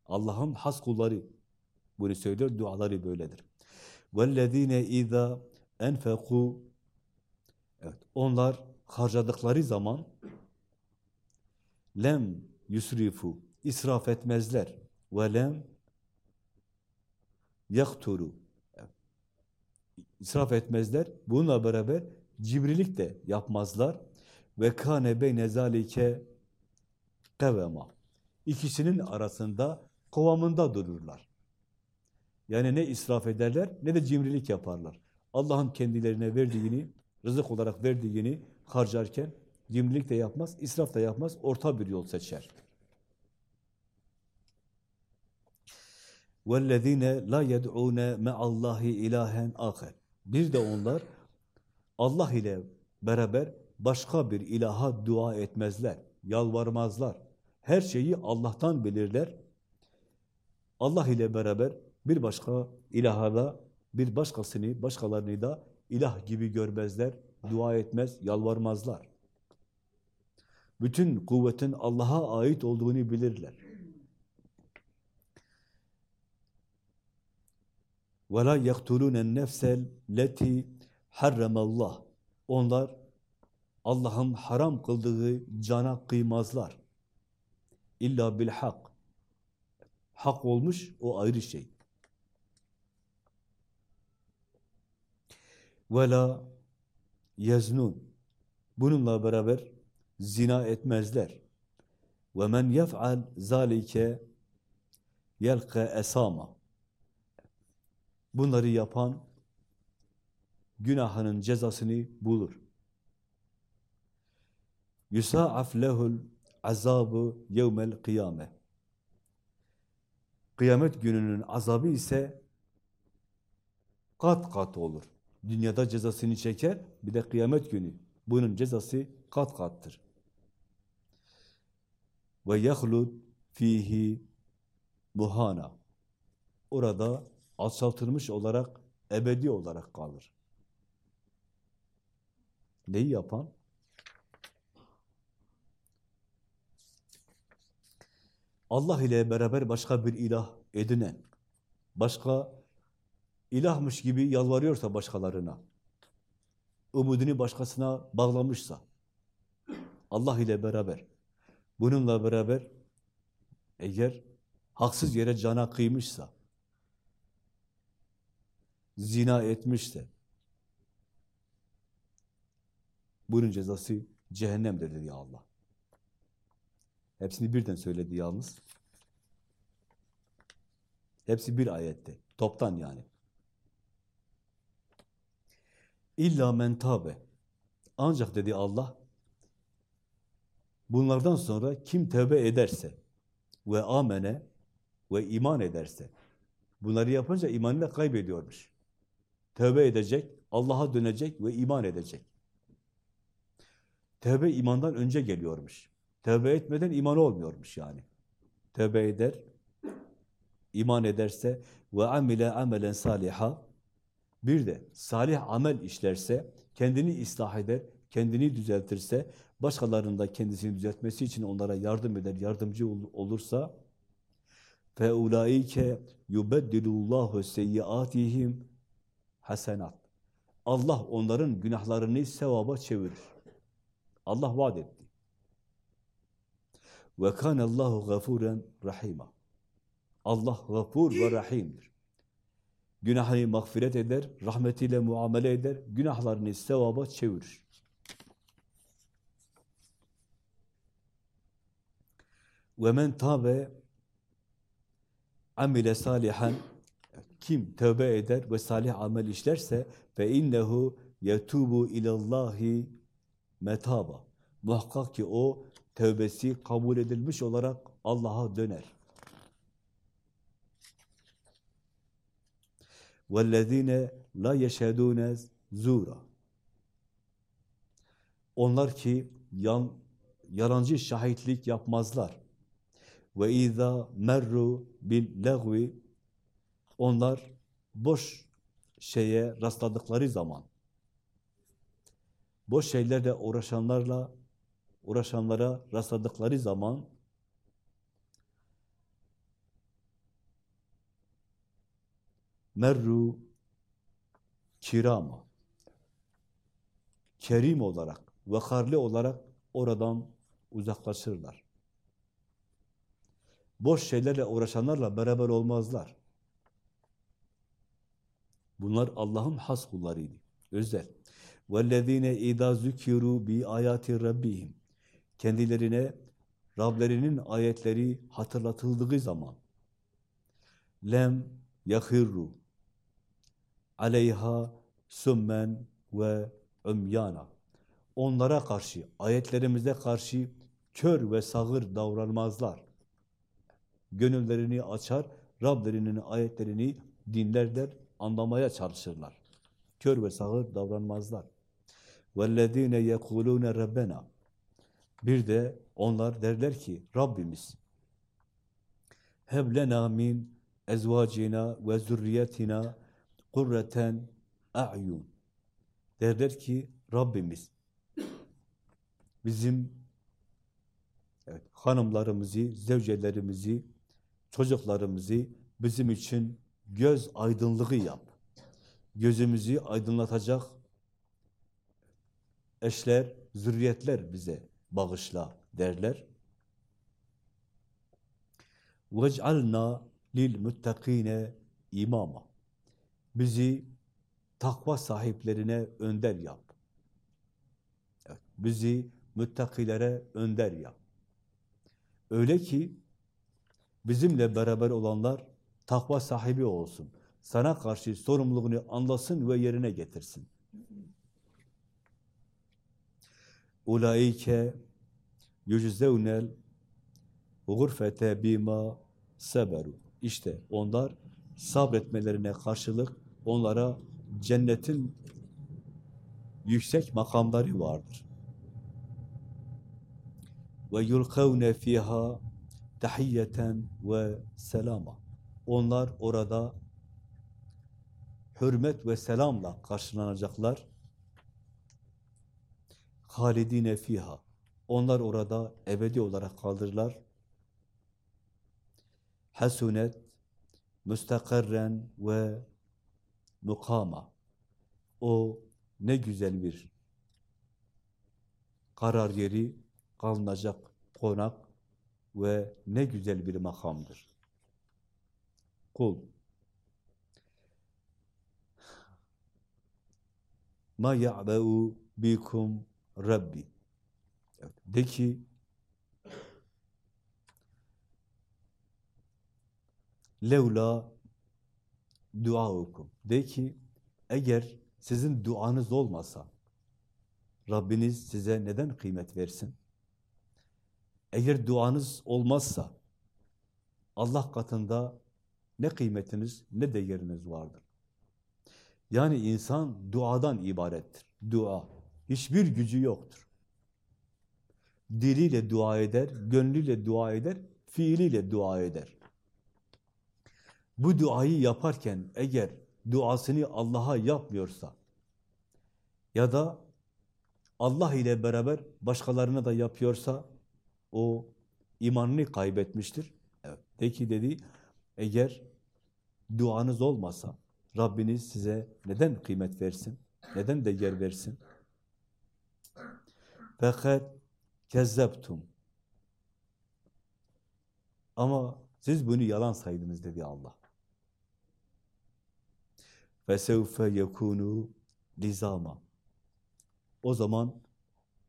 Allah'ın has kulları bunu söylüyor, duaları böyledir. وَالَّذ۪ينَ اِذَا اَنْفَقُوا Evet, onlar harcadıkları zaman lem yusrifu israf etmezler ve lem yakturu israf etmezler. Bununla beraber cibrilik de yapmazlar. Ve kâne beyne zâlike kevema. İkisinin arasında kovamında dururlar. Yani ne israf ederler ne de cimrilik yaparlar. Allah'ın kendilerine verdiğini, rızık olarak verdiğini harcarken cimrilik de yapmaz, israf da yapmaz, orta bir yol seçer. وَالَّذ۪ينَ لَا يَدْعُونَ مَعَ اللّٰهِ اِلٰهًا آخر. Bir de onlar Allah ile beraber başka bir ilaha dua etmezler, yalvarmazlar. Her şeyi Allah'tan bilirler. Allah ile beraber bir başka ilaha da, bir başkasını, başkalarını da ilah gibi görmezler, dua etmez, yalvarmazlar. Bütün kuvvetin Allah'a ait olduğunu bilirler. وَلَا يَقْتُلُونَ النَّفْسَ الَّتِي حَرَّمَ اللّٰهِ Onlar Allah'ın haram kıldığı cana kıymazlar. İlla bil hak. Hak olmuş, o ayrı şey. وَلَا yeznun. Bununla beraber zina etmezler. وَمَنْ يَفْعَلْ ذَٰلِكَ يَلْقَ esama. Bunları yapan günahının cezasını bulur. Yusaaf lehul azabı yevmel kıyame. Kıyamet gününün azabı ise kat kat olur. Dünyada cezasını çeker, bir de kıyamet günü. Bunun cezası kat kattır. Ve yahlud fihi muhana. Orada alçaltılmış olarak, ebedi olarak kalır. Neyi yapan? Allah ile beraber başka bir ilah edinen, başka ilahmış gibi yalvarıyorsa başkalarına, umudunu başkasına bağlamışsa, Allah ile beraber, bununla beraber eğer haksız yere cana kıymışsa, zina etmişse, bunun cezası cehennemdir dedi Allah. Hepsini birden söyledi yalnız. Hepsi bir ayette. Toptan yani. İlla men tabe. Ancak dedi Allah, bunlardan sonra kim tövbe ederse ve amene ve iman ederse, bunları yapınca imanını kaybediyormuş. Tövbe edecek, Allah'a dönecek ve iman edecek. Tövbe imandan önce geliyormuş. Tövbe etmeden iman olmuyormuş yani. Tövbe eder, iman ederse ve amile amelen saliha bir de salih amel işlerse, kendini ıslah eder, kendini düzeltirse, başkalarının da kendisini düzeltmesi için onlara yardım eder, yardımcı olursa fe ulaike yubeddilullahu seyyiatihim hasenat. Allah onların günahlarını sevaba çevirir. Allah vaat etti. Ve kanallahu gafuren rahima. Allah gafur ve rahimdir. Günahını mağfiret eder, rahmetiyle muamele eder, günahlarını sevaba çevirir. Ve men tabe amile salihan kim tövbe eder ve salih amel işlerse fe innehu yetubu ilallahi metaba. Muhakkak ki o tövbesi kabul edilmiş olarak Allah'a döner. وَالَّذ۪ينَ la يَشَهَدُونَ zura. Onlar ki yan, yalancı şahitlik yapmazlar. Ve izâ merru bil lagvi onlar boş şeye rastladıkları zaman boş şeylerle uğraşanlarla uğraşanlara rastladıkları zaman merru kirama kerim olarak, vakarlı olarak oradan uzaklaşırlar. Boş şeylerle uğraşanlarla beraber olmazlar. Bunlar Allah'ın has kullarıydı. Özel. وَالَّذ۪ينَ اِذَا ذُكِرُوا بِآيَاتِ رَبِّهِمْ Kendilerine Rablerinin ayetleri hatırlatıldığı zaman lem yahirru aleyha summen ve umyana onlara karşı, ayetlerimize karşı kör ve sağır davranmazlar. Gönüllerini açar, Rablerinin ayetlerini dinlerler, anlamaya çalışırlar. Kör ve sağır davranmazlar. وَالَّذ۪ينَ يَقُولُونَ رَبَّنَا Bir de onlar derler ki, Rabbimiz, heblena min ezvacina ve zürriyetina kurreten a'yun. Derler ki, Rabbimiz, bizim evet, hanımlarımızı, zevcelerimizi, çocuklarımızı bizim için göz aydınlığı yap. Gözümüzü aydınlatacak eşler, zürriyetler bize bağışla derler. وَجْعَلْنَا لِلْمُتَّقِينَ imama. Bizi takva sahiplerine önder yap. Evet, bizi müttakilere önder yap. Öyle ki bizimle beraber olanlar takva sahibi olsun. Sana karşı sorumluluğunu anlasın ve yerine getirsin. Ulaike yüczevnel gurfete bima seberu. İşte onlar sabretmelerine karşılık onlara cennetin yüksek makamları vardır. Ve yulkavne fiha tahiyyeten ve selama. Onlar orada hürmet ve selamla karşılanacaklar. Halidine fiha. Onlar orada ebedi olarak kaldırırlar. Hasunet müstakarren ve mukama. O ne güzel bir karar yeri, kalınacak konak ve ne güzel bir makamdır. Kul. Ma ya'ba'u bikum Rabbi. De ki levla duaukum. De ki eğer sizin duanız olmasa Rabbiniz size neden kıymet versin? Eğer duanız olmazsa Allah katında ne kıymetiniz ne değeriniz vardır. Yani insan duadan ibarettir. Dua. Hiçbir gücü yoktur. Diliyle dua eder, gönlüyle dua eder, fiiliyle dua eder. Bu duayı yaparken eğer duasını Allah'a yapmıyorsa ya da Allah ile beraber başkalarına da yapıyorsa o imanını kaybetmiştir. Evet. De ki dedi, eğer duanız olmasa Rabbiniz size neden kıymet versin? Neden değer versin? Fakat kezzeptum. Ama siz bunu yalan saydınız dedi Allah. Ve sevfe yekunu lizama. O zaman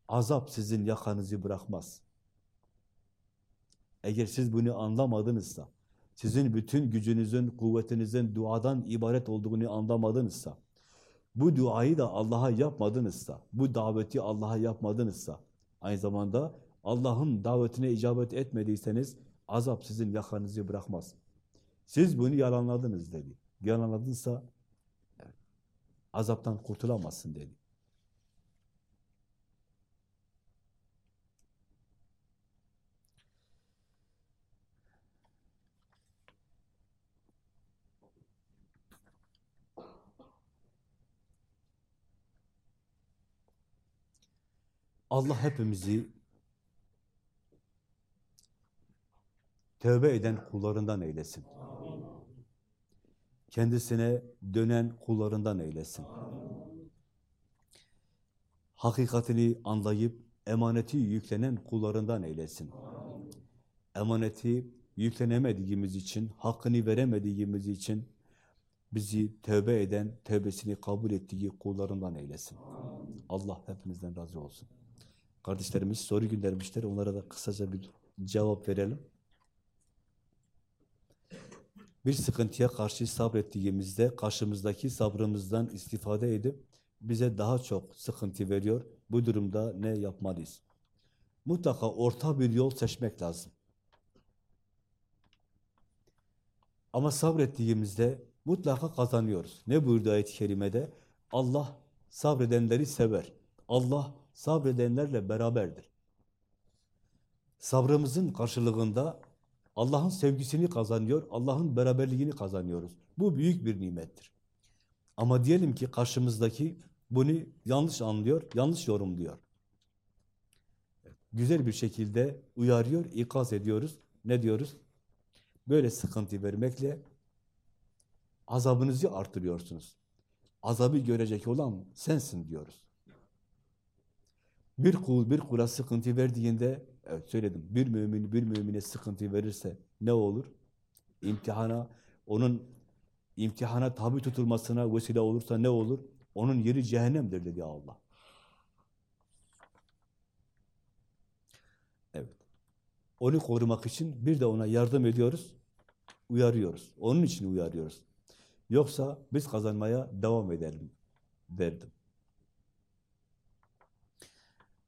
azap sizin yakanızı bırakmaz. Eğer siz bunu anlamadınızsa, sizin bütün gücünüzün, kuvvetinizin duadan ibaret olduğunu anlamadınızsa, bu duayı da Allah'a yapmadınızsa, bu daveti Allah'a yapmadınızsa, aynı zamanda Allah'ın davetine icabet etmediyseniz, azap sizin yakanızı bırakmaz. Siz bunu yalanladınız dedi. Yalanladınsa, azaptan kurtulamazsın dedi. Allah hepimizi tövbe eden kullarından eylesin. Kendisine dönen kullarından eylesin. hakikatini anlayıp emaneti yüklenen kullarından eylesin. Emaneti yüklenemediğimiz için, hakkını veremediğimiz için bizi tövbe eden, tövbesini kabul ettiği kullarından eylesin. Allah hepimizden razı olsun. Kardeşlerimiz soru göndermişler, onlara da kısaca bir cevap verelim. Bir sıkıntıya karşı sabrettiğimizde karşımızdaki sabrımızdan istifade edip bize daha çok sıkıntı veriyor. Bu durumda ne yapmalıyız? Mutlaka orta bir yol seçmek lazım. Ama sabrettiğimizde mutlaka kazanıyoruz. Ne buyurdu ayet-i kerimede? Allah sabredenleri sever. Allah sabredenlerle beraberdir. Sabrımızın karşılığında Allah'ın sevgisini kazanıyor, Allah'ın beraberliğini kazanıyoruz. Bu büyük bir nimettir. Ama diyelim ki karşımızdaki bunu yanlış anlıyor, yanlış yorumluyor. Güzel bir şekilde uyarıyor, ikaz ediyoruz. Ne diyoruz? Böyle sıkıntı vermekle azabınızı artırıyorsunuz. Azabı görecek olan sensin diyoruz. Bir kul bir kula sıkıntı verdiğinde, evet söyledim, bir mümin bir mümine sıkıntı verirse ne olur? İmtihana, onun imtihana tabi tutulmasına vesile olursa ne olur? Onun yeri cehennemdir dedi Allah. Evet. Onu korumak için bir de ona yardım ediyoruz, uyarıyoruz. Onun için uyarıyoruz. Yoksa biz kazanmaya devam edelim derdim.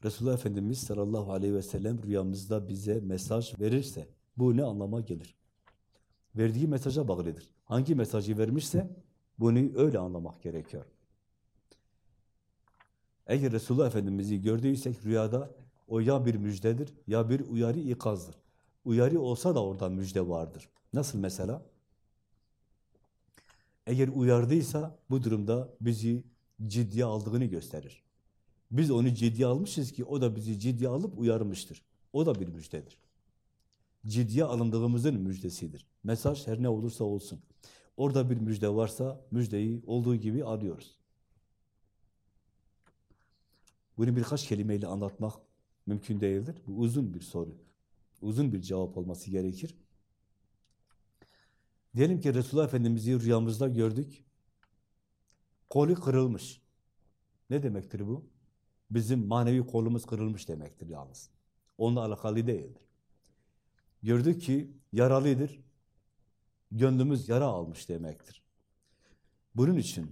Resulullah Efendimiz sallallahu aleyhi ve sellem rüyamızda bize mesaj verirse bu ne anlama gelir? Verdiği mesaja bağlıdır. Hangi mesajı vermişse bunu öyle anlamak gerekiyor. Eğer Resulullah Efendimiz'i gördüysek rüyada o ya bir müjdedir ya bir uyarı ikazdır. Uyarı olsa da orada müjde vardır. Nasıl mesela? Eğer uyardıysa bu durumda bizi ciddiye aldığını gösterir. Biz onu ciddiye almışız ki o da bizi ciddiye alıp uyarmıştır. O da bir müjdedir. Ciddiye alındığımızın müjdesidir. Mesaj her ne olursa olsun. Orada bir müjde varsa müjdeyi olduğu gibi arıyoruz. Bunu birkaç kelimeyle anlatmak mümkün değildir. Bu uzun bir soru. Uzun bir cevap olması gerekir. Diyelim ki Resulullah Efendimiz'i rüyamızda gördük. Kolu kırılmış. Ne demektir bu? Bizim manevi kolumuz kırılmış demektir yalnız. Onunla alakalı değildir. Gördük ki yaralıdır. Gönlümüz yara almış demektir. Bunun için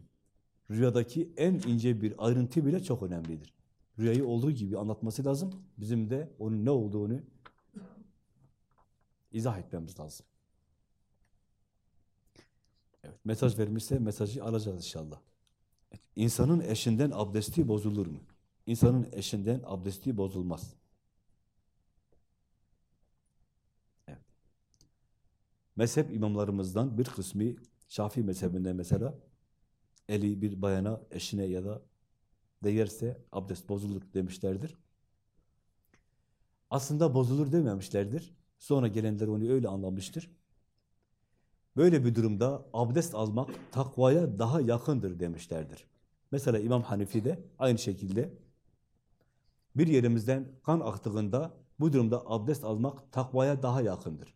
rüyadaki en ince bir ayrıntı bile çok önemlidir. Rüyayı olduğu gibi anlatması lazım. Bizim de onun ne olduğunu izah etmemiz lazım. Evet, mesaj vermişse mesajı alacağız inşallah. İnsanın eşinden abdesti bozulur mu? İnsanın eşinden abdesti bozulmaz. Evet. Mezhep imamlarımızdan bir kısmı Şafii mezhebinde mesela eli bir bayana, eşine ya da değerse abdest bozulur demişlerdir. Aslında bozulur dememişlerdir. Sonra gelenler onu öyle anlamıştır. Böyle bir durumda abdest almak takvaya daha yakındır demişlerdir. Mesela İmam Hanifi de aynı şekilde bir yerimizden kan aktığında bu durumda abdest almak takvaya daha yakındır.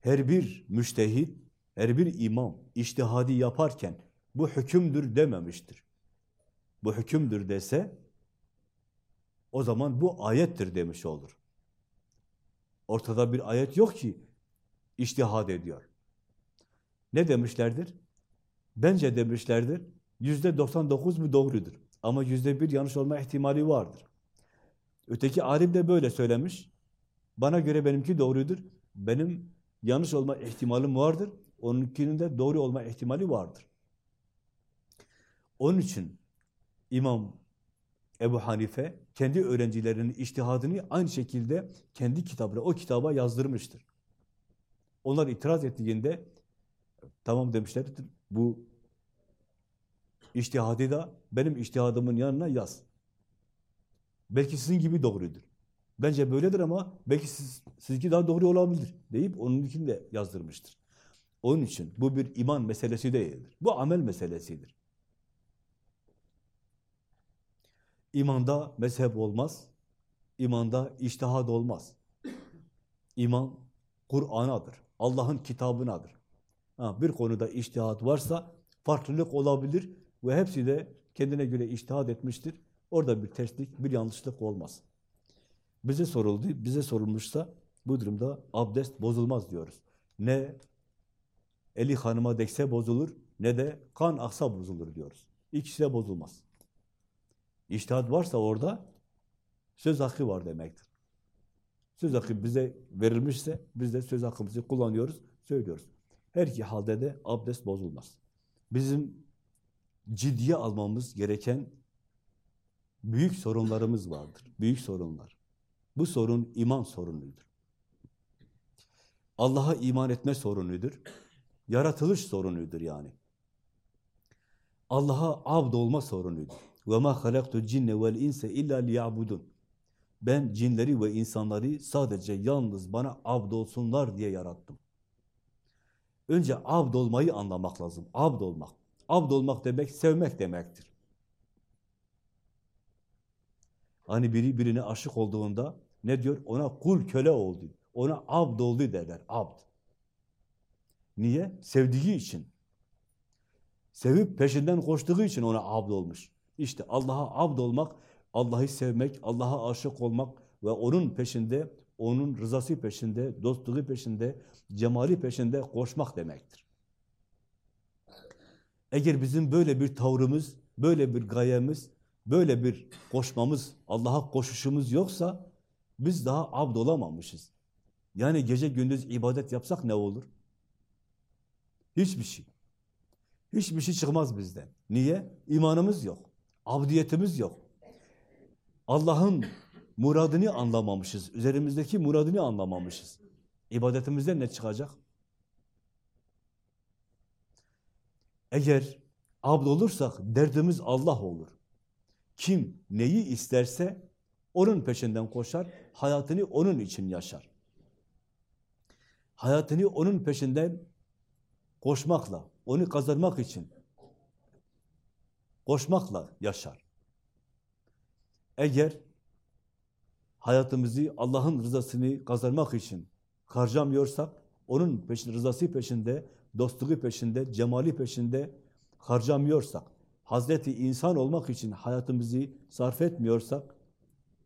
Her bir müştehit, her bir imam iştihadi yaparken bu hükümdür dememiştir. Bu hükümdür dese o zaman bu ayettir demiş olur. Ortada bir ayet yok ki iştihad ediyor. Ne demişlerdir? Bence demişlerdir. Yüzde 99 bu doğrudur. Ama yüzde bir yanlış olma ihtimali vardır. Öteki alim de böyle söylemiş. Bana göre benimki doğrudur. Benim yanlış olma ihtimalim vardır. Onunkinin de doğru olma ihtimali vardır. Onun için İmam Ebu Hanife kendi öğrencilerinin iştihadını aynı şekilde kendi kitabına, o kitaba yazdırmıştır. Onlar itiraz ettiğinde tamam demişlerdir. Bu iştihadi da benim iştihadımın yanına yaz. Belki sizin gibi doğrudur. Bence böyledir ama belki siz, sizinki daha doğru olabilir deyip onunkini de yazdırmıştır. Onun için bu bir iman meselesi değildir. Bu amel meselesidir. İmanda mezhep olmaz. İmanda iştihad olmaz. İman Kur'an'adır. Allah'ın kitabınadır. Ha, bir konuda iştihat varsa farklılık olabilir ve hepsi de kendine göre iştihad etmiştir. Orada bir terslik, bir yanlışlık olmaz. Bize soruldu, bize sorulmuşsa bu durumda abdest bozulmaz diyoruz. Ne eli hanıma dekse bozulur, ne de kan aksa bozulur diyoruz. İkisi de bozulmaz. İçtihat varsa orada söz hakkı var demektir. Söz hakkı bize verilmişse biz de söz hakkımızı kullanıyoruz, söylüyoruz. Her iki halde de abdest bozulmaz. Bizim ciddiye almamız gereken büyük sorunlarımız vardır. Büyük sorunlar. Bu sorun iman sorunudur. Allah'a iman etme sorunudur. Yaratılış sorunudur yani. Allah'a abd olma sorunudur. Ve ma halaktu cinne vel inse illa liyabudun. Ben cinleri ve insanları sadece yalnız bana abd olsunlar diye yarattım. Önce abd olmayı anlamak lazım. Abd olmak. Abd olmak demek sevmek demektir. Hani biri birine aşık olduğunda ne diyor? Ona kul köle oldu. Ona abd oldu derler. Abd. Niye? Sevdiği için. Sevip peşinden koştuğu için ona abd olmuş. İşte Allah'a abd olmak, Allah'ı sevmek, Allah'a aşık olmak ve onun peşinde, onun rızası peşinde, dostluğu peşinde, cemali peşinde koşmak demektir. Eğer bizim böyle bir tavrımız, böyle bir gayemiz, böyle bir koşmamız, Allah'a koşuşumuz yoksa biz daha abd olamamışız. Yani gece gündüz ibadet yapsak ne olur? Hiçbir şey. Hiçbir şey çıkmaz bizden. Niye? İmanımız yok. Abdiyetimiz yok. Allah'ın muradını anlamamışız. Üzerimizdeki muradını anlamamışız. İbadetimizden ne çıkacak? Eğer abd olursak derdimiz Allah olur. Kim neyi isterse onun peşinden koşar, hayatını onun için yaşar. Hayatını onun peşinden koşmakla, onu kazanmak için koşmakla yaşar. Eğer hayatımızı Allah'ın rızasını kazanmak için harcamıyorsak, onun peşinde, rızası peşinde, dostluğu peşinde, cemali peşinde harcamıyorsak, Hazreti insan olmak için hayatımızı sarf etmiyorsak,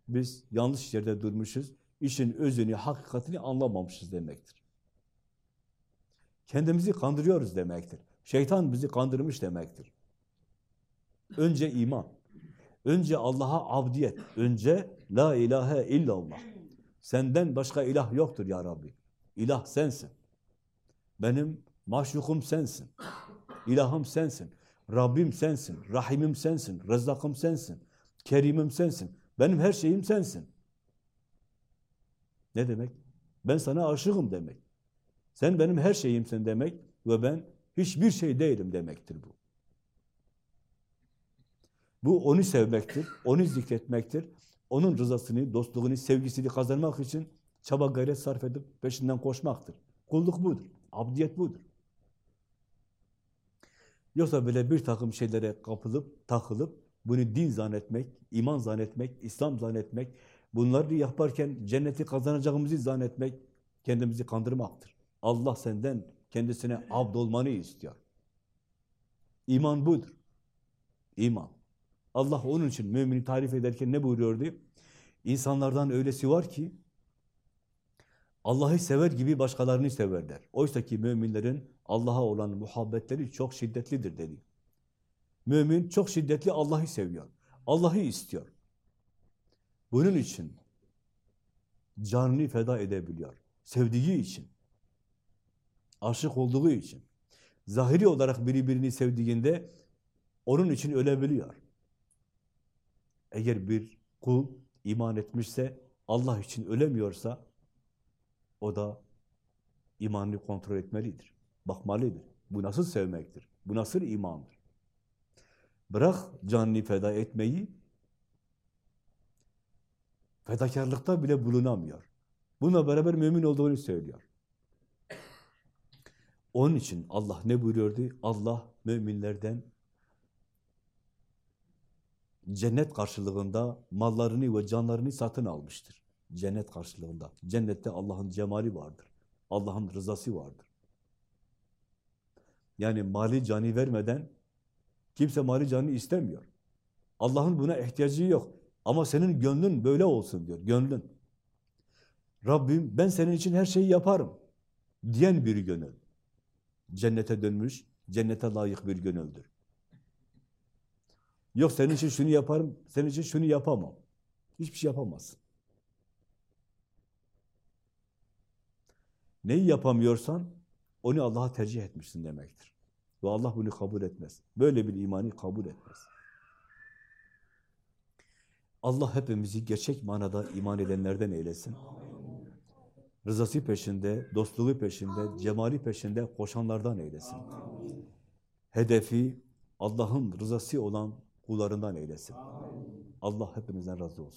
biz yanlış yerde durmuşuz, işin özünü, hakikatini anlamamışız demektir. Kendimizi kandırıyoruz demektir. Şeytan bizi kandırmış demektir. Önce iman. Önce Allah'a abdiyet. Önce la ilahe illallah. Senden başka ilah yoktur ya Rabbi. İlah sensin. Benim maşrukum sensin. İlahım sensin. Rabbim sensin. Rahimim sensin. Rezzakım sensin. Kerimim sensin. Benim her şeyim sensin. Ne demek? Ben sana aşığım demek. Sen benim her şeyimsin demek ve ben hiçbir şey değilim demektir bu. Bu onu sevmektir, onu zikretmektir. Onun rızasını, dostluğunu, sevgisini kazanmak için çaba gayret sarf edip peşinden koşmaktır. Kulluk budur, abdiyet budur. Yoksa böyle bir takım şeylere kapılıp, takılıp, bunu din zannetmek, iman zannetmek, İslam zannetmek, bunları yaparken cenneti kazanacağımızı zannetmek, kendimizi kandırmaktır. Allah senden kendisine abd olmanı istiyor. İman budur. İman. Allah onun için mümini tarif ederken ne buyuruyordu? İnsanlardan öylesi var ki Allah'ı sever gibi başkalarını severler. Oysa ki müminlerin Allah'a olan muhabbetleri çok şiddetlidir dedi. Mümin çok şiddetli Allah'ı seviyor. Allah'ı istiyor. Bunun için canını feda edebiliyor. Sevdiği için. Aşık olduğu için. Zahiri olarak biri birini sevdiğinde onun için ölebiliyor. Eğer bir kul iman etmişse, Allah için ölemiyorsa, o da imanını kontrol etmelidir. Bakmalıdır. Bu nasıl sevmektir? Bu nasıl imandır? Bırak canını feda etmeyi, fedakarlıkta bile bulunamıyor. Bununla beraber mümin olduğunu söylüyor. Onun için Allah ne buyuruyordu? Allah müminlerden cennet karşılığında mallarını ve canlarını satın almıştır. Cennet karşılığında. Cennette Allah'ın cemali vardır. Allah'ın rızası vardır. Yani mali cani vermeden kimse mali canı istemiyor. Allah'ın buna ihtiyacı yok. Ama senin gönlün böyle olsun diyor. Gönlün. Rabbim ben senin için her şeyi yaparım diyen bir gönül. Cennete dönmüş, cennete layık bir gönüldür. Yok senin için şunu yaparım, senin için şunu yapamam. Hiçbir şey yapamazsın. Neyi yapamıyorsan onu Allah'a tercih etmişsin demektir. Ve Allah bunu kabul etmez. Böyle bir imanı kabul etmez. Allah hepimizi gerçek manada iman edenlerden eylesin. Rızası peşinde, dostluğu peşinde, cemali peşinde koşanlardan eylesin. Hedefi Allah'ın rızası olan kullarından eylesin. Allah hepimizden razı olsun.